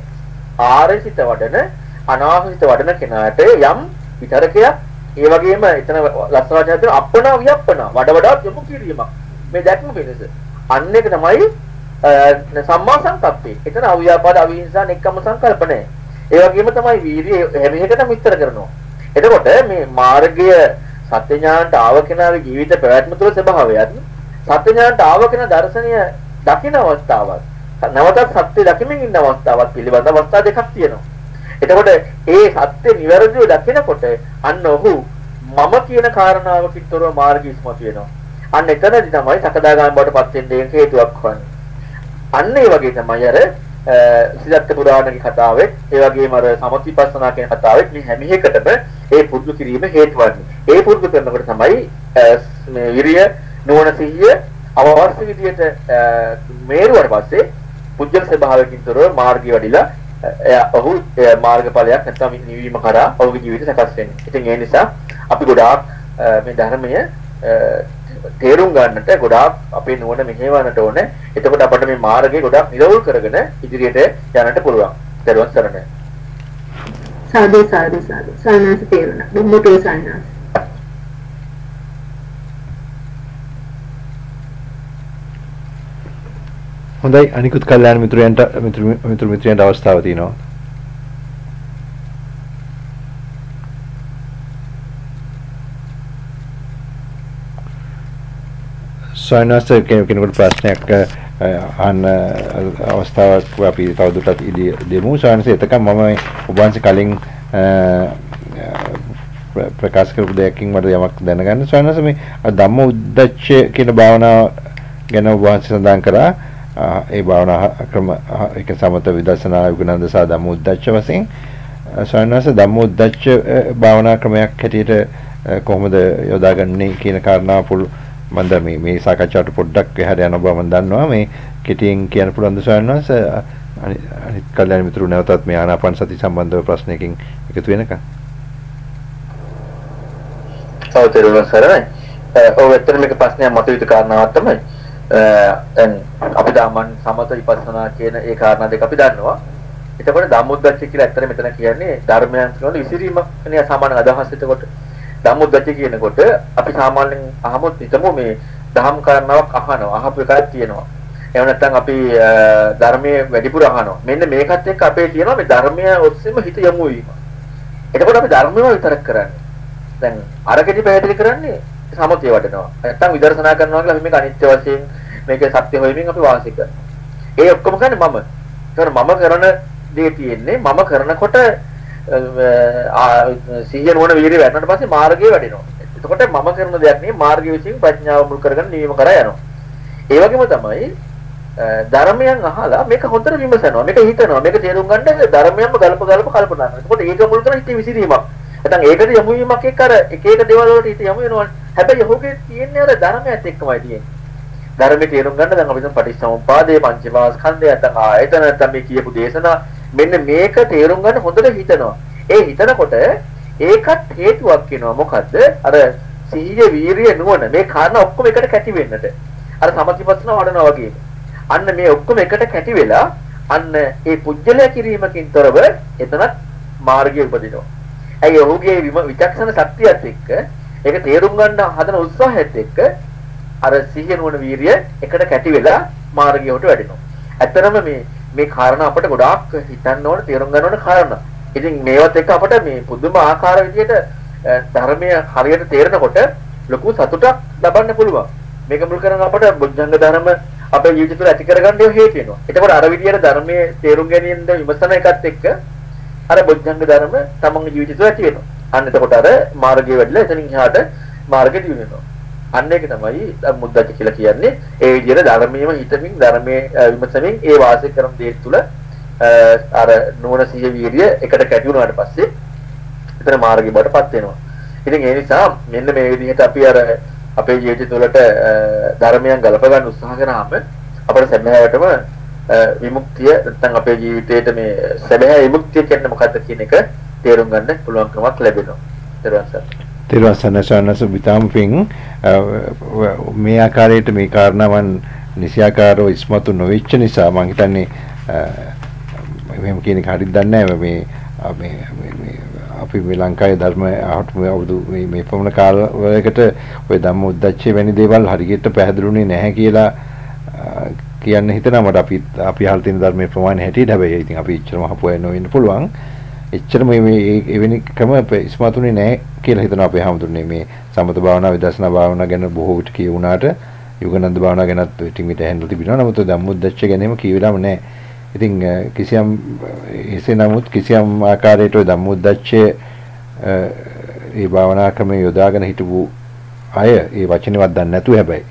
ආරසිත වඩන අනාසිත වඩන කෙනාට යම් විතරකයක් ඒ වගේම එතන ලස්සන වචන තියෙන අප්පනා වියප්පනා වඩ වඩාත් යොමු කිරීමක්. මේ දැක්ම වෙනස. අන්න එක තමයි සම්මා සංකප්පේ. එතන අව්‍යාපාද අවිහිංසා නෙක්කම සංකල්ප නැහැ. ඒ වගේම තමයි වීර්යය හැම එකටම විස්තර කරනවා. එතකොට මේ මාර්ගය සත්‍ය ඥානට ආව කෙනාගේ ජීවිත පැවැත්ම තුළ ස්වභාවයත් සත්‍ය ඥානට ආව කෙනා දර්ශනය දකින අවස්ථාවක් නැවතත් සත්‍ය දකිමින් ඉන්න අවස්ථාවක් පිළිබඳ අවස්ථා දෙකක් තියෙනවා. එතකොට ඒ සත්‍ය නිවැරදිව දකිනකොට අන්න ඔහු මම කියන කාරණාවකින් තොරව මාර්ගය ඉස්මතු වෙනවා. අන්න එතනදී තමයි සකදාගාමී බවට පත් වෙන්නේ හේතුවක් වන්නේ. අන්න ඒ වගේ තමයි අර සිද්ධාර්ථ පුරාණගේ කතාවෙත් ඒ වගේම අර සමතිපස්සනා කියන කතාවෙත් මේ හැම එකටම ඒ පුරුදු කිරීම හේතු වන්නේ. ඒ පුරුදු කරනකොට තමයි මේ විරිය නුවණ සිහිය අවශ්‍ය විදියට මේරුවට පස්සේ පුජ්‍යල ස්වභාවයකින් තොරව මාර්ගය වැඩිලා එයා ඔහු මාර්ගඵලයක් නැත්නම් නිවීම කරා ඔහුගේ ජීවිතය සකස් වෙන්නේ. ඉතින් ඒ නිසා අපි ගොඩාක් මේ ධර්මය තේරුම් ගන්නට ගොඩාක් අපේ නුවණ මෙහෙවන්නට ඕනේ. එතකොට අපිට මේ මාර්ගය ගොඩාක් නිරවුල් කරගෙන ඉදිරියට යන්නට පුළුවන්. දරුවන් සරණයි. සාදු සාදු සාදු. සානාස තේරුණා. බොම්බටෝ සානාස. හොඳයි අනිකුත් කල්යාණ මිත්‍රයන්ට මිත්‍ර මිත්‍රයන්ට අවස්ථාව තියෙනවා. සයනස් කෙනෙකුට ප්‍රශ්නයක් අහන්න අවස්ථාවක් අපි තවදුරටත් ඉදී දෙමු. සයනස් එතකම මම ඔබ වහන්සේ කලින් ප්‍රකාශ කරපු දෙයකින් මට යමක් දැනගන්න. සයනස් මේ ධම්ම උද්දච්ච කියන භාවනාව ගැන ඔබ වහන්සේ සඳහන් කරා. ඒ භාවනා ක්‍රම එක සමත විදර්ශනා යුගනන්ද සහ ධම්මෝද්දච්ච වශයෙන් ස්වයන්වස ධම්මෝද්දච්ච භාවනා ක්‍රමයක් හැටියට කොහොමද යොදාගන්නේ කියන කාරණාව පුළු මම මේ මේ සාකච්ඡාවට පොඩ්ඩක් එහාට යන බව මම දන්නවා මේ කෙටියෙන් කියන්න පුළුවන් ද ස්වාමීන් වහන්සේ අනිත් කල්යනා මිතුරු නැවතත් මේ ආනාපාන සති සම්බන්ධව ප්‍රශ්නයකින් එකතු වෙනකම් ඔව් තේරුම් සරණයි. ඔව් ඇත්තට මේක ප්‍රශ්නයක් මතුවෙච්ච කාරණාවක් තමයි. Uh, දැන් අපි දාමන් සමත විපස්සනා කියන ඒ කාරණා දෙක අපි දන්නවා. එතකොට ධම්මොද්දච්ච කියලා ඇත්තට මෙතන කියන්නේ ධර්මයන් කියන විසිරීම නේ සාමාන්‍ය අදහස් එතකොට. ධම්මොද්දච්ච කියනකොට අපි සාමාන්‍යයෙන් අහමුත් හිතමු මේ දහම් කාරණාවක් අහනවා. අහපු එකක් තියෙනවා. එහෙම නැත්නම් අපි uh, ධර්මයේ වැඩිපුර අහනවා. මෙන්න මේකත් එක්ක අපේ තියෙනවා මේ ධර්මය ඔස්සේම හිත යොමු වීම. එතකොට අපි ධර්මයම විතරක් කරන්නේ. දැන් අරකෙදි පැහැදිලි කරන්නේ සමතේ වඩනවා. නැත්තම් විදර්ශනා කරනවා කියලා මේක අනිත්‍ය වශයෙන් මේක සත්‍ය හොයමින් අපි වාසය කරනවා. ඒ ඔක්කොම කරන්නේ මම. ඒතර මම කරන දේ තියෙන්නේ මම කරනකොට සිහිය නොවන වීර්ය වැඩනට පස්සේ මාර්ගය වැඩෙනවා. එතකොට මම කරන දෙයක් නෙවෙයි මාර්ගය විසින් ප්‍රඥාව මුල් කරගෙන නිවීම කරා යනවා. ඒ වගේම තමයි ධර්මයන් අහලා මේක හොඳට විමසනවා. මේක හිතනවා. මේක තේරුම් ගන්න ධර්මයන්ම ගල්ප ගල්ප කල්පනා කරනවා. එතකොට ඒක මුල් කරගෙන හිතේ විසිරීමක්. නැත්නම් ඒකට යොමු වීමක් එක්ක අර එක එක දේවල් වලට හිත යොමු වෙනවා. හැබැයි ඔහුගේ තියෙන්නේ අර ධර්මයත් එක්කමයි තියෙන්නේ. ධර්මයේ තේරුම් ගන්න දැන් අපි දැන් පටිච්චසමුප්පාදේ පංචමාස්කන්ධය නැත්නම් ආයතන නැත්නම් මේ කියපු දේශනා මෙන්න මේක තේරුම් ගන්න හොඳට හිතනවා. ඒ හිතනකොට ඒකත් හේතුවක් වෙනවා. මොකද්ද? අර සීය වීරිය නුවණ මේ කාරණා ඔක්කොම එකට කැටි වෙන්නට. අර සමතිපස්සන වඩනවා වගේ. අන්න මේ ඔක්කොම එකට කැටි වෙලා අන්න ඒ පුජ්‍යලය කිරීමකින් තොරව එතනත් මාර්ගය උපදිනවා. ඇයි ඔහුගේ විචක්ෂණ ශක්තියත් එක්ක ඒක තේරුම් ගන්න හදන උත්සාහයත් එක්ක අර සිහිය නුවණ වීරිය එකට කැටි වෙලා මාර්ගයට වැඩෙනවා. ඇත්තරම මේ මේ කාරණා අපිට ගොඩාක් හිතන්න ඕන තේරුම් ගන්න ඕන කාරණා. ඉතින් මේවත් එක්ක අපිට මේ පුදුම ආකාර විදියට ධර්මය හරියට තේරෙනකොට ලොකු සතුටක් ලබන්න පුළුවන්. මේක මුල් කරගෙන අපිට බුද්ධංග ධර්ම අපේ ජීවිත තුළ ඇති කරගන්න හේතු වෙනවා. එතකොට අර විදියට ධර්මයේ තේරුම් ගැනීමෙන් විමසන එකත් එක්ක අර බොජ්ජංග ධර්ම තමන්ගේ ජීවිතය තුළ ඇති වෙනවා. අන්න එතකොට අර මාර්ගය වැඩිලා එතනින් එහාට මාර්ගෙ දියුණු වෙනවා. අන්න ඒක තමයි මුද්දච්ච කියලා කියන්නේ. ඒ විදිහට ධර්මයේම හිතමින් ධර්මයේ විමසමින් ඒ වාසය කරන දේ තුළ අර නුවණ සිහිය වීර්ය එකට කැටි වුණාට පස්සේ එතන මාර්ගය බඩපත් වෙනවා. ඉතින් ඒ නිසා මෙන්න මේ විදිහට අපි අර අපේ ජීවිතය තුළට ධර්මයන් ගලප ගන්න උත්සාහ කරාම අපිට සැබෑවටම විමුක්තිය නැත්නම් අපේ ජීවිතේට මේ සැබෑ විමුක්තිය කියන්නේ මොකක්ද කියන එක තේරුම් ගන්න පුළුවන්කමක් ලැබෙනවා. ඊට පස්සේ තිරසනසනස විතාම්පින් මේ ආකාරයට මේ කාරණාවන් නිසියාකාරව ඉස්මතු නොවෙච්ච නිසා මම හිතන්නේ මෙහෙම කියන එක හරියට දන්නේ නැහැ. මේ මේ අපි මේ ලංකාවේ ධර්ම අවුරුදු මේ මේ පමණ කාලයකට ওই ධම්ම උද්දච්චය වැනි දේවල් හරියට පැහැදිලුනේ නැහැ කියලා කියන්න හිතනවා. මට අපි අපි අහලා තියෙන ධර්මයේ ප්‍රමාණය හැටියට හැබැයි ඉතින් අපි එච්චරම හපුවා නොවෙන්න පුළුවන්. එච්චරම මේ එවැනි ක්‍රම ඉස්මතුනේ නැහැ කියලා හිතනවා අපේ හැමතුනේ මේ සමත භාවනා විදර්ශනා භාවනා ගැන බොහෝ විට කියුණාට යුගනන්ද භාවනා ගැනත් ඉතින් මිට හැන්දලා තිබෙනවා. නමුත් ධම්මොද්දච්ච ගැනීම කියවිලාම නැහැ ඉතින් කිසියම් එසේ නමුත් කිසියම් ආකාරයකට ධම්මොද්දච්චය ඒ භාවනා ක්‍රමයේ යොදාගෙන හිටපු අය ඒ වචනේවත් දන්නේ නැතුව හැබැයි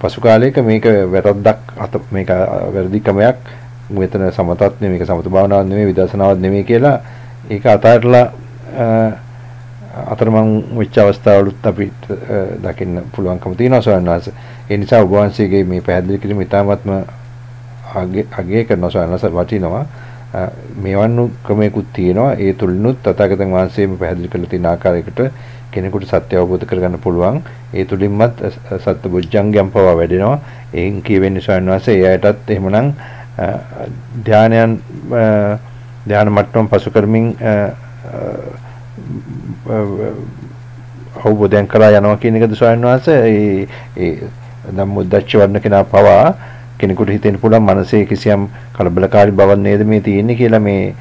පසු කාලයක මේක වැරද්දක් අත මේක වැරදි ක්‍රමයක් මෙතන සමතත් නෙමෙයි මේක සමත භාවනාවක් නෙමෙයි විදර්ශනාවක් නෙමෙයි කියලා ඒක අතහැරලා අතරමං වෙච්ච අවස්ථාවලුත් අපිට දකින්න පුළුවන්කම තියෙනවා ස්වාමීන් වහන්සේ. ඒ නිසා ඔබ වහන්සේගේ මේ පැහැදිලි කිරීම ඉතාමත්ම අගය කරන ස්වාමීන් වහන්සේ වටිනවා. මේවන් ක්‍රමයකුත් තියෙනවා. ඒ තුලිනුත් තථාගතයන් වහන්සේ මේ පැහැදිලි කරලා තියෙන ආකාරයකට කෙනෙකුට සත්‍ය අවබෝධ කරගන්න පුළුවන්. ඒ තුලින්මත් සත්‍ය බුද්ධංගයන් පවා වැඩෙනවා. එයින් කියවෙන්නේ ස්වාමීන් වහන්සේ ඒ අයටත් එහෙමනම් ධානයන් ධාන මට්ටම පසු කරමින් අවබෝධයන් කරා යනවා කියන එකද ස්වාමීන් වහන්සේ ඒ ඒ ධම්මොද්දච්ච වර්ණ කෙනා පවා කෙනෙකුට හිතෙන්න පුළුවන් මනසේ කිසියම් කලබලකාරී බවක් නේද මේ තියෙන්නේ කියලා මේ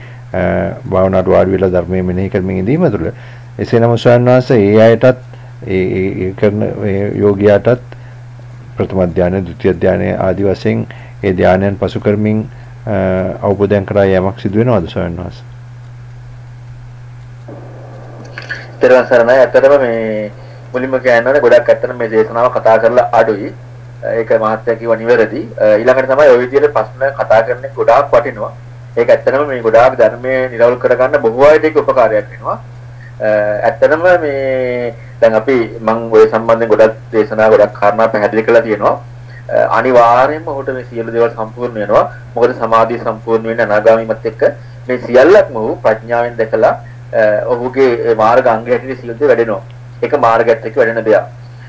භාවනාවට වාඩි වෙලා ධර්මයේ මෙනෙහි කරමින් ඉඳීම තුළ එසේ නම් ස්වාමීන් වහන්සේ ඒ අයටත් ඒ කරන යෝගියාටත් ප්‍රථම ධානය, ဒုတိ ය ධානය ආදි වශයෙන් ඒ ධානයන් පසු කරමින් අවබෝධයන් කරා යෑමක් සිදු වෙනවද ස්වාමීන් වහන්සේ? ඊට සරණයි ඇත්තටම මේ මුලින්ම කියනවානේ ගොඩක් ඇත්තටම මේ දේශනාව කතා කරලා අඩුයි. ඒක මහත්ය කිව්ව නිවැරදි. ඊළඟට තමයි ওই විදිහට ප්‍රශ්න කතා කරන්නේ ගොඩාක් වටිනවා. ඒක ඇත්තටම මේ ගොඩාක් ධර්මයේ නිරවුල් කරගන්න බොහෝ අයට ඒක උපකාරයක් වෙනවා. ඇත්තටම මේ දැන් අපි මම ওই සම්බන්ධයෙන් ගොඩක් දේශනා ගොඩක් කාරණා පැහැදිලි කරලා තියෙනවා. අනිවාර්යයෙන්ම ඔහුට මේ සියලු දේවල් සම්පූර්ණ වෙනවා. මොකද සමාධිය සම්පූර්ණ වෙන්නේ අනාගාමීමත් එක්ක මේ සියල්ලක්ම ඔහු ප්‍රඥාවෙන් දැකලා ඔහුගේ මාර්ග අංගය හැටියට සියලු දේ වැඩෙනවා. ඒක මාර්ගයත් එක්ක වැඩෙන දෙයක්.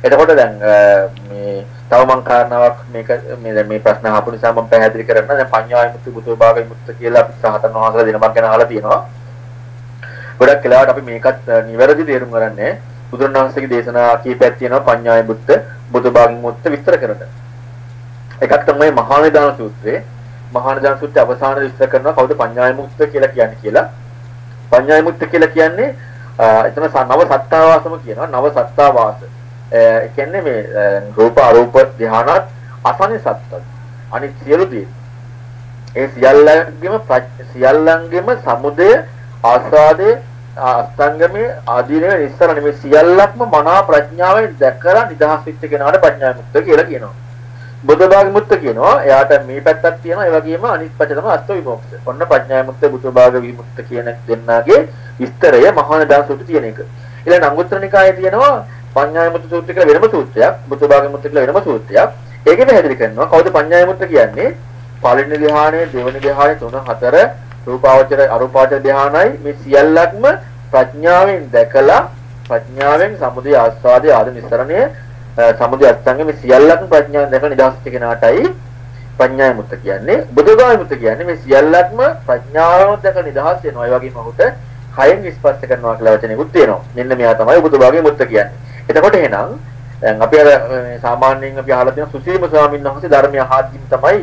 එතකොට දැන් මේ තව මං කාරණාවක් මේක මේ දැන් මේ ප්‍රශ්න අහපු නිසා මම පැහැදිලි කරන්න දැන් පඤ්ඤා විමුක්ති බුදු භාග විමුක්ති කියලා අපි සහතන් වහන්සේලා දෙනමක් ගැන අහලා තියෙනවා. ගොඩක් වෙලාවට අපි මේකත් නිවැරදි තේරුම් ගන්නෑ. බුදුරණවහන්සේගේ දේශනා කීපයක් තියෙනවා පඤ්ඤා විමුක්ත බුදු භාග විමුක්ත විස්තර කරන්න. එකක් තමයි මහා නිදාන සූත්‍රයේ මහා නිදාන සූත්‍රයේ අවසානයේ විස්තර කරනවා කවුද පඤ්ඤා විමුක්ත කියලා කියන්නේ කියලා. පඤ්ඤා විමුක්ත කියලා කියන්නේ එතන නව සත්තාවාසම කියනවා නව සත්තාවාස. ඒ කියන්නේ මේ රූප අරූප ධානාත් අසන්නේ සත්තත්. අනිත් සියලු දේ. ඒ සියල්ලංගෙම සියල්ලංගෙම සමුදය ආස්වාදයේ අස්තංගමේ ආදීනව ඉස්සරණ මේ සියල්ලක්ම මනා ප්‍රඥාවෙන් දැකලා නිදහස් වෙච්ච කෙනාට ප්‍රඥා මුක්ත කියලා කියනවා. බුදුබාග මුක්ත කියනවා. එයාට මේ පැත්තක් තියෙනවා. ඒ වගේම අනිත් පැත්ත තමයි අස්ත විමුක්ත. ඔන්න ප්‍රඥා මුක්ත බුදුබාග විමුක්ත කියන දෙන්නාගේ විස්තරය මහාන දාසුට තියෙන එක. ඊළඟ අංගුත්තර නිකායේ තියෙනවා පඤ්ඤායමුත්‍ර සූත්‍රය කියලා වෙනම සූත්‍රයක්, බුදුබාගමුත්‍ර කියලා වෙනම සූත්‍රයක්. ඒකේ පැහැදිලි කරනවා කවුද පඤ්ඤායමුත්‍ර කියන්නේ? පළවෙනි ධ්‍යානය, දෙවෙනි ධ්‍යානය, තුන, හතර, රූපාවචර, අරූපාවචර ධ්‍යානයි මේ සියල්ලක්ම ප්‍රඥාවෙන් දැකලා ප්‍රඥාවෙන් සමුදය ආස්වාදයේ ආද නිස්සරණය සමුදය අත්ංග මේ සියල්ලක්ම ප්‍රඥාවෙන් දැකලා නිදහස් කෙනාටයි පඤ්ඤායමුත්‍ර කියන්නේ. බුදුබාගමුත්‍ර කියන්නේ මේ සියල්ලක්ම ප්‍රඥාවෙන් දැකලා නිදහස් වෙනවා. ඒ වගේම ඔහුට කයෙන් ස්පර්ශ කරනවා කියලා වචනයකුත් තියෙනවා. මෙන්න මෙයා තමයි බුදුබාගේ මුත්ත කියන්නේ. එතකොට එහෙනම් දැන් අපි අර සාමාන්‍යයෙන් අපි අහලා තියෙන සුසීම ස්වාමීන් වහන්සේ ධර්මය අහද්දිම තමයි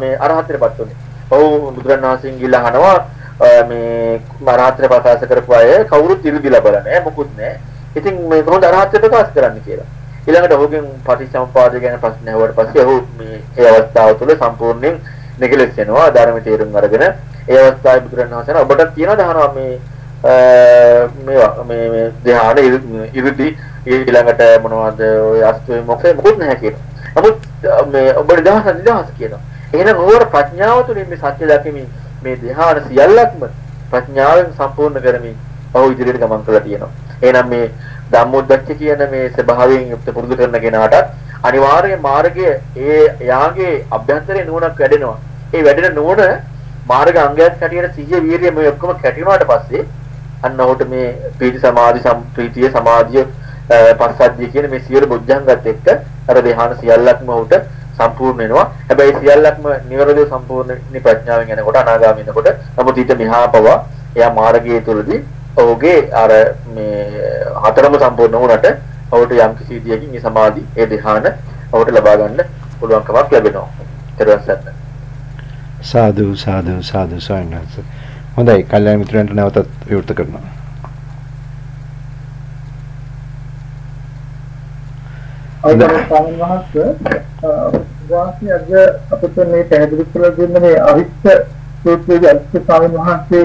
මේ අරහතටපත් උනේ. ඔව් බුදුරණවහන්සේගෙන් ගිහිල්ලා අහනවා මේ අරහතට ප්‍රකාශ කරපු අය කවුරුත් ඉරුදිලා බලන්නේ මොකුත් නැහැ. ඉතින් මේ කොහොමද අරහතට ප්‍රකාශ කරන්න කියලා. ඊළඟට ඔහුගෙන් පටිච්චසමුපාදය ගැන ප්‍රශ්න ඇහුවට පස්සේ ඔහු මේ ඒ අවස්ථාව තුළ සම්පූර්ණයෙන් නිකලස් වෙනවා ධර්ම තේරුම් අරගෙන ඒ අවස්ථාවේ බුදුරණවහන්සේ ඔබට තියෙනවද අහනවා මේ මේවා මේ මේ ධ්‍යාන ඉරුදි ඊළඟට මොනවද ඔය අස්තු මොකද මොකුත් නැහැ කියනවා. නමුත් මේ ඔබ නිදහස නිදහස කියනවා. එහෙනම් ඕවර ප්‍රඥාව තුළින් මේ සත්‍ය දැකීමෙන් මේ ධ්‍යාන සියල්ලක්ම ප්‍රඥාවෙන් සම්පූර්ණ කරමින් ඔහු ඉදිරියට ගමන් කරලා තියෙනවා. එහෙනම් මේ ධම්මොද්දච්ච කියන මේ ස්වභාවයෙන් යුක්ත පුරුදු කරන කෙනාට අනිවාර්ය මාර්ගයේ ඒ යාගේ අභ්‍යන්තරේ නුවණක් වැඩෙනවා. ඒ වැඩෙන නුවණ මාර්ග අංගයක් හැටියට සිහිය වීරිය මේ ඔක්කොම කැටිනාට පස්සේ අන්න ඔහුට මේ ප්‍රීති සමාධි සම්ප්‍රීතිය සමාධිය පස්සද්ධිය කියන මේ සියලු බුද්ධංගත් එක්ක අර ධ්‍යාන සියල්ලක්ම ඔහුට සම්පූර්ණ වෙනවා. හැබැයි සියල්ලක්ම නිවැරදිව සම්පූර්ණ ප්‍රඥාවෙන් යනකොට අනාගාමී වෙනකොට නමුත් ඊට මෙහා පවා එයා මාර්ගයේ තුලදී ඔහුගේ අර මේ හතරම සම්පූර්ණ වුණාට ඔහුට යම් කිසි විදියකින් මේ සමාධි ඒ ධ්‍යාන ඔහුට ලබා ගන්න පුළුවන්කමක් ලැබෙනවා. ඊට පස්සේ සාදු සාදු සාදු සයන්ස් හොඳයි කල්යාණ මිත්‍රයන්ට නැවතත් විවෘත කරනවා. අවසන් ස්වාමීන් වහන්සේ වාසී අද අපිට මේ පැහැදිලි කරලා දෙන්න මේ අවිස්ස සූත්‍රයේ අවිස්ස ස්වාමීන් වහන්සේ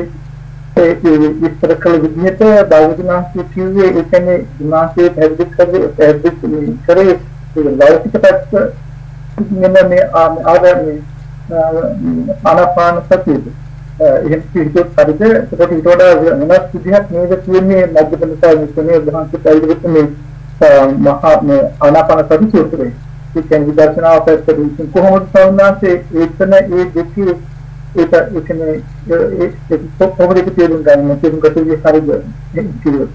ඒ විස්තර කළ විදිහට බෞද්ධනාස්ති කිව්වේ ඒ කියන්නේ විනාශයේ පැහැදිලි කරේ පැහැදිලි කරේ. ඒ ලෞකික පැත්ත මෙන්න මේ ආදාමේ ආනාපාන සතියේ. එහෙම කිව්වොත් හරිද ඒකට ඊට වඩා වෙනස් විදිහක් නේද කියන්නේ මධ්‍යපනසා මිශ්‍රණය උදාහරණයක් පැහැදිලි මේ මහා මේ ආනාපාන සති සූත්‍රය ඒ කියන්නේ විදර්ශනාව පැත්තට කොහොමද සවුනාසේ ඒකන ඒ දෙකේ ඒක ඒකනේ ඒ කොහොමද ඒක තේරුම් ගන්න තේරුම් ගත්තේ හරිද කිව්වොත්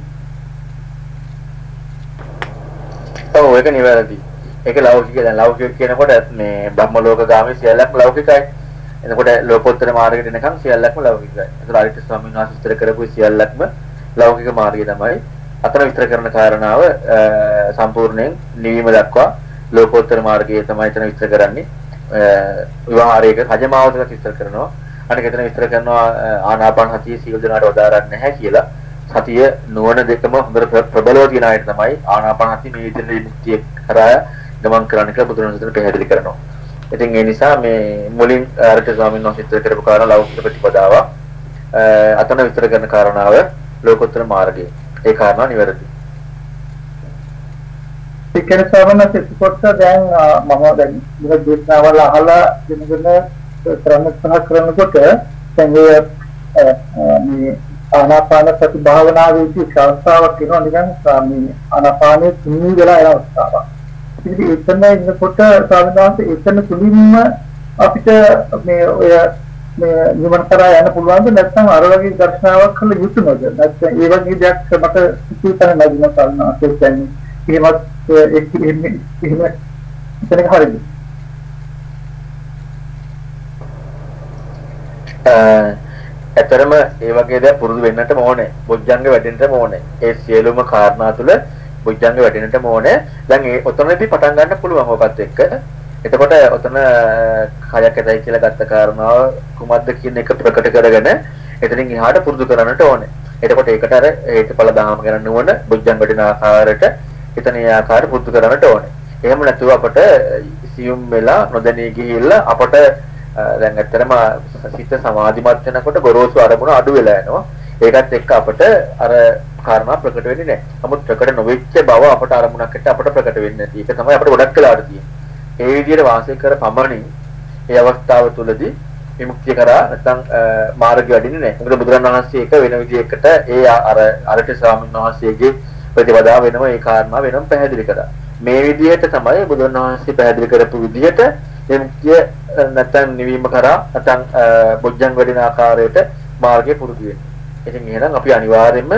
ඔව් ඒක නිවැරදි ඒක ලෞකික දැන් ලෞකික කියනකොට මේ බ්‍රහ්ම ලෝක ගාමී සියල්ලක්ම ලෞකිකයි එතකොට ලෝකෝත්තර මාර්ගයට එනකම් සියල්ලක්ම ලෞකිකයි. ඒතර අරිට ස්වාමීන් වහන්සේ විස්තර කරපු සියල්ලක්ම ලෞකික මාර්ගය තමයි. අතන විස්තර කරන කාරණාව සම්පූර්ණයෙන් නිවීම දක්වා ලෝකෝත්තර මාර්ගය තමයි එතන විස්තර කරන්නේ. විවාහාරයක හජමාවතක විස්තර කරනවා. අනික එතන විස්තර කරනවා ආනාපාන සතිය සීල දනාට වදාරන්නේ නැහැ කියලා. සතිය නුවණ දෙකම හොඳට ප්‍රබලව තියෙන අයට තමයි ආනාපාන සතිය මේ විදිහට විමුක්තිය කරා ගමන් කරන්න කියලා බුදුරජාණන් වහන්සේ පැහැදිලි කරනවා. ඉතින් ඒ නිසා මේ මුලින් ආරට ස්වාමීන් වහන්සේ විස්තර කරපු කාරණා ලෞකික ප්‍රතිපදාව අතන විස්තර කරන කාරණාව ලෝකෝත්තර මාර්ගය. ඒ කාරණා නිවැරදි. ඒකේ ස්වාමීන් වහන්සේ දැන් මම දැන් මේ දේශනාවල අහලා දෙනගෙන ක්‍රම සහ කරනකොට දැන් මේ ආනාපාන සති භාවනාවේදී ශාස්ත්‍රාවක් වෙනවා නිකන් මේ ආනාපානයේ තුනී වෙලා යන අවස්ථාවක්. ඉතින් එතන ඉන්නකොට සාමාන්‍යයෙන් එතන තුලින්ම අපිට මේ ඔය මේ නිවන කරා යන්න පුළුවන්ද නැත්නම් අර වගේ දර්ශනාවක් කළ යුතුමද නැත්නම් ඒ වගේ දෙයක් මට හිතේ නැගින කල්නා කියන්නේ එහෙමත් එහෙම එහෙම එතනක හරියද ඇතරම ඒ වගේ දේවල් පුරුදු වෙන්නට ඕනේ. බොජ්ජංග වැඩෙන්නට ඕනේ. ඒ සියලුම කාරණා තුල බොජ්ජංග වැඩෙන්නට ඕනේ. දැන් ඒ ඔතනදී පටන් ගන්න පුළුවන් ඔකත් එක්ක. එතකොට ඔතන කයක් ඇතයි කියලා ගත්ත කාරණාව කුමක්ද කියන එක ප්‍රකට කරගෙන එතනින් එහාට පුරුදු කරන්නට ඕනේ. එතකොට ඒකට අර හේතුඵල දහම ගැන නුවණ බුද්ධං වඩින ආකාරයට එතන ඒ ආකාරයට පුරුදු කරන්නට ඕනේ. එහෙම නැතුව අපට සියුම් වෙලා නොදැනී ගිහිල්ලා අපට දැන් ඇත්තටම සිත සමාධිමත් වෙනකොට ගොරෝසු අරමුණ අඩු වෙලා යනවා. ඒකත් එක්ක අපට අර කාරණා ප්‍රකට වෙන්නේ නැහැ. නමුත් ප්‍රකට නොවෙච්ච බව අපට අරමුණක් එක්ක අපට ප්‍රකට වෙන්නේ නැති. ඒක තමයි අපිට ගොඩක් වෙලාවට තියෙන්නේ. ඒ විදිහට වාසය කර පමණින් ඒ අවස්ථාව තුළදී විමුක්තිය කරා නැත්නම් මාර්ගය වැඩින්නේ නැහැ. මොකද බුදුරණන් වහන්සේ එක වෙන විදිහකට ඒ අර අරට ස්වාමීන් වහන්සේගේ ප්‍රතිපදාව වෙනම ඒ කාරණා වෙනම පැහැදිලි කරා. මේ විදිහට තමයි බුදුරණන් වහන්සේ පැහැදිලි කරපු විදිහට විමුක්තිය නැත්නම් නිවීම කරා නැත්නම් බොජ්ජං වැඩින ආකාරයට මාර්ගය පුරුදු වෙන්නේ. ඉතින් එහෙනම් අපි අනිවාර්යයෙන්ම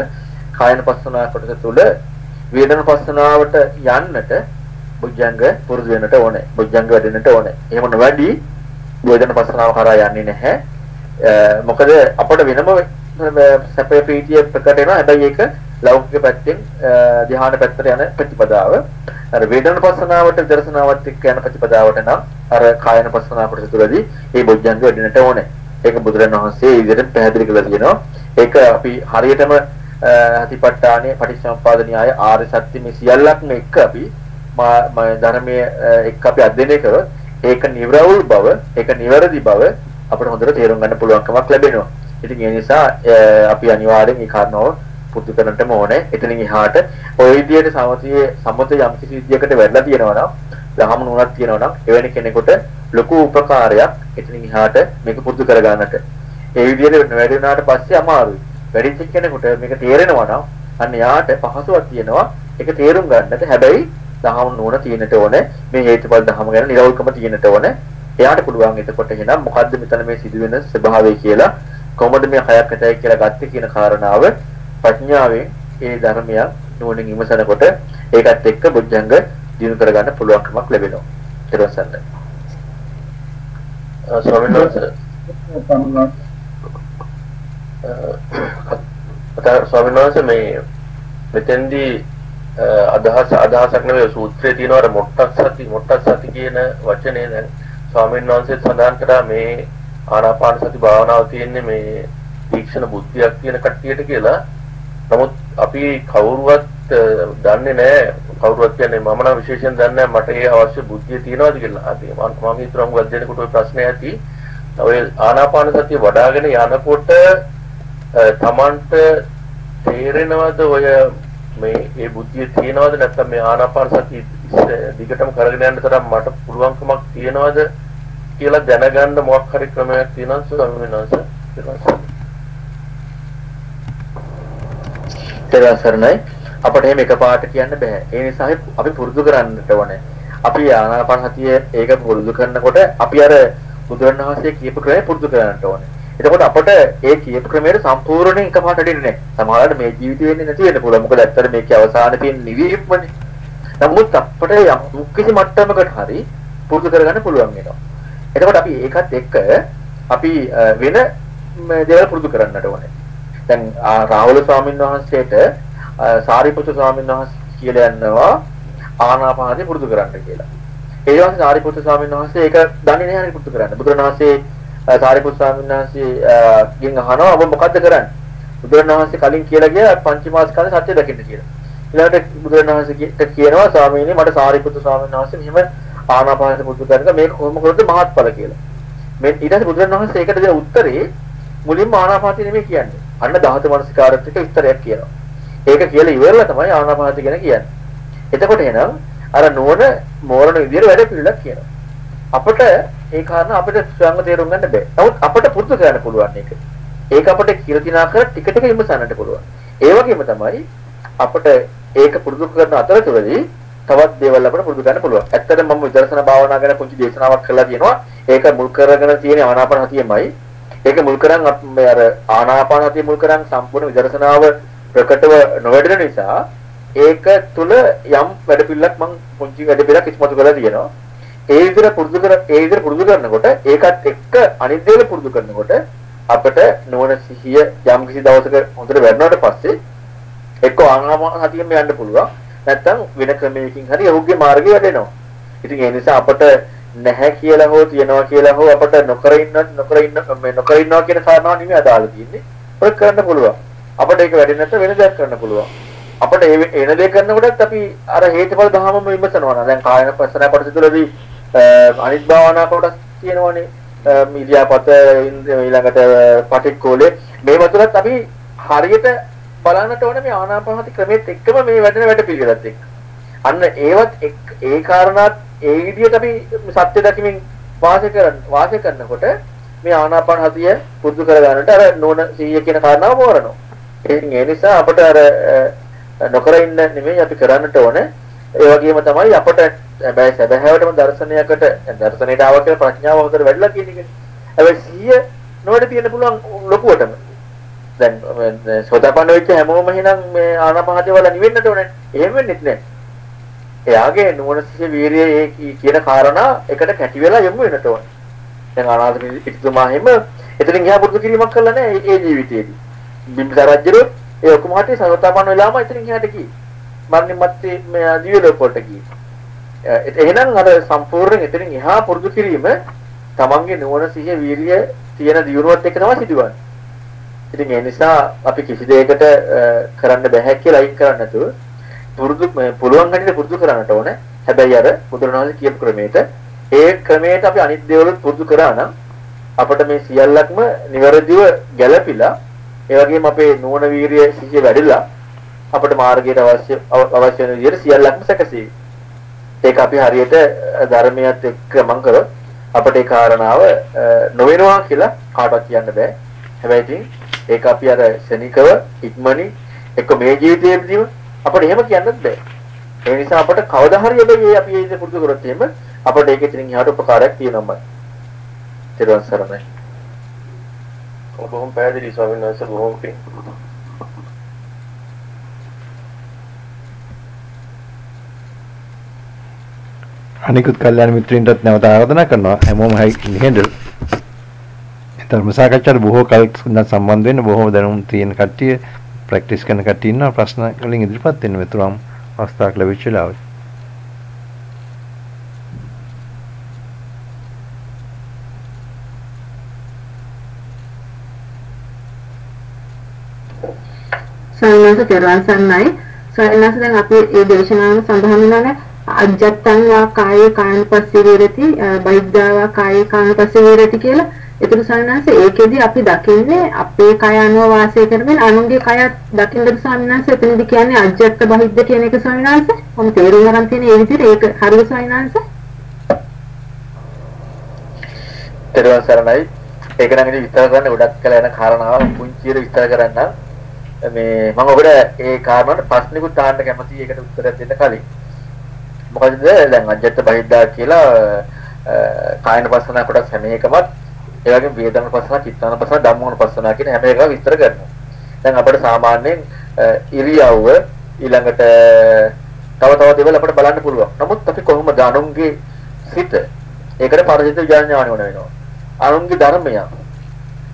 කායන පස්සනා කොටස තුළ වේදන පස්සනාවට යන්නට බොජ්ජංග පුරුදු වෙන්නට ඕනේ. බොජ්ජංග වැඩෙන්නට ඕනේ. එහෙම නොවැඩි වේදන පස්සනාව කරා යන්නේ නැහැ. මොකද අපට වෙනම සැපේ ප්‍රීතිය ප්‍රකට වෙනවා. හැබැයි ඒක ලෞකික පැත්තෙන් ධ්‍යාන පැත්තට යන ප්‍රතිපදාව. අර වේදන පස්සනාවට දර්ශනාවත් එක්ක යන ප්‍රතිපදාවට නම් අර කායන පස්සනාව කොටස තුළදී මේ බොජ්ජංග වැඩෙන්නට ඕනේ. ඒක බුදුරජාණන් වහන්සේ ඒ විදිහට පැහැදිලි කරලා තියෙනවා. ඒක අපි හරියටම හතිපට්ඨානයේ පටිච්චසමුපාද න්‍යාය ආර්ය සත්‍ය මේ සියල්ලක්ම එක්ක අපි ධර්මයේ එක්ක අපි අධ්‍යයනය කරොත් ඒක නිර්වෘල් බව, ඒක නිවැරදි බව අපිට හොඳට තේරුම් ගන්න පුළුවන්කමක් ලැබෙනවා. ඉතින් ඒ නිසා අපි අනිවාර්යෙන් මේ කාරණාව පුරුදු කරන්නටම ඕනේ. එතනින් එහාට ওই විදිහට සමතියේ සම්මත යම් කිසි විදියකට වැඩලා තියෙනවා නම්, දහම නුනක් තියෙනවා නම් එවැනි කෙනෙකුට ලොකු උපකාරයක් එතනින් එහාට මේක පුරුදු කරගන්නට. ඒ විදිහට වැඩි වුණාට පස්සේ අමාරුයි. වැඩිච්ච කෙනෙකුට මේක තේරෙනවා නම් අන්න යාට පහසුවක් තියෙනවා ඒක තේරුම් ගන්නට. හැබැයි දහම නුවණ තියෙනට ඕනේ. මේ හේතුඵල දහම ගැන නිරවුල්කම තියෙනට ඕනේ. එයාට පුළුවන් එතකොට එහෙනම් මොකද්ද මෙතන මේ සිදුවෙන ස්වභාවය කියලා කොහොමද මේ හයක් ඇතයි කියලා ගත්තේ කියන කාරණාව ප්‍රඥාවෙන් ඒ ධර්මය නුවණින් විමසනකොට ඒකත් එක්ක බුද්ධංග දිනු කරගන්න පුළුවන්කමක් ලැබෙනවා. ඊට පස්සේ ස්වාමීන් වහන්සේ ස්වාමීන් වහන්සේ මේ මෙතෙන්දී අදහස් අදහසක් නෙවෙයි සූත්‍රයේ තියෙන අර මොට්ටක් සති මොට්ටක් සති කියන වචනේ දැන් ස්වාමීන් වහන්සේ සඳහන් කරා මේ ආනාපාන සති භාවනාව තියෙන්නේ මේ තීක්ෂණ බුද්ධියක් තියෙන කට්ටියට කියලා. නමුත් අපි කවුරුවත් දන්නේ නැහැ කවුරුවත් කියන්නේ මම නම් විශේෂයෙන් දන්නේ නැහැ මට ඒ අවශ්‍ය බුද්ධිය තියෙනවද කියලා. අද මම මම හිතනවා මොකක්ද දෙනකොට ඔය ප්‍රශ්නේ ඇති. ඔය ආනාපාන සතිය වඩ아가න යනකොට තමන්ට තේරෙනවද ඔය මේ ඒ බුද්ධිය තියෙනවද නැත්නම් මේ ආනාපාන සතිය දිගටම කරගෙන යන්න තරම් මට පුළුවන්කමක් තියෙනවද කියලා දැනගන්න මොකක් හරි ක්‍රමයක් තියෙනවද ස්වාමීන් වහන්සේ? තේරෙන්නේ අපිට එහෙම එකපාරට කියන්න බෑ. ඒ නිසා අපි පුරුදු කරන්නට ඕනේ. අපි ආනාපාන සතිය ඒක පුරුදු කරනකොට අපි අර බුදුරණවහන්සේ කියපු ක්‍රමය පුරුදු කරන්නට ඕනේ. එතකොට අපට ඒ කියපු ක්‍රමයට සම්පූර්ණයෙන් එකපාරට දෙන්නේ නැහැ. සමහරවිට මේ ජීවිතේ වෙන්නේ නැති වෙන්න පුළුවන්. මොකද ඇත්තට මේකේ අවසානයේ තියෙන නිවීමනේ. නමුත් අපට යම් කිසි මට්ටමකට හරි පුරුදු කරගන්න පුළුවන් වෙනවා. එතකොට අපි ඒකත් එක්ක අපි වෙන දේවල් පුරුදු කරන්නට ඕනේ. දැන් රාහුල ස්වාමීන් වහන්සේට සාරිපුත්‍ර ස්වාමීන් වහන්සේ කියලා යනවා ආනාපානසති පුරුදු කරන්න කියලා. ඒ වගේ සාරිපුත්‍ර ස්වාමීන් වහන්සේ ඒක දන්නේ නැහැ පුරුදු කරන්න. බුදුරණවහන්සේ සාරිපුත් ස්වාමීන් වහන්සේගෙන් අහනවා ඔබ මොකද්ද කරන්නේ? බුදුරණවහන්සේ කලින් කියලා ගියා පංචමාස්කන්ධ සත්‍ය දකින්න කියලා. ඊළඟට බුදුරණවහන්සේ කියනවා ස්වාමීනි මට සාරිපුත් ස්වාමීන් වහන්සේ මෙහෙම ආනාපානසති පුරුදු කරනක මේක කොහොම කරොත්ද මහත්ඵල කියලා. මේ ඊට පස්සේ බුදුරණවහන්සේ ඒකට දෙන උත්තරේ මුලින්ම ආනාපානසති නෙමෙයි කියන්නේ. අන්න ධාතු මනසිකාරත් එක්ක විස්තරයක් කියනවා. ඒක කියලා ඉවරලා තමයි ආනාපානසති ගැන කියන්නේ. එතකොට එනම් අර නුවණ මෝරණ විදියට වැඩ පිළිලක් කියනවා. අපිට ඒ කාරණා අපිට ස්වයංව තේරුම් ගන්න බෑ. නමුත් අපිට පුරුදු කරන්න පුළුවන් ඒක. ඒක අපිට කියලා තිනා කර ටික ටික විමසන්නට පුළුවන්. ඒ වගේම තමයි අපිට ඒක පුරුදු කරන අතරතුරදී තවත් දේවල් අපිට පුරුදු කරන්න පුළුවන්. ඇත්තටම මම විදර්ශනා භාවනා ගැන පුංචි දේශනාවක් කළා තියෙනවා. ඒක මුල් කරගෙන තියෙන ආනාපාන හතියමයි. ඒක මුල් කරන් අර ආනාපාන හතිය මුල් කරන් සම්පූර්ණ විදර්ශනාව ප්‍රකටව නොවැඩෙන නිසා ඒක තුල යම් වැඩපිළිවෙලක් මම පුංචි වැඩපිළිවෙලක් ඉස්මතු කරලා තියෙනවා. ඒ විදිහට පුරුදු කර ඒ විදිහට පුරුදු කරනකොට ඒකත් එක්ක අනිත් දේවල් පුරුදු කරනකොට අපිට නුවණ සිහිය යම් කිසි දවසක හොඳට වැඩනවට පස්සේ එක්ක ආනාපාන හතියෙම යන්න පුළුවන්. නැත්තම් වෙන ක්‍රමයකින් හරි ඔහුගේ මාර්ගය වැඩෙනවා. ඉතින් ඒ නිසා අපට නැහැ කියලා හෝ තියනවා කියලා හෝ අපට නොකර ඉන්න නොකර ඉන්න මේ නොකර ඉන්නවා කියන කාරණාව නෙමෙයි අදාළ තියෙන්නේ. ඔය කරන්න පුළුවන්. අපට ඒක වැඩි නැත්නම් වෙන දෙයක් කරන්න පුළුවන්. අපට ඒ එන දේ කරනකොටත් අපි අර හේතුඵල ධහමම විමසනවා නේද? දැන් කායන පස්සන කොටස තුළදී අනිත් භාවනා කොටස් තියෙනවනේ. මිදියාපත ඊළඟට පටික්කෝලේ මේව තුලත් අපි හරියට බලන්නට ඕනේ මේ ආනාපානසති ක්‍රමෙත් එක්කම මේ වැඩෙන වැඩ පිළිවෙලත් එක්ක. අන්න ඒවත් ඒ කාරණාත් ඒ විදිහට අපි සත්‍ය දකිමින් වාසය කරන වාසය කරනකොට මේ ආනාපාන හතිය පුරුදු කර ගන්නට අර නෝන 100 කියන කාරණාව මෝරනවා. ඉතින් ඒ නිසා අපට අර නොකර ඉන්න නෙමෙයි අපි කරන්නට ඕනේ. ඒ වගේම තමයි අපට හැබැයි සැබෑවටම දර්ශනයකට දර්ශනයට ආව කියලා ප්‍රඥාව හොඳට වැඩිලා කියන එක. හැබැයි 100 නොවැඩ තියෙන්න පුළුවන් ලොකුවටම. දැන් සෝතාපන්න වෙච්ච හැමෝම එහෙනම් මේ ආනාපානසතිය වල නිවෙන්නට ඕනේ. එහෙම වෙන්නේ නැහැ. එයාගේ නුවණසිය වීරිය ඒ කියන කාරණා එකට කැටි වෙලා යමු වෙනට ඕනේ. දැන් අනාථ පිටිතුමා හැම එතනින් ගියා පුරුදු කිරීමක් කළා නෑ ඒ ජීවිතේදී. බිම්බිසාර රජුරු ඒ ඔක්කොම හටි සෝතාපන්න වෙලාම එතනින් ගියාට කි. මරණින් මත්තේ මේ දිව්‍ය ලෝක වලට ගියේ. එහෙනම් අර සම්පූර්ණයෙන් එතනින් එහා පුරුදු කිරීම තමන්ගේ නුවණසිය වීරිය තියෙන දියුණුවත් එක්ක තමයි සිදුවන්නේ. ඉතින් ඒ නිසා අපි කිසි දෙයකට කරන්න බෑ කියලා අයින් කරන්න නැතුව පුරුදු පුළුවන් හැටියට පුරුදු කරන්නට ඕනේ. හැබැයි අර බුදුරණවහන්සේ කියපු ක්‍රමයට ඒ ක්‍රමයට අපි අනිත් දේවල් පුරුදු කරා නම් අපිට මේ සියල්ලක්ම નિවරදිව ගැළපිලා ඒ වගේම අපේ නුවණ වීරිය සිහිය වැඩිලා අපිට මාර්ගයට අවශ්‍ය අවශ්‍ය වෙන විදිහට සියල්ලක්ම සැකසී. ඒක අපි හරියට ධර්මයත් එක්ක මං කරොත් අපිට ඒ කාරණාව නොවෙනවා කියලා කාටවත් කියන්න බෑ. හැබැයි ඉතින් ඒක අපි අර ශනිකව ඉක්මනින් එක්ක මේ ජීවිතයේදීම අපිට එහෙම කියන්නත් බෑ. ඒ නිසා අපිට කවදා හරි හැබැයි අපි ඒ දේ පුරුදු කරොත් එහෙම අපිට ඒකෙන් ඉතින් එහාට උපකාරයක් තියෙනවමයි. ඊට සරණයි. බොහොම පැහැදිලි ස්වාමීන් වහන්සේ බොහොම පිං. අනිකුත් කල්යාණ මිත්‍රින්ටත් නැවත ආරාධනා කරනවා. හැමෝම නිහඬ ධර්ම සාකච්ඡාට බොහෝ කල් සම්බන්ධ වෙන්න බොහෝ දැනුම් තියෙන කට්ටිය ප්‍රැක්ටිස් කරන කට්ටිය ඉන්නවා. ප්‍රශ්න වලින් ඉදිරිපත් වෙන්න මෙතුරම් අවස්ථාවක් ලැබිච්ච වෙලාවට සයනස තෙරුවන් සරණයි සයනස දැන් අපි මේ දේශනාව සඳහන් වෙනවානේ අජත්තං වා කායේ කායනුපස්සී විරති බහිද්ධා වා කායේ කායනුපස්සී විරති කියලා ඒතර සයනස ඒකෙදි අපි දකින්නේ අපේ කය අනුව වාසය කරමින් අනුන්ගේ කය දකින්නද සයනස එතනදි කියන්නේ අජත්ත බහිද්ධ කියන එක සයනස මම තේරුම් ගන්න තියෙන ඒ විදිහට ඒක හරිය සයනස තෙරුවන් සරණයි. ඒක නම් ඉතින් විස්තර කරන්න ගොඩක් කල යන කාරණාව පුංචියට විස්තර කරන්න මේ මම ඔබට ඒ කාරණාවට ප්‍රශ්නිකුත් අහන්න කැමතියි. ඒකට උත්තර දෙන්න කලින්. මොකද දැන් අජත්ත බහිද්දා කියලා කායන පස්සන කොටස් හැම එකමත් ඒ වගේම වේදන පස්සන, චිත්තාන පස්සන, ධම්මෝන පස්සන කියන හැම එකම විස්තර කරනවා. දැන් අපිට සාමාන්‍යයෙන් ඉරියව්ව ඊළඟට තව තව දේවල් අපිට බලන්න පුළුවන්. නමුත් අපි කොහොමද අනුන්ගේ සිත ඒකට පරිචිත විඥානය ඕන වෙනවා. අනුන්ගේ ධර්මය.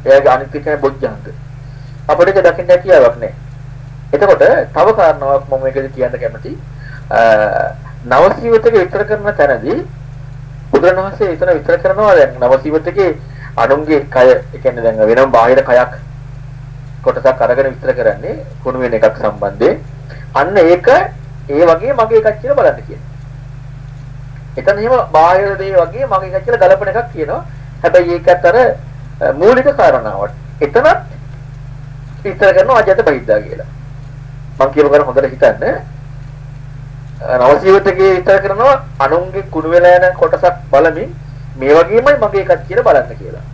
එයාගේ අනිත් කෙනා බොජ්ජංග. අපිට ඒක දකින්න හැකියාවක් නැහැ. එතකොට තව කාරණාවක් මම මේකද කියන්න කැමති. නවසීවතක විතර කරන තැනදී බුදුරණවහන්සේ එතන විතර කරනවා දැන් නවසීවතකේ අනුන්ගේ කය ඒ කියන්නේ දැන් වෙනම බාහිර කයක් කොටසක් අරගෙන විස්තර කරන්නේ කුණු වෙන එකක් සම්බන්ධයෙන්. අන්න ඒක ඒ වගේ මගේ එකක් කියලා බලන්න කියනවා. එතන එහෙම බාහිර දේ වගේ මගේ එකක් කියලා ගලපන එකක් කියනවා. හැබැයි ඒකත් අර මූලික කාරණාවට. එතනත් විස්තර කරනවා අජත බහිද්දා කියලා. මම කියව කරන හොඳට හිතන්න. නවසීවතකේ විස්තර කරනවා අනුන්ගේ කුණු වෙලා යන කොටසක් බලමින් මේ වගේමයි මගේ එකක් කියලා බලන්න කියලා.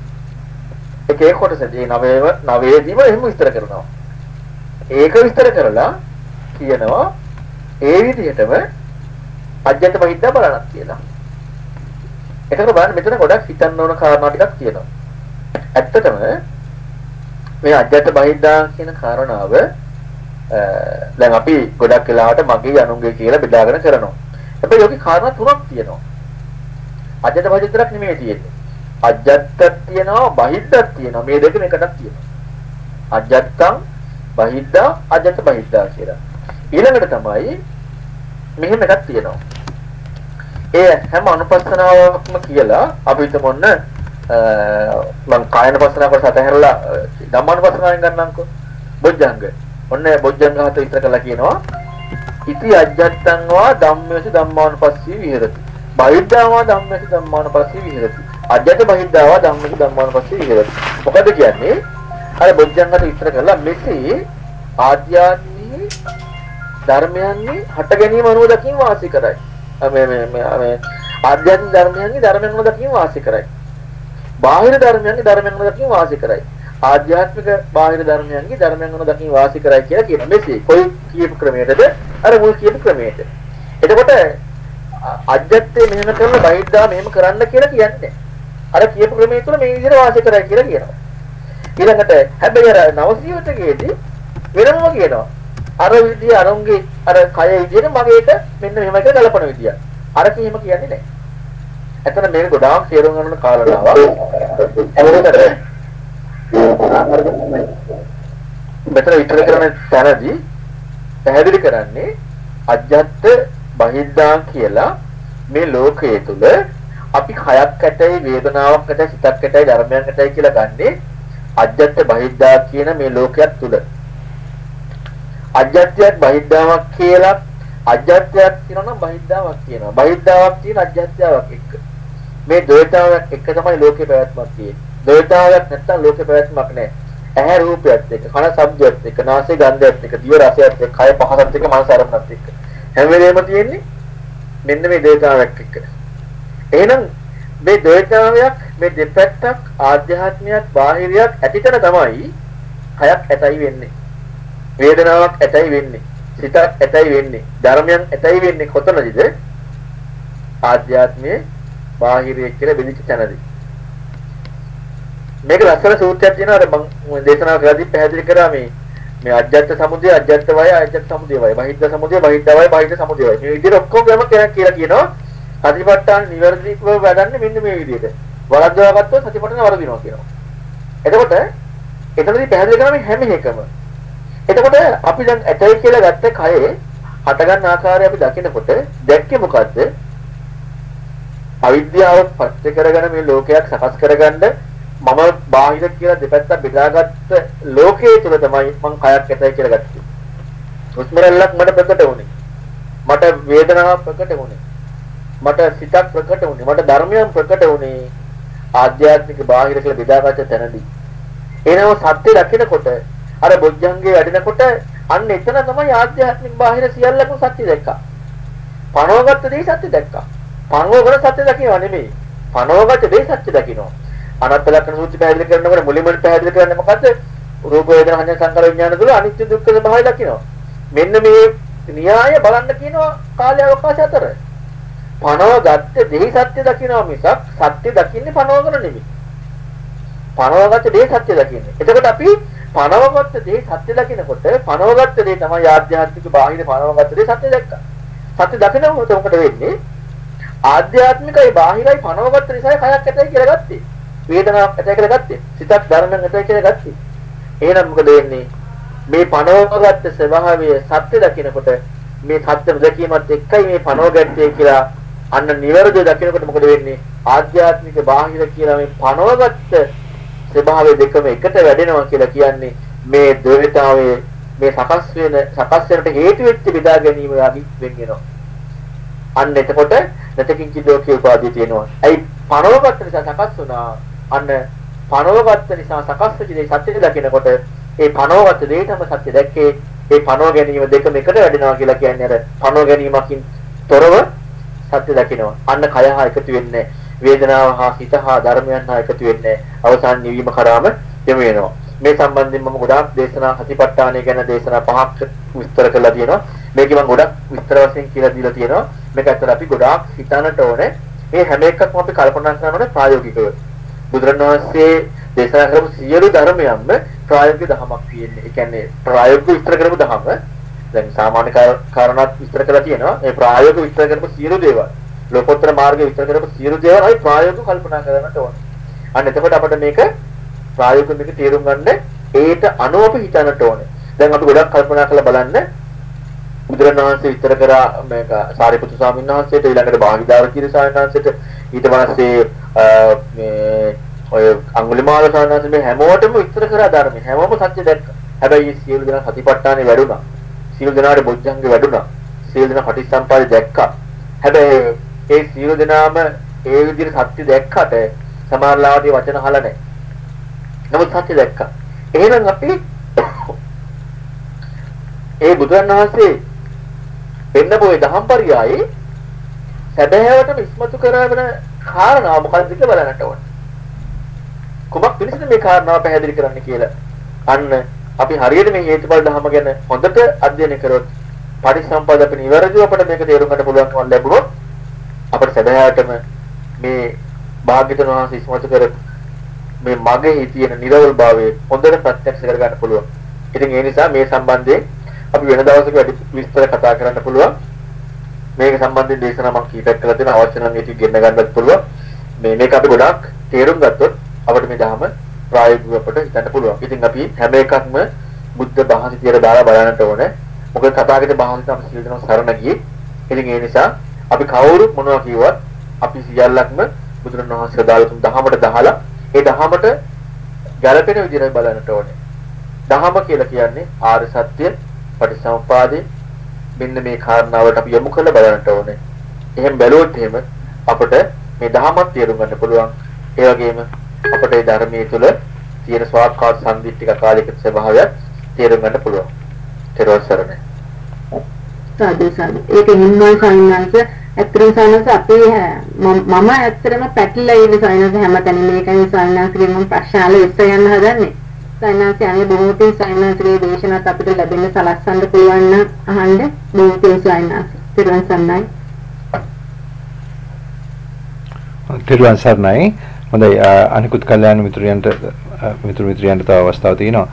ඒ ඒකේ කොටසදී නවයේම නවයේදීම එහෙම විස්තර කරනවා. ඒක විස්තර කරලා කියනවා ඒ විදිහටම අජ්‍යත බහිද්දා බලනක් කියලා. එතකොට බලන්න මෙතන ගොඩක් හිතන්න ඕන කාරණා ටිකක් තියෙනවා. ඇත්තටම මේ අජ්‍යත බහිද්දා කියන කාරණාව දැන් අපි ගොඩක් වෙලාවට මගේ අනුන්ගේ කියලා බෙදාගෙන කරනවා. හැබැයි යෝගී කාරණා තුනක් තියෙනවා. අජ්‍යත බහිද්ද විතරක් නෙමෙයි තියෙන්නේ. අජ්‍යත්තක් තියෙනවා බහිද්දක් තියෙනවා. මේ දෙකම එකටක් තියෙනවා. අජ්‍යත්තං බහිද්දා අජ්‍යත බහිද්දා කියලා. ඊළඟට තමයි මෙහෙම එකක් තියෙනවා. ඒ හැම අනුපස්සනාවක්ම කියලා අපි හිතමොන්න මම කායන පස්සනාව කොට සතහැරලා ධම්මානුපස්සනාවෙන් ගන්නම්කෝ. බොජ්ජංග. ඔන්න බොජ්ජංග හත විතර කළා කියනවා. ඉති අජ්ජත්තං වා ධම්මේසු ධම්මානුපස්සී විහෙරති. බහිද්ධාවා ධම්මේසු ධම්මානුපස්සී විහෙරති. අජ්ජත බහිද්ධාවා ධම්මේසු ධම්මානුපස්සී විහෙරති. මොකද කියන්නේ? අර බොජ්ජංගට විතර කළා මෙසේ ආධ්‍යාත්මී ධර්මයන්ගේ හට ගැනීම අනුව දකින් වාසය කරයි. මේ මේ මේ ආධ්‍යාත්මික ධර්මයන්ගේ ධර්මයන් අනුව දකින් වාසය කරයි. බාහිර ධර්මයන්ගේ ධර්මයන් අනුව දකින් වාසය කරයි. ආධ්‍යාත්මික බාහිර ධර්මයන්ගේ ධර්මයන් අනුව දකින් වාසය කරයි කියලා කියන මෙසේ කොයි කියපු ක්‍රමයටද අර මුල් කියපු ක්‍රමයට. එතකොට අජ්ජත්තේ මෙහෙම කරන බහිද්දා මෙහෙම කරන්න කියලා කියන්නේ. අර කියපු ක්‍රමයේ තුල මේ විදිහට වාසය කරයි කියලා කියනවා. ඊළඟට හැබැයි අර නවසීවතකේදී වෙනමම කියනවා. අර විදිය අරුන්ගේ අර කය විදියට මගේට මෙන්න මෙහෙම එක ගලපන විදිය. අර කීම කියන්නේ නැහැ. එතන මේක ගොඩාක් තේරුම් ගන්න කාරණාවක්. මෙතන විතර කරන තැනදී පැහැදිලි කරන්නේ අජ්ජත් බහිද්දා කියලා මේ ලෝකයේ තුල අපි කයක් ඇටයි වේදනාවක් ඇටයි සිතක් ඇටයි ධර්මයක් ඇටයි කියලා ගන්නේ අජ්ජත් බහිද්දා කියන මේ ලෝකයක් තුල. අජ්ජත්‍යයක් බහිද්දාවක් කියලා අජ්ජත්‍යයක් කියනවා නම් බහිද්දාවක් කියනවා. බහිද්දාවක් කියන අජ්ජත්‍යාවක් එක්ක. මේ ද්වේතාවක් එක්ක තමයි ලෝකේ පැවැත්මක් තියෙන්නේ. ද්වේතාවක් නැත්තම් ලෝකේ පැවැත්මක් නැහැ. ඇහැ රූපයත් එක්ක, කන ශබ්දයත් එක්ක, නාසය ගන්ධයත් එක්ක, දිව රසයත් එක්ක, කය පහසත් එක්ක, මනස අරමුණත් එක්ක. හැම වෙලේම තියෙන්නේ මෙන්න මේ ද්වේතාවක් එක්ක. එහෙනම් මේ ද්වේතාවයක් මේ දෙපැත්තක් ආධ්‍යාත්මයක් බාහිරයක් ඇතිතර තමයි හයක් ඇතයි වෙන්නේ. වේදනාවක් ඇතයි වෙන්නේ. සිතක් ඇතයි වෙන්නේ. ධර්මයන් ඇතයි වෙන්නේ කොතනදද? ආධ්‍යාත්මයේ බාහිරයේ කියලා බෙදිච්ච තැනදී. මේක ලස්සන සූත්‍රයක් තියෙනවා අර මම දේශනා කරද්දී පැහැදිලි කරා මේ මේ අජ්ජත් සමුදය අජ්ජත් වය අජ්ජත් සමුදය වය. බහිද්ද සමුදය බහිද්ද වය බහිද්ද සමුදය වය. මේ විදිහට ඔක්කොම කෙනෙක් කියලා කියනවා. සතිපට්ඨාන නිවැරදිව වැඩන්නේ මෙන්න මේ විදිහට. වරද්දවා ගත්තොත් සතිපට්ඨාන වරදිනවා කියනවා. එතකොට එතනදී පැහැදිලි කරා මේ හැම එකම. එතකොට අපි දැන් ඇතයි කියලා ගත්ත කයේ හටගන්න ආකාරය අපි දකිනකොට දැක්කේ මොකද්ද? අවිද්‍යාව පත්‍ය කරගෙන මේ ලෝකයක් සකස් කරගන්න මම බාහිර කියලා දෙපැත්ත බෙදාගත්ත ලෝකයේ තුල තමයි මං කයක් ඇතයි කියලා ගත්තේ. උස්මරල්ලක් මට ප්‍රකට වුණේ. මට වේදනාවක් ප්‍රකට වුණේ. මට සිතක් ප්‍රකට වුණේ. මට ධර්මයක් ප්‍රකට වුණේ. ආධ්‍යාත්මික බාහිර කියලා බෙදාගත්ත තැනදී. එනම සත්‍ය දකිනකොට අර බොජ්ජංගේ වැඩෙනකොට අන්න එතන තමයි ආධ්‍යාත්මික බාහිර සියල්ලම සත්‍ය දැක්කා. පනවගත්ත දේ සත්‍ය දැක්කා. පනවගෙන සත්‍ය දකින්නව නෙමෙයි. පනවගත්ත දේ සත්‍ය දකින්නවා. අනත්ත ලක්ෂණ සූත්‍රය පැහැදිලි කරනකොට මුලින්ම පැහැදිලි කරන්නේ මොකද්ද? රූප වේදනා සංඥා සංකාර විඥාන තුළ අනිත්‍ය දුක්ඛ ස්වභාවය දකිනවා. මෙන්න මේ න්‍යාය බලන්න කියනවා කාලය අවකාශය අතර. පනව ගත්ත දෙහි සත්‍ය දකිනවා මිසක් සත්‍ය දකින්නේ පනවගෙන නෙමෙයි. පනවගත්ත දෙහි සත්‍ය දකින්නේ. එතකොට අපි පනවගත්ත දෙහි සත්‍ය දකිනකොට පනවගත්ත දේ තමයි ආධ්‍යාත්මික බාහිර පනවගත්ත දේ සත්‍ය දැක්කා. සත්‍ය දකිනකොට මොකද වෙන්නේ? ආධ්‍යාත්මිකයි බාහිරයි පනවගත්ත නිසා කයක් ඇතයි කියලා ගත්තේ. වේදනාවක් ඇතයි කියලා ගත්තේ. සිතක් ධර්මයක් ඇතයි කියලා ගත්තේ. එහෙනම් මොකද වෙන්නේ? මේ පනවගත්ත ස්වභාවය සත්‍ය දකිනකොට මේ සත්‍ය නොදැකීමත් එක්කයි මේ පනවගත්තේ කියලා අන්න නිවැරදිව දකිනකොට මොකද වෙන්නේ? ආධ්‍යාත්මික බාහිර කියලා මේ පනවගත්ත ස්වභාවය දෙකම එකට වැඩෙනවා කියලා කියන්නේ මේ ද්වේතාවයේ මේ සකස් වෙන සකස් වෙනට හේතු වෙච්ච බෙදා ගැනීම යටි වෙන් වෙනවා. අන්න එතකොට නැතකින්ච ලෝකයේ උපාදී තියෙනවා. ඇයි පනවගත්ත නිසා සකස් වුණා. අන්න පනවගත්ත නිසා සකස් වෙච්ච දේ සත්‍ය දකිනකොට ඒ පනවගත්ත දේටම සත්‍ය දැක්කේ ඒ පනව ගැනීම දෙකම එකට වැඩෙනවා කියලා කියන්නේ අර පනව ගැනීමකින් තොරව සත්‍ය දකිනවා. අන්න කය හා එකතු වෙන්නේ වේදනාව හා හිත හා ධර්මයන් හා එකතු වෙන්නේ අවසාන නිවීම කරාම යොමු වෙනවා. මේ සම්බන්ධයෙන් මම ගොඩාක් දේශනා හතිපට්ඨානය ගැන දේශනා පහක් විස්තර කරලා තියෙනවා. මේක මම ගොඩක් විස්තර වශයෙන් කියලා දීලා තියෙනවා. මේක ඇත්තට අපි ගොඩාක් හිතන්නට ඕනේ. මේ හැම එකක්ම අපි කල්පනා කරනකොට ප්‍රායෝගිකව. බුදුරණවහන්සේ දේශනා කරපු සියලු ධර්මයන්ම ප්‍රායෝගික ධමයක් තියෙන්නේ. ඒ කියන්නේ ප්‍රායෝගික විස්තර කරපු ධම දැන් සාමාන්‍ය කාරණාත් විස්තර කරලා තියෙනවා. ඒ ප්‍රායෝගික විස්තර කරපු සියලු දේවල් ලෝකෝත්තර මාර්ගයේ විස්තර කරපු සියලු දේවල් අපි ප්‍රායෝගිකව කල්පනා කරන්නට ඕනේ. අන්න එතකොට අපිට මේක ප්‍රායෝගිකව මේක තේරුම් ගන්න ඒට අනුව අපි හිතන්නට ඕනේ. දැන් අපි ගොඩක් කල්පනා කරලා බලන්න බුදුරණවහන්සේ විතර කරා මේක සාරිපුත්තු ස්වාමීන් වහන්සේට ඊළඟට බාහිදාර කීර ස්වාමීන් වහන්සේට ඊට පස්සේ මේ ඔය අඟුලිමාල ස්වාමීන් වහන්සේ මේ හැමෝටම විතර කරා ධර්මය හැමෝම සත්‍ය දැක්කා. හැබැයි සියලු දෙනා සතිපට්ඨානෙ වැඩුණා. සියලු දෙනාට බොජ්ජංගෙ වැඩුණා. සියලු දෙනා පටිච්චසම්පාදේ දැක්කා. හැබැයි ඒ සියලු දෙනාම ඒ විදිහට සත්‍ය දැක්කට සමහරලාදී වචන අහලා නැහැ. නමුත් සත්‍ය දැක්කා. එහෙනම් අපි (coughs) ඒ බුදුන් වහන්සේ පෙන්නපු ඒ දහම්පරියායේ සැබෑවටම ඉස්මතු කරවන කාරණා මොකක්ද කියලා බලන්නට ඕනේ. කුමක් පිළිසද මේ කාරණාව පැහැදිලි කරන්න කියලා. අන්න අපි හරියට මේ හේතුඵල ධර්ම ගැන හොඳට අධ්‍යයනය කරොත් පරිසම්පද අපි නිවැරදිව අපිට මේක තේරුම් ගන්න පුළුවන්කම ලැබුණොත් අපිට සැබෑවටම මේ භාග්‍යතුන් වහන්සේ ඉස්මතු කර මේ මගේ තියෙන නිර්වල්භාවය හොඳට ප්‍රත්‍යක්ෂ කර ගන්න පුළුවන්. ඉතින් ඒ නිසා මේ සම්බන්ධයෙන් අපි වෙන දවසක වැඩි විස්තර කතා කරන්න පුළුවන්. මේක සම්බන්ධයෙන් දේශනා මම කීපයක් කළා දෙන අවශ්‍ය නම් ඒක ගෙන්න ගන්නත් පුළුවන්. මේ මේක අපි ගොඩාක් තේරුම් ගත්තොත් අපිට මේ ධර්ම ප්‍රායෝගිකව අපිට හිතන්න පුළුවන්. ඉතින් අපි හැම එකක්ම බුද්ධ භාෂිතයට දාලා බලන්නට ඕනේ. මොකද තථාගත භාෂිත අපි සියලු දෙනා සරණ ගියේ. ඉතින් ඒ නිසා අපි කවුරු මොනවා කිව්වත් අපි සියල්ලක්ම බුදුරණවහන්සේ දාලා තුන් දහමට දහලා ඒ දහමට ගැළපෙන විදිහට බලන්නට ඕනේ. දහම කියලා කියන්නේ ආර්ය සත්‍ය පටිසම්පාදේ මෙන්න මේ කාරණාවට අපි යොමු කරලා බලන්නට ඕනේ. එහෙන් බැලුවොත් එහෙම අපිට මේ දහමත් තේරුම් ගන්න පුළුවන්. ඒ වගේම අපිට ඒ ධර්මයේ තුල තියෙන ස්වාක්කාත සම්දිත්තික කාලික ස්වභාවයත් තේරුම් ගන්න පුළුවන්. ඊට සරණයි. සාදු සාදු. ඒක හිම්මල් සායනංශ ඇත්තටම සායනංශ අපි මම ඇත්තටම පැටලලා ඉන්න සායනංශ හැමතැනම මේකයි සායනංශගෙන් මම ප්‍රශ්නාල විස්තර යන්න හදන්නේ. සායනංශ අනේ බොහෝ පින් සායනංශගේ දේශනාත් අපිට ලැබෙන්න සලස්සන්න පුළුවන් නම් අහන්න බොහෝ පින් සායනංශ. තිරුවන් සරණයි. තිරුවන් සරණයි. හොඳයි අනිකුත් කල්යාණ මිත්‍රයන්ට මිත්‍ර මිත්‍රයන්ට තව අවස්ථාවක් තියෙනවා.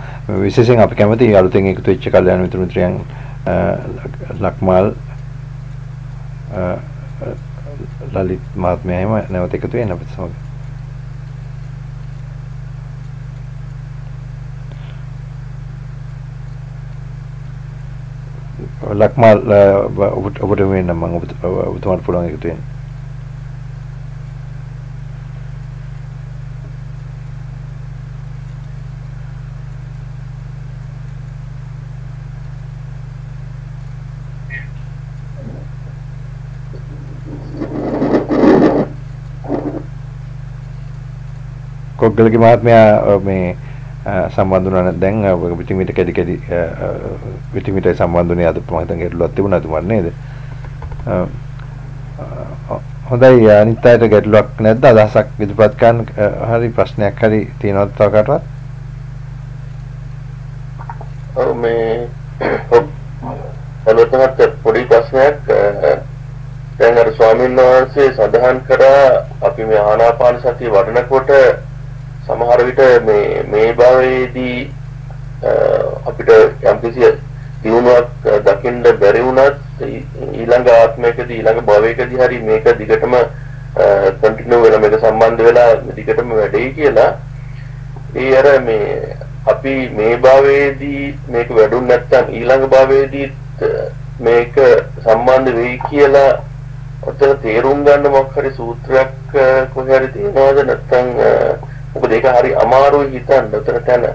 විශේෂයෙන් අපි කැමති අලුතෙන් එකතු වෙච්ච කල්යාණ මිත්‍ර මිත්‍රයන් ලක්මාල් ලලිත් මහත්මයා එහෙම නැවත එකතු වෙන්න අපිට සමග. ලක්මාල් ඔබට ඔබට වෙන්න මම ඔබතුමාට පුළුවන් එකතු වෙන්න. කොග්ගලගේ මහත්මයා මේ සම්බන්ධ වුණා දැන් පිටිමිට කැඩි කැඩි පිටිමිටයි සම්බන්ධ වුණේ අද මම හිතන් ගැටලුවක් තිබුණා. තුමන් නේද? හොඳයි. අනිත් අයට ගැටලුවක් නැද්ද? අදහසක් ඉදිරිපත් කරන්න හරි ප්‍රශ්නයක් හරි තියෙනවද තව කාටවත් ඔව් මේ අලුතෙන්ත් පොඩි ප්‍රශ්නයක් දැන් අර ස්වාමීන් වහන්සේ සඳහන් කරා අපි මේ ආනාපාන සතිය වඩනකොට සමහර විට මේ මේ භවයේදී අපිට යම්කිසි දිනුවක් දකින්න බැරි වුණත් ඊළඟ ආත්මයකදී ඊළඟ භවයකදී හරි මේක දිගටම කන්ටිනියු වෙලා මේක සම්බන්ධ වෙලා දිගටම වැඩේ කියලා. ඒ අර මේ අපි මේ භවයේදී මේක වැඩුන් නැත්නම් ඊළඟ භවයේදී මේක සම්බන්ධ වෙයි කියලා ඔතන තේරුම් ගන්න මොකක් හරි සූත්‍රයක් කොහේ හරි තියෙනවද? නැත්නම් මොකද ඒක හරි අමාරුයි හිතන්න උතර තැන.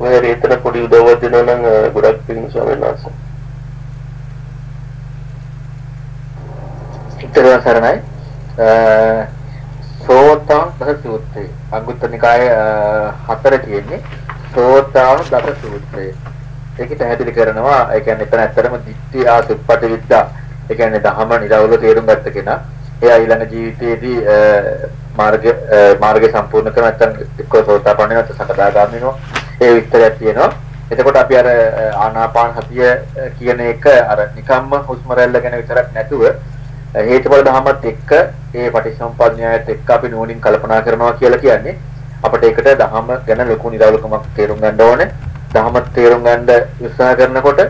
ඔය රේතන පොඩි උදව්වක් දෙනවා නම් ගොඩක් පිං ස්වාමීන් වහන්සේ. ඉතරව සරණයි. සෝතාන් දස සූත්‍රය. අංගුත්තර නිකාය හතර තියෙන්නේ සෝතාන් දස සූත්‍රය. ඒක පැහැදිලි කරනවා ඒ කියන්නේ එතන ඇත්තටම දිට්ඨි ආසුප්පටි විද්‍යා ඒ කියන්නේ දහම නිරවුල තේරුම් ගත්ත කෙනා එයා ඊළඟ ජීවිතයේදී මාර්ග මාර්ගය සම්පූර්ණ කරන නැත්නම් එක්ක සෝතාපන්න නැත්නම් සකදාගාමී වෙනවා. ඒ විස්තරයක් තියෙනවා. එතකොට අපි අර ආනාපාන සතිය කියන එක අර නිකම්ම හුස්ම රැල්ල ගැන විතරක් නැතුව හේතුඵල ධමත් එක්ක ඒ පටිච්චසමුප්පාද න්‍යායත් එක්ක අපි නුවණින් කල්පනා කරනවා කියලා කියන්නේ අපිට ඒකට ධම ගැන ලොකු නිරවුලකමක් තේරුම් ගන්න ඕනේ. ධම තේරුම් ගන්න උත්සාහ කරනකොට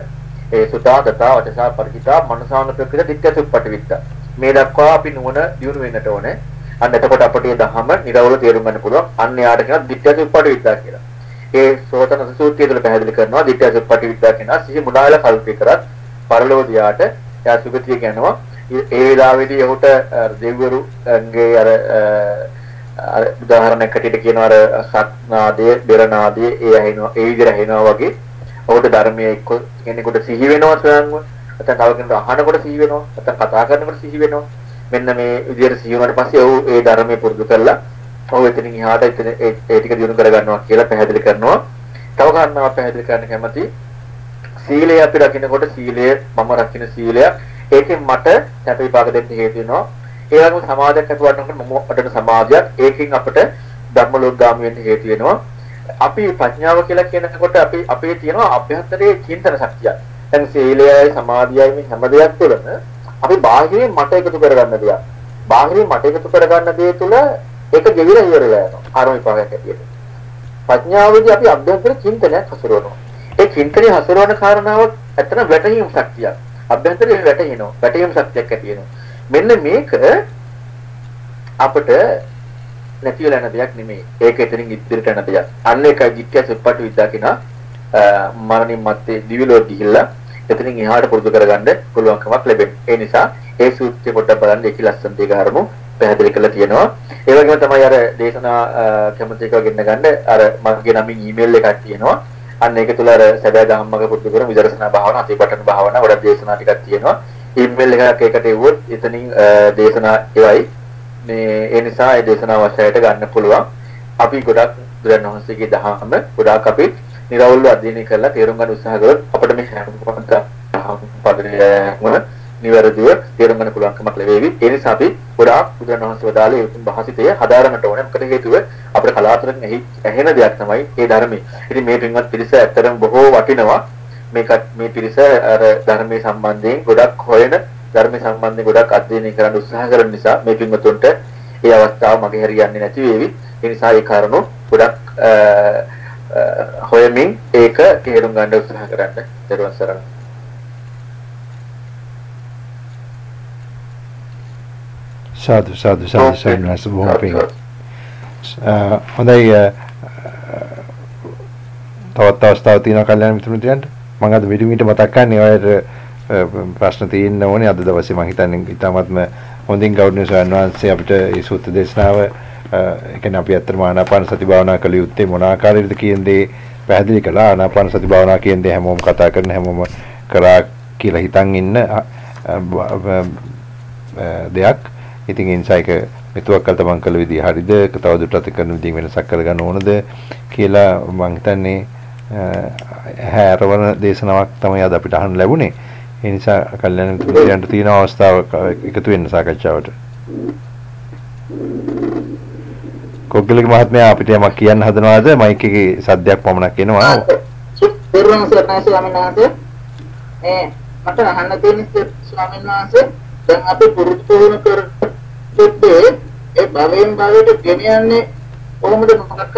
ඒ සුතා දතා වචසා පරිචිතා මනසාන ප්‍රකෘති දික්ක සුප්පටි විත්ත. මේ දක්වා අපි නුවණ දියුණු වෙන්නට ඕනේ. අන්න එතකොට අපිට මේ ධම නිරවුල තේරුම් ගන්න පුළුවන්. අන්න යාට කියන දික්ක සුප්පටි විත්තා කියලා. ඒ සෝතන සූත්‍රය තුළ පැහැදිලි කරනවා දික්ක සුප්පටි විත්තා කියන සිහි මුලාවල කල්පේ කරත් පරලෝදියාට එයා සුගතිය කියනවා ඒ වෙලාවේදී ඔහුට දෙවිවරුගේ අර අර උදාහරණයක් හැටියට කියනවා අර සත්නාදයේ බෙරනාදයේ ඒ ඇහෙනවා ඒ විදිහට ඇහෙනවා වගේ. ඔහුට ධර්මයේ එක්ක කෙනෙකුට සිහි වෙනවා ස්වයංව. නැත්නම් තව කෙනෙකුට අහනකොට සිහි වෙනවා. නැත්නම් කතා කරනකොට සිහි වෙනවා. මෙන්න මේ විදිහට සිහි වුණාට පස්සේ ඔහු ඒ ධර්මයේ පුරුදු කරලා ඔහු එතනින් එහාට එතන ඒ ටික දිනු කර ගන්නවා කියලා පැහැදිලි කරනවා තව කාරණාවක් පැහැදිලි කරන්න කැමති සීලය අපි රකින්නකොට සීලය මම රකින්න සීලයක් ඒකෙන් මට සැප විපාක දෙන්න හේතු වෙනවා. ඒ වගේම සමාධියක් ඇතිවන්නකොට මම වඩන සමාධියක් ඒකෙන් අපිට ධර්ම ලෝකගාමී වෙන්න හේතු වෙනවා. අපි ප්‍රඥාව කියලා කියනකොට අපි අපේ තියෙනවා අභ්‍යන්තරයේ චින්තන ශක්තිය. දැන් සීලයයි සමාධියයි මේ හැම දෙයක් තුළම අපි බාහිරින් මට එකතු කරගන්න දෙයක්. බාහිරින් මට එකතු කරගන්න දේ තුළ ඒක ගෙවිලා ඉවරලා යනවා. ආරම විපාකයක් ඇටියෙට. ප්‍රඥාවේදී අපි අභ්‍යන්තර චින්තනයක් හසුරවනවා. ඒ චින්තනය හසුරවන කාරණාව ඇත්තට වැටහීම් ශක්තියක්. අභ්‍යන්තරේ වැටෙනවා. වැටීම් ශක්තියක් ඇති වෙනවා. මෙන්න මේක අපිට නැති වෙලා යන දෙයක් නෙමෙයි. ඒක එතනින් ඉදිරියට යන දෙයක්. අන්න ඒකයි ජිත්‍ය සුප්පටි විද්‍යා කියන මරණින් මත්තේ දිවිලෝ ගිහිල්ලා එතනින් එහාට පුරුදු කරගන්න පුළුවන්කමක් ලැබෙනවා. ඒ නිසා ඒ සූත්‍රය පොඩ්ඩක් බලන්න ඒකි ලස්සන දෙක හරමු පැහැදිලි කරලා තියෙනවා. ඒ වගේම තමයි අර දේශනා කැමති එක ගෙන්න ගන්න අර මගේ නමින් ඊමේල් එකක් තියෙනවා. අන්න ඒක තුල අර සැබෑ ධම්මක පුරුදු කරන විදර්ශනා භාවනා අතිපටන භාවනා වඩා දේශනා ටිකක් තියෙනවා ඊමේල් එකක් ඒකට එවුවොත් එතනින් දේශනා එවයි මේ ඒ නිසා ඒ දේශනා අවශ්‍යයට ගන්න පුළුවන් අපි ගොඩක් බුදුරන් වහන්සේගේ දහම ගොඩාක් අපි නිරවුල්ව අධ්‍යයනය කරලා තේරුම් ගන්න උත්සාහ කරොත් අපිට මේ හැම පදයක්ම නිවැරදිව තේරුම් ගන්න පුළුවන්කමක් ලැබෙවි. ඒ නිසා අපි ගොඩාක් බුදුරන් වහන්සේ වදාළේ උතුම් භාසිතය හදාරන්නට ඕනේ. මොකද හේතුව අපිට කලාතුරකින් එහි ඇහෙන දෙයක් තමයි ඒ ධර්මයේ. ඉතින් මේ පින්වත් පිරිස ඇත්තටම බොහෝ වටිනවා. මේක මේ පිරිස අර ධර්මයේ සම්බන්ධයෙන් ගොඩක් හොයන ධර්මයේ සම්බන්ධයෙන් ගොඩක් අධ්‍යයනය කරන්න උත්සාහ කරන නිසා මේ පින්වතුන්ට ඒ අවස්ථාව මගේ හරියන්නේ නැති වේවි. ඒ නිසා ඒ කාරණු ගොඩක් හොයමින් ඒක තේරුම් ගන්න උත්සාහ කරන්න. දරුවන් සරණයි. සාදු සාදු සාදු සයින්වස් බොහොම පිං. හොඳයි තවත් අවස්ථාවක් තියෙනවා කල්යාණ මිත්‍රතුන්ට මම අද විඩිමිට මතක් කරන්නේ ඔයාලට ප්‍රශ්න තියෙන්න ඕනේ අද දවසේ මම හිතන්නේ ඉතාමත්ම හොඳින් ගෞරවනීය ස්වාමීන් වහන්සේ අපිට මේ සූත්‍ර දේශනාව ඒ කියන්නේ අපි අත්‍තරම ආනාපාන සති භාවනා කළ යුත්තේ මොන ආකාරයකද කියන දේ පැහැදිලි කළා. ආනාපාන සති භාවනා කියන දේ හැමෝම කතා කරන හැමෝම කරා කියලා හිතන් ඉන්න දෙයක්. ඉතින් ඒ නිසා ඒක මෙතුවක් කල් තමන් කළ විදිහ හරිද? තවදුරටත් කරන විදිහ වෙනසක් කරගන්න ඕනද කියලා මම හිතන්නේ හැරවන දේශනාවක් තමයි අද අපිට අහන්න ලැබුණේ. ඒ නිසා කල්යනා මිත්‍රයන්ට තියෙන අවස්ථාව එකතු වෙන්න සාකච්ඡාවට. කොග්ගලික මහත්මයා අපිට යමක් කියන්න හදනවාද? මයික් එකේ සද්දයක් පමණක් එනවා. පෙරවන් සර්ණයි ස්වාමීන් වහන්සේ. මේ මට අහන්න තියෙන ස්වාමීන් වහන්සේ දැන් අපි පුරුදු පුහුණු කර සුද්ධේ ඒ භවයෙන් භවයට ගෙනියන්නේ කොහොමද? මොකක්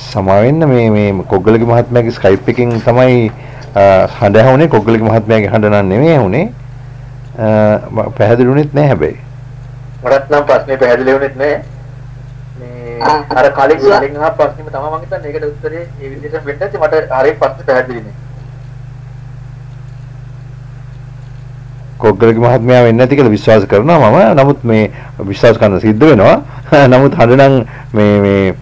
සමාවෙන්න මේ මේ කොග්ගලගේ මහත්මයාගේ ස්කයිප් එකකින් තමයි හඬ ඇහුනේ කොග්ගලගේ මහත්මයාගේ හඬ නන් නෙමෙයි ඇහුනේ පැහැදිලිුනේත් නෑ හැබැයි මටත් නම් ප්‍රශ්නේ පැහැදිලි වුණෙත් නෑ අර කලින් කලින් අහ ප්‍රශ්නෙම තමයි මම හිතන්නේ ඒකට උත්තරේ මේ විදිහට වෙන්න ඇති මට හරියට ප්‍රශ්නේ පැහැදිලි නෑ. කොග්ගලගේ මහත්මයා වෙන්නේ නැති කියලා විශ්වාස කරනවා මම. නමුත් මේ විශ්වාස කරන්න සිද්ධ වෙනවා. (laughs) නමුත් හඬනම් මේ මේ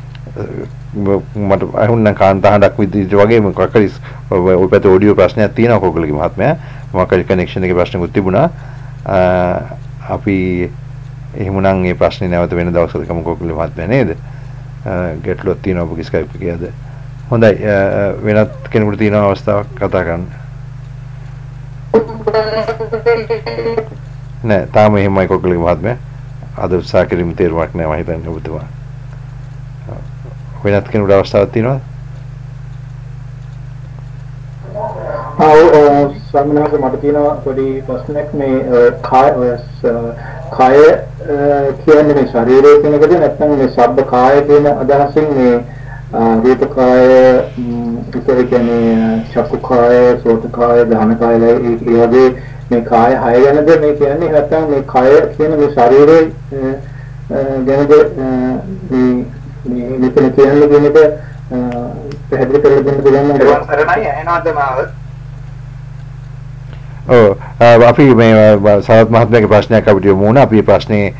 මට අහුන්න කාන්තාහඬක් විදිහට වගේ මොකක් හරි ඔය පැත්තේ ඔඩියෝ ප්‍රශ්නයක් තියෙනවා කොග්ගලගේ මහත්මයා. මොකක් හරි කනෙක්ෂන් එකේ ප්‍රශ්නකුත් තිබුණා. අපි එහෙමනම් මේ ප්‍රශ්නේ නැවත වෙන දවසක කම කොකුල මහත්මයා නේද? ගැටලුවක් තියෙනවා ඔබගේ Skype එකේ අද. හොඳයි වෙනත් කෙනෙකුට තියෙන අවස්ථාවක් කතා කරන්න. නෑ තාම එහෙමයි කොකුලගේ මහත්මයා. අද උත්සාහ කිරීම තේරුමක් නෑ මම හිතන්නේ ඔබතුමා. වෙනත් කෙනෙකුට අවස්ථාවක් තියෙනවද? ආ ස්වාමීන් වහන්සේ මට තියෙන පොඩි ප්‍රශ්නයක් මේ කාය කාය කියන්නේ මේ ශරීරයේ කියන එකද නැත්නම් මේ ශබ්ද කාය කියන අදහසින් මේ රූප කාය ඉතින් කියන්නේ චක්කු කාය සෝත කාය ධාන කාය ඒ වගේ මේ කාය හය ගැනද මේ කියන්නේ නැත්නම් මේ කාය කියන මේ ශරීරයේ ගැනද මේ මේ මෙතන කියන්නේ කියන එක පැහැදිලි කරලා දෙන්න පුළුවන් නේද? සරණයි එනවාද මාව? ඔව් අපි මේ සවස් මහත්මයාගේ ප්‍රශ්නයක් අපිට යමු වුණා. අපි මේ ප්‍රශ්නේ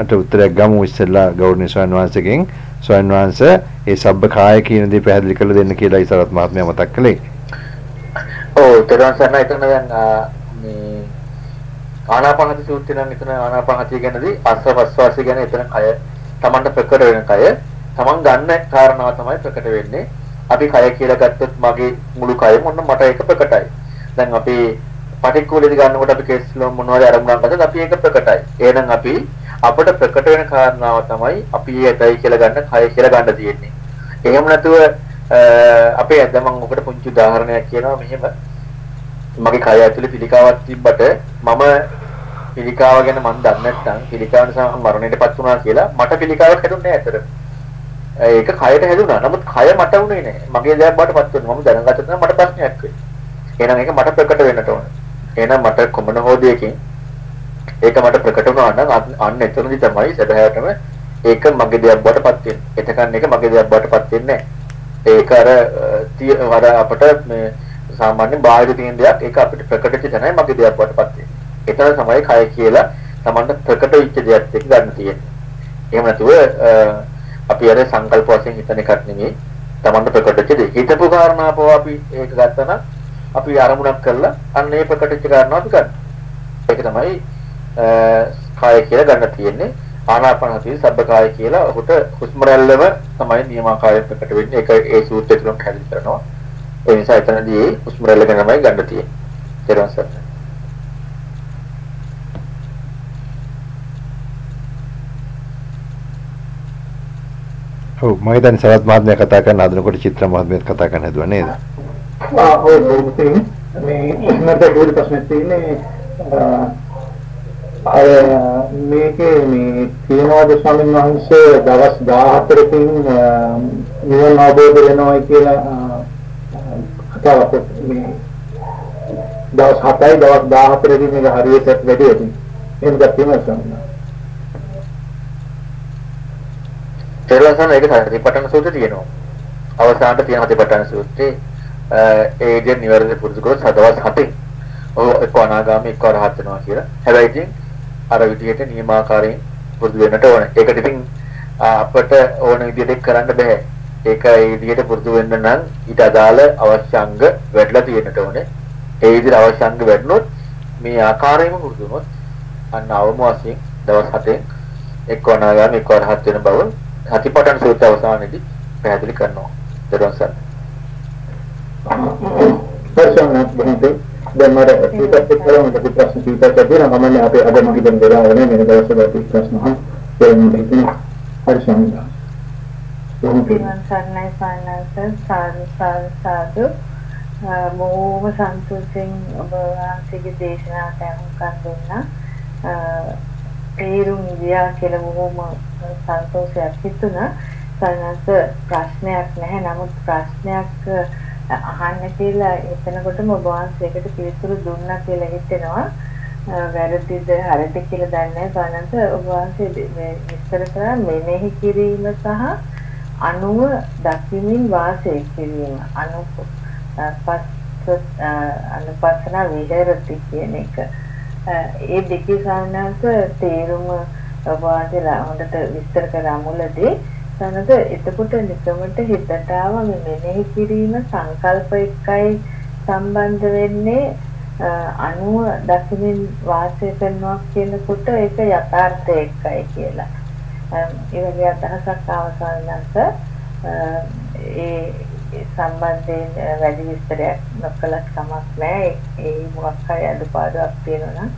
අට උත්තරයක් ගමු ඉස්සෙල්ලා ගෞරවනීය ස්වාමීන් වහන්සේගෙන්. ස්වාමීන් වහන්සේ ඒ සබ්බ කාය කියන දේ පැහැදිලි කරලා දෙන්න කියලා ඉසරත් මහත්මයා මතක් කළේ. ඔව් තේරුම් ගන්න එතන දැන් මේ ආනාපානසති සූත්‍රය නම් එතන ආනාපානසති ගැනදී ආස්වාද ප්‍රස්වාසය ගැන එතන කය Tamanට ප්‍රකට වෙන කය Taman ගන්න කාරණාව තමයි ප්‍රකට වෙන්නේ. අපි කය කියලා ගත්තොත් මගේ මුළු කයම ඔන්න මට ඒක ප්‍රකටයි. දැන් අපි පටික්කුලෙදි ගන්නකොට අපි කේස් වල මොනවද අරමුණක් ගත්තද අපි ඒක ප්‍රකටයි. එහෙනම් අපි අපිට ප්‍රකට වෙන කාරණාව තමයි අපි ඒතයි කියලා ගන්න කය කියලා ගන්න තියෙන්නේ. එහෙම නැතුව අපේ අද මම ඔකට පුංචි උදාහරණයක් කියනවා මෙහෙම මගේ කය ඇතුලේ පිළිකාවක් තිබ්බට මම පිළිකාව ගැන මම දන්නේ නැත්නම් පිළිකාව නිසා මරණයටපත් වුණා කියලා මට පිළිකාවක් හැදුන්නේ නැහැ ඇත්තට. ඒක කයට හැදුනා. නමුත් කය මට උනේ නැහැ. මගේ දෙයක් බාටපත් වුණා. මම දැනගත්තා නම් මට ප්‍රශ්නයක් වෙයි. එහෙනම් ඒක මට ප්‍රකට වෙන්නට ඕන. එහෙනම් මට කොමන හෝදියකින් ඒක මට ප්‍රකට වුණා නම් අන්න එතනදි තමයි සදහැවටම ඒක මගේ දෙයක් බාටපත් වෙන්නේ. එතකන් ඒක මගේ දෙයක් බාටපත් වෙන්නේ ඒක අර අර අපිට මේ සාමාන්‍ය බාහිර තියෙන දෙයක් ඒක අපිට ප්‍රකට වෙච්ච තැනයි මගේ දෙයක් බාටපත් වෙන්නේ. එතන තමයි කය කියලා Tamanට ප්‍රකට වෙච්ච දෙයක් එක්ක ගන්න තියෙන්නේ. එහෙම නැතුව අපි අර සංකල්ප වශයෙන් හිතන එකක් නෙමෙයි. Tamanට ප්‍රකට වෙච්ච දේ. හිතපු කාරණාව අපි ඒක ගත්තා නම් අපි අරමුණක් කරලා අන්න ඒ ප්‍රකට වෙච්ච කාරණාව අපි ගන්න. ඒක තමයි කාය කියලා ගන්න තියෙන්නේ. ආනාපානසති සබ්බකාය කියලා ඔහුට හුස්ම රැල්ලම තමයි නියමාකාරයෙන් ප්‍රකට වෙන්නේ. ඒක ඒ සූත්‍රය තුලම හැදින් කරනවා. ඒ නිසා එතනදී හුස්ම රැල්ල ගැන තමයි ගන්න තියෙන්නේ. ඊට පස්සේ ඔව් මම හිතන්නේ සරත් මහත්මයා කතා කරන හදනකොට චිත්‍ර මහත්මියත් කතා කරන්න හදුවා නේද? ආ ඔව් බොරුතින් මේ මට පොඩි ප්‍රශ්නයක් තියෙන්නේ අය මේකේ මේ තියනවාද ස්වාමීන් වහන්සේ දවස් 14කින් නිවන අවබෝධ වෙනවා කියලා කතාවක් මේ දවස් 7යි දවස් 14කින් මේක හරියට වැඩි වෙන්නේ. එහෙම ගත්තම ස්වාමීන් තේරලසන ඒක සතිපට්ඨාන සූත්‍රය තියෙනවා. අවසානට තියෙන සතිපට්ඨාන සූත්‍රයේ ඒ විදිහට නිවැරදි පුරුදු කරොත් සදවස් හතෙන් ඔව් එක්ක අනාගාමී එක්ක රහත් වෙනවා කියලා. හැබැයි ඉතින් අර විදිහට නියමාකාරයෙන් පුරුදු වෙන්නට ඕනේ. ඒකට ඉතින් අපිට ඕන විදිහට කරන්න බෑ. ඒක ඒ විදිහට පුරුදු වෙන්න නම් ඊට අදාළ අවශ්‍ය අංග වැඩිලා තියෙන්නට ඕනේ. ඒ විදිහට අවශ්‍ය අංග වැඩනොත් මේ ආකාරයෙන්ම පුරුදු වුණොත් අන්න අවම වශයෙන් දවස් 7න් එක්ක අනාගාමී එක්ක රහත් වෙන බව සතිපට්ඨාන සූත්‍ර අවසානයේදී පැහැදිලි කරනවා. ඊට පස්සේ පර්සනල් බෙහෙත් දැන් මට ඊටත් එක්කම මට ප්‍රශ්න කීපයක් තියෙනවා. මම අපේ අද මගේ දැන් වෙලා වනේ මේ දවස්වල ප්‍රශ්න අහන්න. දැන් ඉතින් හරි සම්මත පිරුවන් සරණයි සානස සාදු සාදු සාදු. බොහෝම සන්තෝෂෙන් ඔබ වහන්සේගේ දේශනාවට අනුකම්ප දුන්නා තේරුම් ගියා කියලා බොහෝම සන්තෝෂයක් හිතුණා සානස ප්‍රශ්නයක් නැහැ නමුත් ප්‍රශ්නයක් අහන්න කියලා එතනකොටම ඔබ වහන්සේකට පිළිතුරු දුන්නා කියලා හිතෙනවා. වැරදිද හරිද කියලා දන්නේ නැහැ. ඔබ වහන්සේ විස්තර කරා මෙනෙහි කිරීම සහ අනුව දකිමින් වාසය කිරීම. අනුපස්සන විහෙරති කියන එක. ඒ දෙකේ සාමාන්‍යක තේරුම ඔබ වහන්සේලා හොඳට විස්තර කරා මුලදී සනද එතකොට නිකමට හිතට ආව මෙනෙහි කිරීම සංකල්ප එක්කයි සම්බන්ධ වෙන්නේ අනුව දකිමින් වාසය කරනවා කියනකොට ඒක යථාර්ථය එක්කයි කියලා. ඒ වගේ අදහසක් අවසානන්ත ඒ සම්බන්ධයෙන් වැඩි විස්තරයක් නොකලත් කමක් නැහැ. ඒ මොකක් හරි අඩුපාඩුවක් තියෙනවා නම්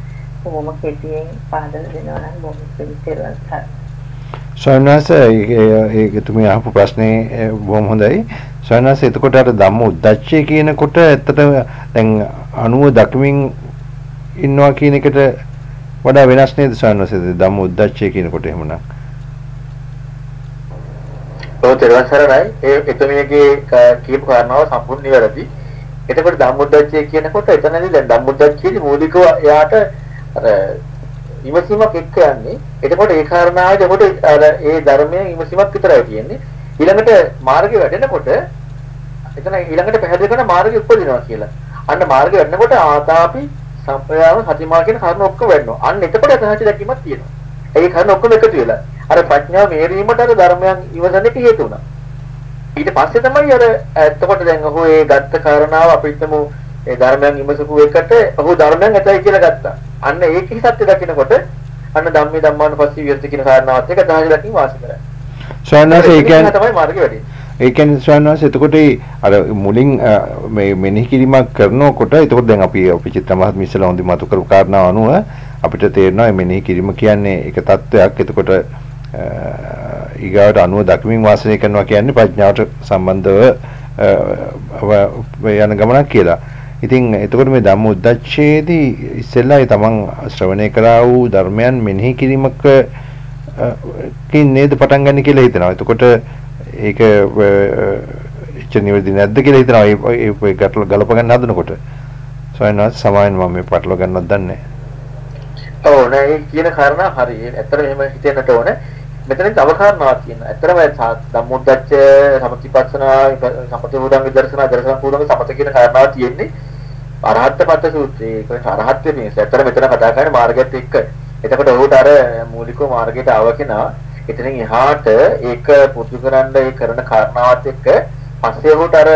කොහොම කෙටියෙන් පාදලා දෙනවා නම් බොහොම පිළිතෙරවත් ස්වාමීනාස ඒක තුමී අහපු ප්‍රශ්නේ බොහොම හොඳයි. ස්වාමීනාස එතකොට අර ධම්ම උද්දච්චය කියනකොට ඇත්තට දැන් අනුව දක්මින් ඉන්නවා කියන එකට වඩා වෙනස් නේද ස්වාමීනාස ධම්ම උද්දච්චය කියනකොට එහෙමනම්. ඔව් තෙරුවන් සරණයි. ඒ එතුමියගේ කියපු කාරණාව සම්පූර්ණ නිවැරදි. එතකොට ධම්මොද්දච්චය කියනකොට එතනදී දැන් ධම්මොද්දච්චයේදී මූලිකව එයාට අර විමසීමක් එක්ක යන්නේ. එතකොට ඒ කාරණාවේදී ඔබට අර ඒ ධර්මයේ විමසීමක් විතරයි තියෙන්නේ. ඊළඟට මාර්ගය වැඩෙනකොට එතන ඊළඟට පැහැදිලි කරන මාර්ගය උපදිනවා කියලා. අන්න මාර්ගය වැඩෙනකොට ආතාපි සම්ප්‍රදාන සතිමා කියන කරුණු ඔක්කොම වැඩෙනවා. අන්න එතකොට අතහච දැකීමක් තියෙනවා. ඒ කරුණු ඔක්කොම එකතු වෙලා අර ප්‍රඥාව මේරීමට අර ධර්මයන් ඉවසන්නට හේතු වුණා. ඊට පස්සේ තමයි අර එතකොට දැන් ඔහු ඒ ගත්ත කාරණාව අපිටම ඒ ධර්මයන් විමසපු එකට ඔහු ධර්මයන් ඇතයි කියලා ගත්තා. අන්න ඒකේ සත්‍ය දකිනකොට අන්න ධම්මේ ධම්මානුපස්සී විරති කියන කාරණාවත් එක දහජ දකින් වාසි කරා. ස්වාමීනාස ඒ කියන්නේ තමයි මාර්ගය වැඩි. ඒ කියන්නේ ස්වාමීනාස එතකොට අර මුලින් මේ මෙනෙහි කිරීමක් කරනකොට එතකොට දැන් අපි අපි චිත්ත මහත්මිය ඉස්සලා හොඳින් මතු කරපු කාරණාව අනුව අපිට තේරෙනවා මෙනෙහි කිරීම කියන්නේ එක தත්වයක්. එතකොට ඊගාවට අනුව දක්මින් වාසනය කරනවා කියන්නේ ප්‍රඥාවට සම්බන්ධව යන ගමනක් කියලා. ඉතින් එතකොට මේ ධම්ම උද්දච්චයේදී ඉස්සෙල්ලා තමන් ශ්‍රවණය කරා වූ ධර්මයන් මෙනෙහි කිරීමක කින් නේද පටන් ගන්න කියලා හිතනවා. එතකොට ඒක එච්චර නිවැරදි නැද්ද කියලා හිතනවා. ඒ ඒ ගැටල ගලප ගන්න හදනකොට. සොයනවා සමායන මම මේ පටල ගන්නවත් දන්නේ නැහැ. ඔව් නෑ ඒ කියන කාරණා හරි. ඇත්තට එහෙම හිතෙන්නට ඕනේ. මෙතනින් තව කාරණාවක් තියෙනවා. ඇත්තටම ධම්මොද්දච්ච සමතිපස්සනා සමති උදංග දර්ශනා දර්ශන පූර්ණංග සමත කියන කාරණාව තියෙන්නේ අරහත්පත් සූත්‍රයේ. ඒක අරහත්ත්වයේ මේ. ඇත්තට මෙතන කතා කරන්නේ මාර්ගයත් එක්ක. එතකොට ඔහුට අර මූලික මාර්ගයට ආව කෙනා එතනින් එහාට ඒක පුරුදු කරන්න ඒ කරන කාරණාවත් එක්ක පස්සේ ඔහුට අර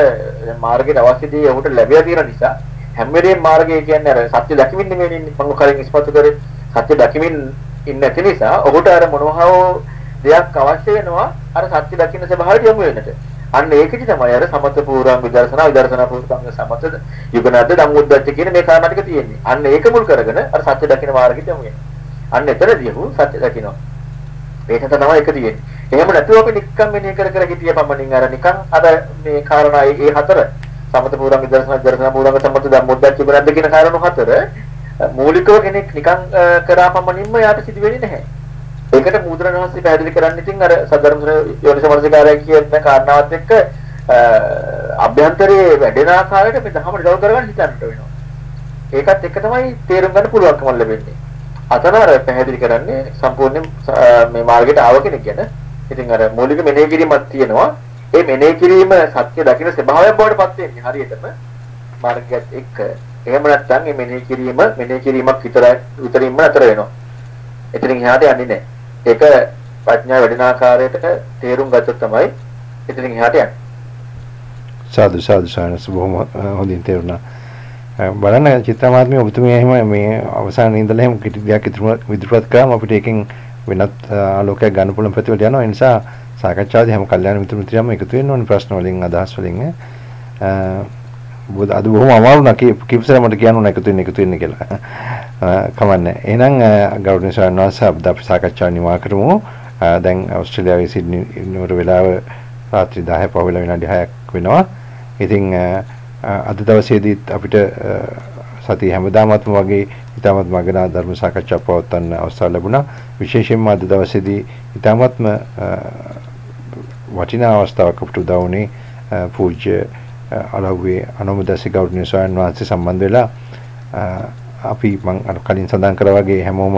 මාර්ගයේ අවශ්‍යදී ඔහුට ලැබිලා තියෙන නිසා හැම වෙලේම මාර්ගය කියන්නේ අර සත්‍ය දකිමින් නෙමෙයි ඉන්නේ. මම කලින් ඉස්පතු කරේ සත්‍ය දකිමින් ඉන්නේ නැති නිසා ඔහුට අර මොනවා හෝ දෙයක් අවශ්‍ය වෙනවා අර සත්‍ය දකින්න ස්වභාවයට යොමු වෙන්නට. අන්න ඒකෙදි තමයි අර සමත පූර්වං විදර්ශනා විදර්ශනා පූර්වං සමත යුගනද්ද ධම්මොද්දච්ච කියන මේ කාරණා ටික තියෙන්නේ. අන්න ඒක මුල් කරගෙන අර සත්‍ය දකින්න මාර්ගෙට යමු වෙනවා. අන්න එතනදී ඔහු සත්‍ය දකින්නවා. මේක තමයි එක තියෙන්නේ. එහෙම නැතුව අපි නික්කම් මෙනේ කර කර හිටිය පමණින් අර නිකන් අර මේ කාරණා ඒ හතර සමත පූර්වං විදර්ශනා විදර්ශනා පූර්වං සමත ධම්මොද්දච්ච යුගනද්ද කියන කාරණා හතර මූලිකව කෙනෙක් නිකන් කරා පමණින්ම යාට සිදු වෙන්නේ නැහැ. ඒකට මුද්‍රණ වහන්සේ පැහැදිලි කරන්න ඉතින් අර සදර්ම යෝනිසමනසිකාරය කියන කාරණාවත් එක්ක අභ්‍යන්තරයේ වැඩෙන ආකාරයට මේ ධහම ඩෙවලොප් කරගන්න හිතන්න වෙනවා. ඒකත් එක්ක තමයි තේරුම් ගන්න පුළුවන්කම ලැබෙන්නේ. අතන අර පැහැදිලි කරන්නේ සම්පූර්ණයෙන් මේ මාර්ගයට ආව කෙනෙක් ගැන. ඉතින් අර මූලික මෙනෙහි කිරීමක් තියෙනවා. ඒ මෙනෙහි කිරීම සත්‍ය දකින්න ස්වභාවයක් බවට පත් වෙන්නේ හරියටම මාර්ගයත් එක්ක. එහෙම නැත්නම් මේ මෙනෙහි කිරීම මෙනෙහි කිරීමක් විතරයි විතරින්ම අතර වෙනවා. එතනින් එහාට යන්නේ නැහැ. ඒක ප්‍රඥා වැඩින ආකාරයට තේරුම් ගත්තොත් තමයි එතනින් එහාට යන්නේ. සාදු සාදු සානස් බොහොම හොඳින් තේරුණා. බලන්න චිත්‍රමාත්මිය ඔබතුමිය එහෙම මේ අවසානයේ ඉඳලා එහෙම කිටි දෙයක් ඉදිරිපත් කරාම අපිට ඒකෙන් වෙනත් ආලෝකයක් ගන්න පුළුවන් ප්‍රතිවල යනවා. ඒ නිසා සාකච්ඡාවේදී හැම කල්යාණ මිතුරු මිත්‍රයම එකතු වෙන්න ඕනේ ප්‍රශ්න වලින් අදහස් වලින්. බුද අද බොහොම අමාරු නා කිප්සර මට කියන්න ඕන එකතු වෙන්න එකතු වෙන්න කියලා. (laughs) කමන්නේ. එහෙනම් ගෞරවනීය ස්වාමීන් වහන්සේ අපිට අපි සාකච්ඡාව නිමා කරමු. දැන් ඕස්ට්‍රේලියාවේ සිඩ්නි නුවර වෙලාව රාත්‍රී 10 පහුවෙලා විනාඩි 6ක් වෙනවා. ඉතින් අද දවසේදීත් අපිට සතිය හැමදාමත්ම වගේ ඊටමත් මගන ධර්ම සාකච්ඡා පවත්වන්න අවස්ථාව ලැබුණා. විශේෂයෙන්ම අද දවසේදී ඊටමත්ම වටිනා අවස්ථාවක් අපිට උදා වුණේ පූජ්‍ය අලව්වේ අනුමදසි ගෞරවනීය ස්වාමීන් වහන්සේ සම්බන්ධ වෙලා අපි මම අර කලින් සඳහන් කරා වගේ හැමෝම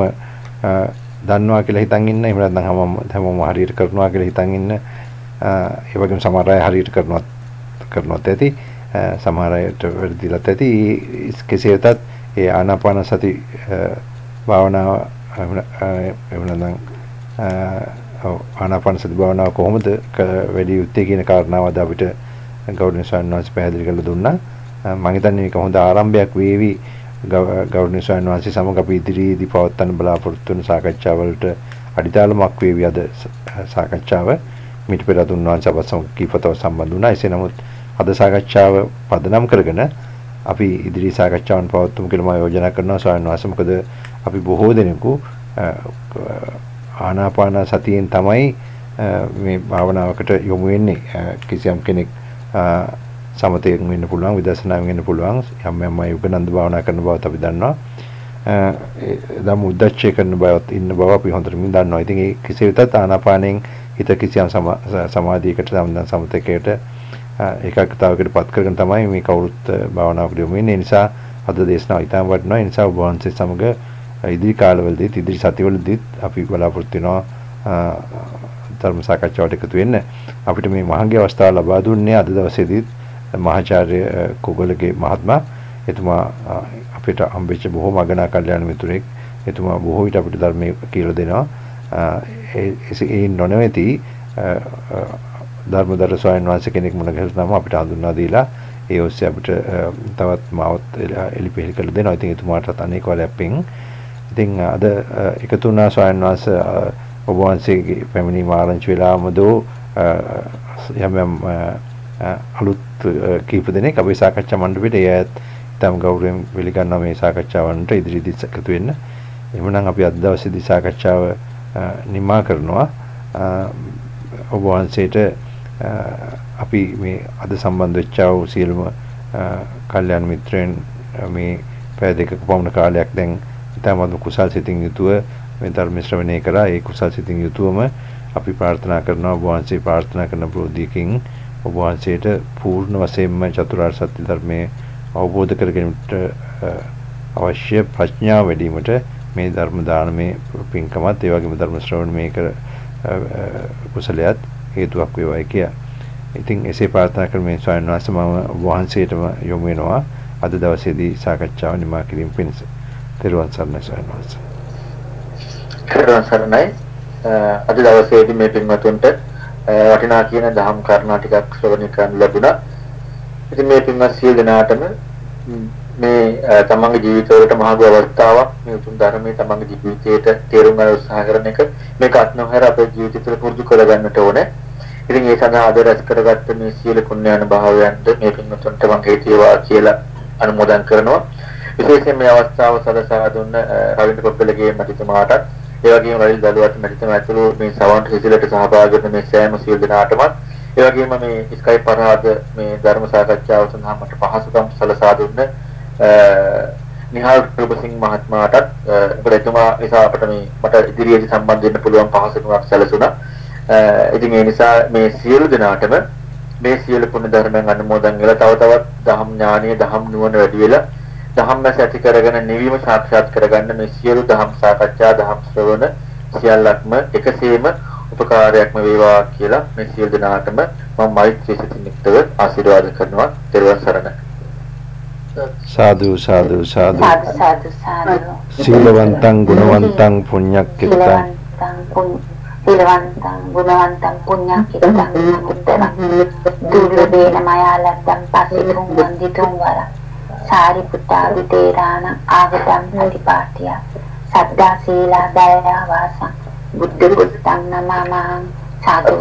දන්නවා කියලා හිතන් ඉන්න. එහෙම නැත්නම් හැමෝම හැමෝම හරියට කරනවා කියලා හිතන් ඉන්න. ඒ වගේම සමහර අය හරියට කරනවත් කරනවත් ඇති. සමහර අයට වැරදිලත් ඇති. කෙසේ වෙතත් ඒ ආනාපාන සති භාවනාව එහෙම නැත්නම් ආනාපාන සති භාවනාව කොහොමද වැඩි යුත්තේ කියන කාරණාව අද අපිට ගෞරවනීය ස්වාමීන් වහන්සේ පැහැදිලි කරලා දුන්නා. මම හිතන්නේ මේක හොඳ ආරම්භයක් වේවි ගෞරවනීය ස්වාමීන් වහන්සේ සමග අපි ඉදිරියේදී පවත්වන බලාපොරොත්තු වන සාකච්ඡාවලට අඩිතාලමක් වේවි අද සාකච්ඡාව මිට පෙර උන්වහන්සේ අප සමග කීපතව සම්බන්ධ වුණා. එසේ නමුත් අද සාකච්ඡාව පදනම් කරගෙන අපි ඉදිරි සාකච්ඡාවන් පවත්වමු කියලා මම යෝජනා කරනවා ස්වාමීන් වහන්සේ. මොකද අපි බොහෝ දෙනෙකු ආනාපාන සතියෙන් තමයි මේ භාවනාවකට යොමු වෙන්නේ. කිසියම් කෙනෙක් සමතයෙන් වෙන්න පුළුවන් විදර්ශනාවෙන් වෙන්න පුළුවන් යම් යම් අය උගනන්ද භාවනා කරන බවත් අපි දන්නවා. දම් උද්දච්චය කරන බවත් ඉන්න බව අපි හොඳටම දන්නවා. ඉතින් ඒ කෙසේ වෙතත් ආනාපානෙන් හිත කිසියම් සමාධියකට සම්බන්ධ සමතකයට ඒකාග්‍රතාවයකට පත් කරගෙන තමයි මේ කවුරුත් භාවනාවකට යොමු වෙන්නේ. ඒ නිසා අද දේශනාව ඉතාම වටිනවා. ඒ නිසා ඔබ වහන්සේ සමග ඉදිරි කාලවලදීත් ඉදිරි සතිවලදීත් අපි බලාපොරොත්තු වෙනවා ධර්ම සාකච්ඡාවට එකතු වෙන්න. අපිට මේ මහගේ අවස්ථාව ලබා දුන්නේ අද දවසේදීත් මහාචාර්ය කුගලගේ මහත්මයා එතුමා අපිට හම්බෙච්ච බොහොම අගනා කල්යාණ මිතුරෙක් එතුමා බොහෝ විට අපිට ධර්මයේ කියලා දෙනවා ඒ නොනවති ධර්මදර ස්වාමීන් වහන්සේ කෙනෙක් මුණ ගැහුනම අපිට හඳුන්වා දීලා ඒ ඔස්සේ අපිට තවත් මාවත් එලිපෙහෙලි කරලා දෙනවා. ඉතින් එතුමාටත් අනේක වලක් පිං. ඉතින් අද එකතු වුණා ස්වාමීන් වහන්සේ ඔබ වහන්සේගේ පැමිණීම ආරංචි වෙලාවම දෝ යම් යම් අලුත් කීප දෙනෙක් අපේ සාකච්ඡා මණ්ඩපෙට ඒ අයත් තම ගෞරවයෙන් පිළිගන්නවා මේ සාකච්ඡාවන්ට ඉදිරියේදී එකතු වෙන්න. එහෙමනම් අපි අද දවසේදී සාකච්ඡාව නිමා කරනවා. ඔබ වහන්සේට අපි මේ අද සම්බන්ධ වෙච්චා වූ සියලුම කල්යාණ මිත්‍රයන් මේ පැය දෙකක පමණ කාලයක් දැන් ඉතාමත් කුසල් සිතින් යුතුව මේ ධර්ම ශ්‍රවණය කරා ඒ කුසල් සිතින් යුතුවම අපි ප්‍රාර්ථනා කරනවා ඔබ වහන්සේ ප්‍රාර්ථනා කරන ප්‍රෝධියකින් ඔබ වහන්සේට පූර්ණ වශයෙන්ම චතුරාර්ය සත්‍ය ධර්මයේ අවබෝධ කර ගැනීමට අවශ්‍ය ප්‍රඥාව වැඩි වීමට මේ ධර්ම දානමේ පින්කමත් ඒ වගේම ධර්ම ශ්‍රවණමේ කර කුසලයක් හේතුවක් වේවායි කියා. ඉතින් එසේ ප්‍රාර්ථනා කරමින් ස්වාමීන් වහන්සේ මම වහන්සේටම යොමු වෙනවා අද දවසේදී සාකච්ඡාව නිමා කිරීම පිණිස. තෙරුවන් සරණයි ස්වාමීන් වහන්සේ. තෙරුවන් සරණයි. අද දවසේදී මේ පින්වතුන්ට වටිනා කියන දහම් කරුණා ටිකක් ශ්‍රවණය කරන්න ලැබුණා. ඉතින් මේ පින්වත් සියලු දෙනාටම මේ තමන්ගේ ජීවිතවලට මහඟු අවස්ථාවක් මේ උතුම් ධර්මයේ තමන්ගේ ජීවිතයට තේරුම් ගන්න උත්සාහ කරන එක මේක අත්නොහැර අපේ ජීවිතය තුළ පුරුදු කරගන්නට ඕනේ. ඉතින් ඒ සඳහා අද රැස් කරගත්ත මේ සියලු පුණ්‍යාන භාවයන්ට මේ පින්වතුන්ට මම හේතුවා කියලා අනුමෝදන් කරනවා. විශේෂයෙන් මේ අවස්ථාව සලසා දුන්න රවින්ද්‍ර කොප්පලගේ මැතිතුමාටත් ඒ වගේම රයිල් දලුවත් මැතිතුමා ඇතුළු මේ සවන් සිසිලට සහභාගී වෙන මේ සෑම සියලු දෙනාටමත් ඒ වගේම මේ ස්කයිප් පරාද මේ ධර්ම සාකච්ඡාව සඳහා මට පහසුකම් සලසා දුන්න නිහාල් ප්‍රභසිංහ මහත්මයාටත් මොකද එතුමා නිසා අපිට මේ මට ඉදිරියේදී සම්බන්ධ වෙන්න පුළුවන් පහසුකමක් සැලසුණා. ඉතින් ඒ නිසා මේ සියලු දෙනාටම මේ සියලු පුණ්‍ය ධර්මයන් අනුමෝදන් වෙලා තව තවත් ධම් ඥානීය ධම් නුවණ වැඩි වෙලා ධම්මස ඇති කරගෙන නිවීම සාක්ෂාත් කරගන්න මේ සියලු ධම් සාකච්ඡා ධම් ශ්‍රවණ සියල්ලක්ම එකසේම උපකාරයක්ම වේවා කියලා මේ සියලු දෙනාටම මම මෛත්‍රී සිතින් යුක්තව ආශිර්වාද කරනවා. ත්වන් සරණයි. සාදු සාදු සාදු. සාදු සාදු සීලවන්තං ගුණවන්තං පුඤ්ඤක්කිතං. සීලවන්තං ගුණවන්තං පුඤ්ඤක්කිතං. උත්තරං දුර්ලභේන මයා ලද්දං පස්සිතුං වන්දිතුං වර සාරිපුත්තා විතේරාණ ආගතං ප්‍රතිපාටිය සද්දා සීලා දයා වාසං. බුද්ධ පුත්තං නමමං සාදු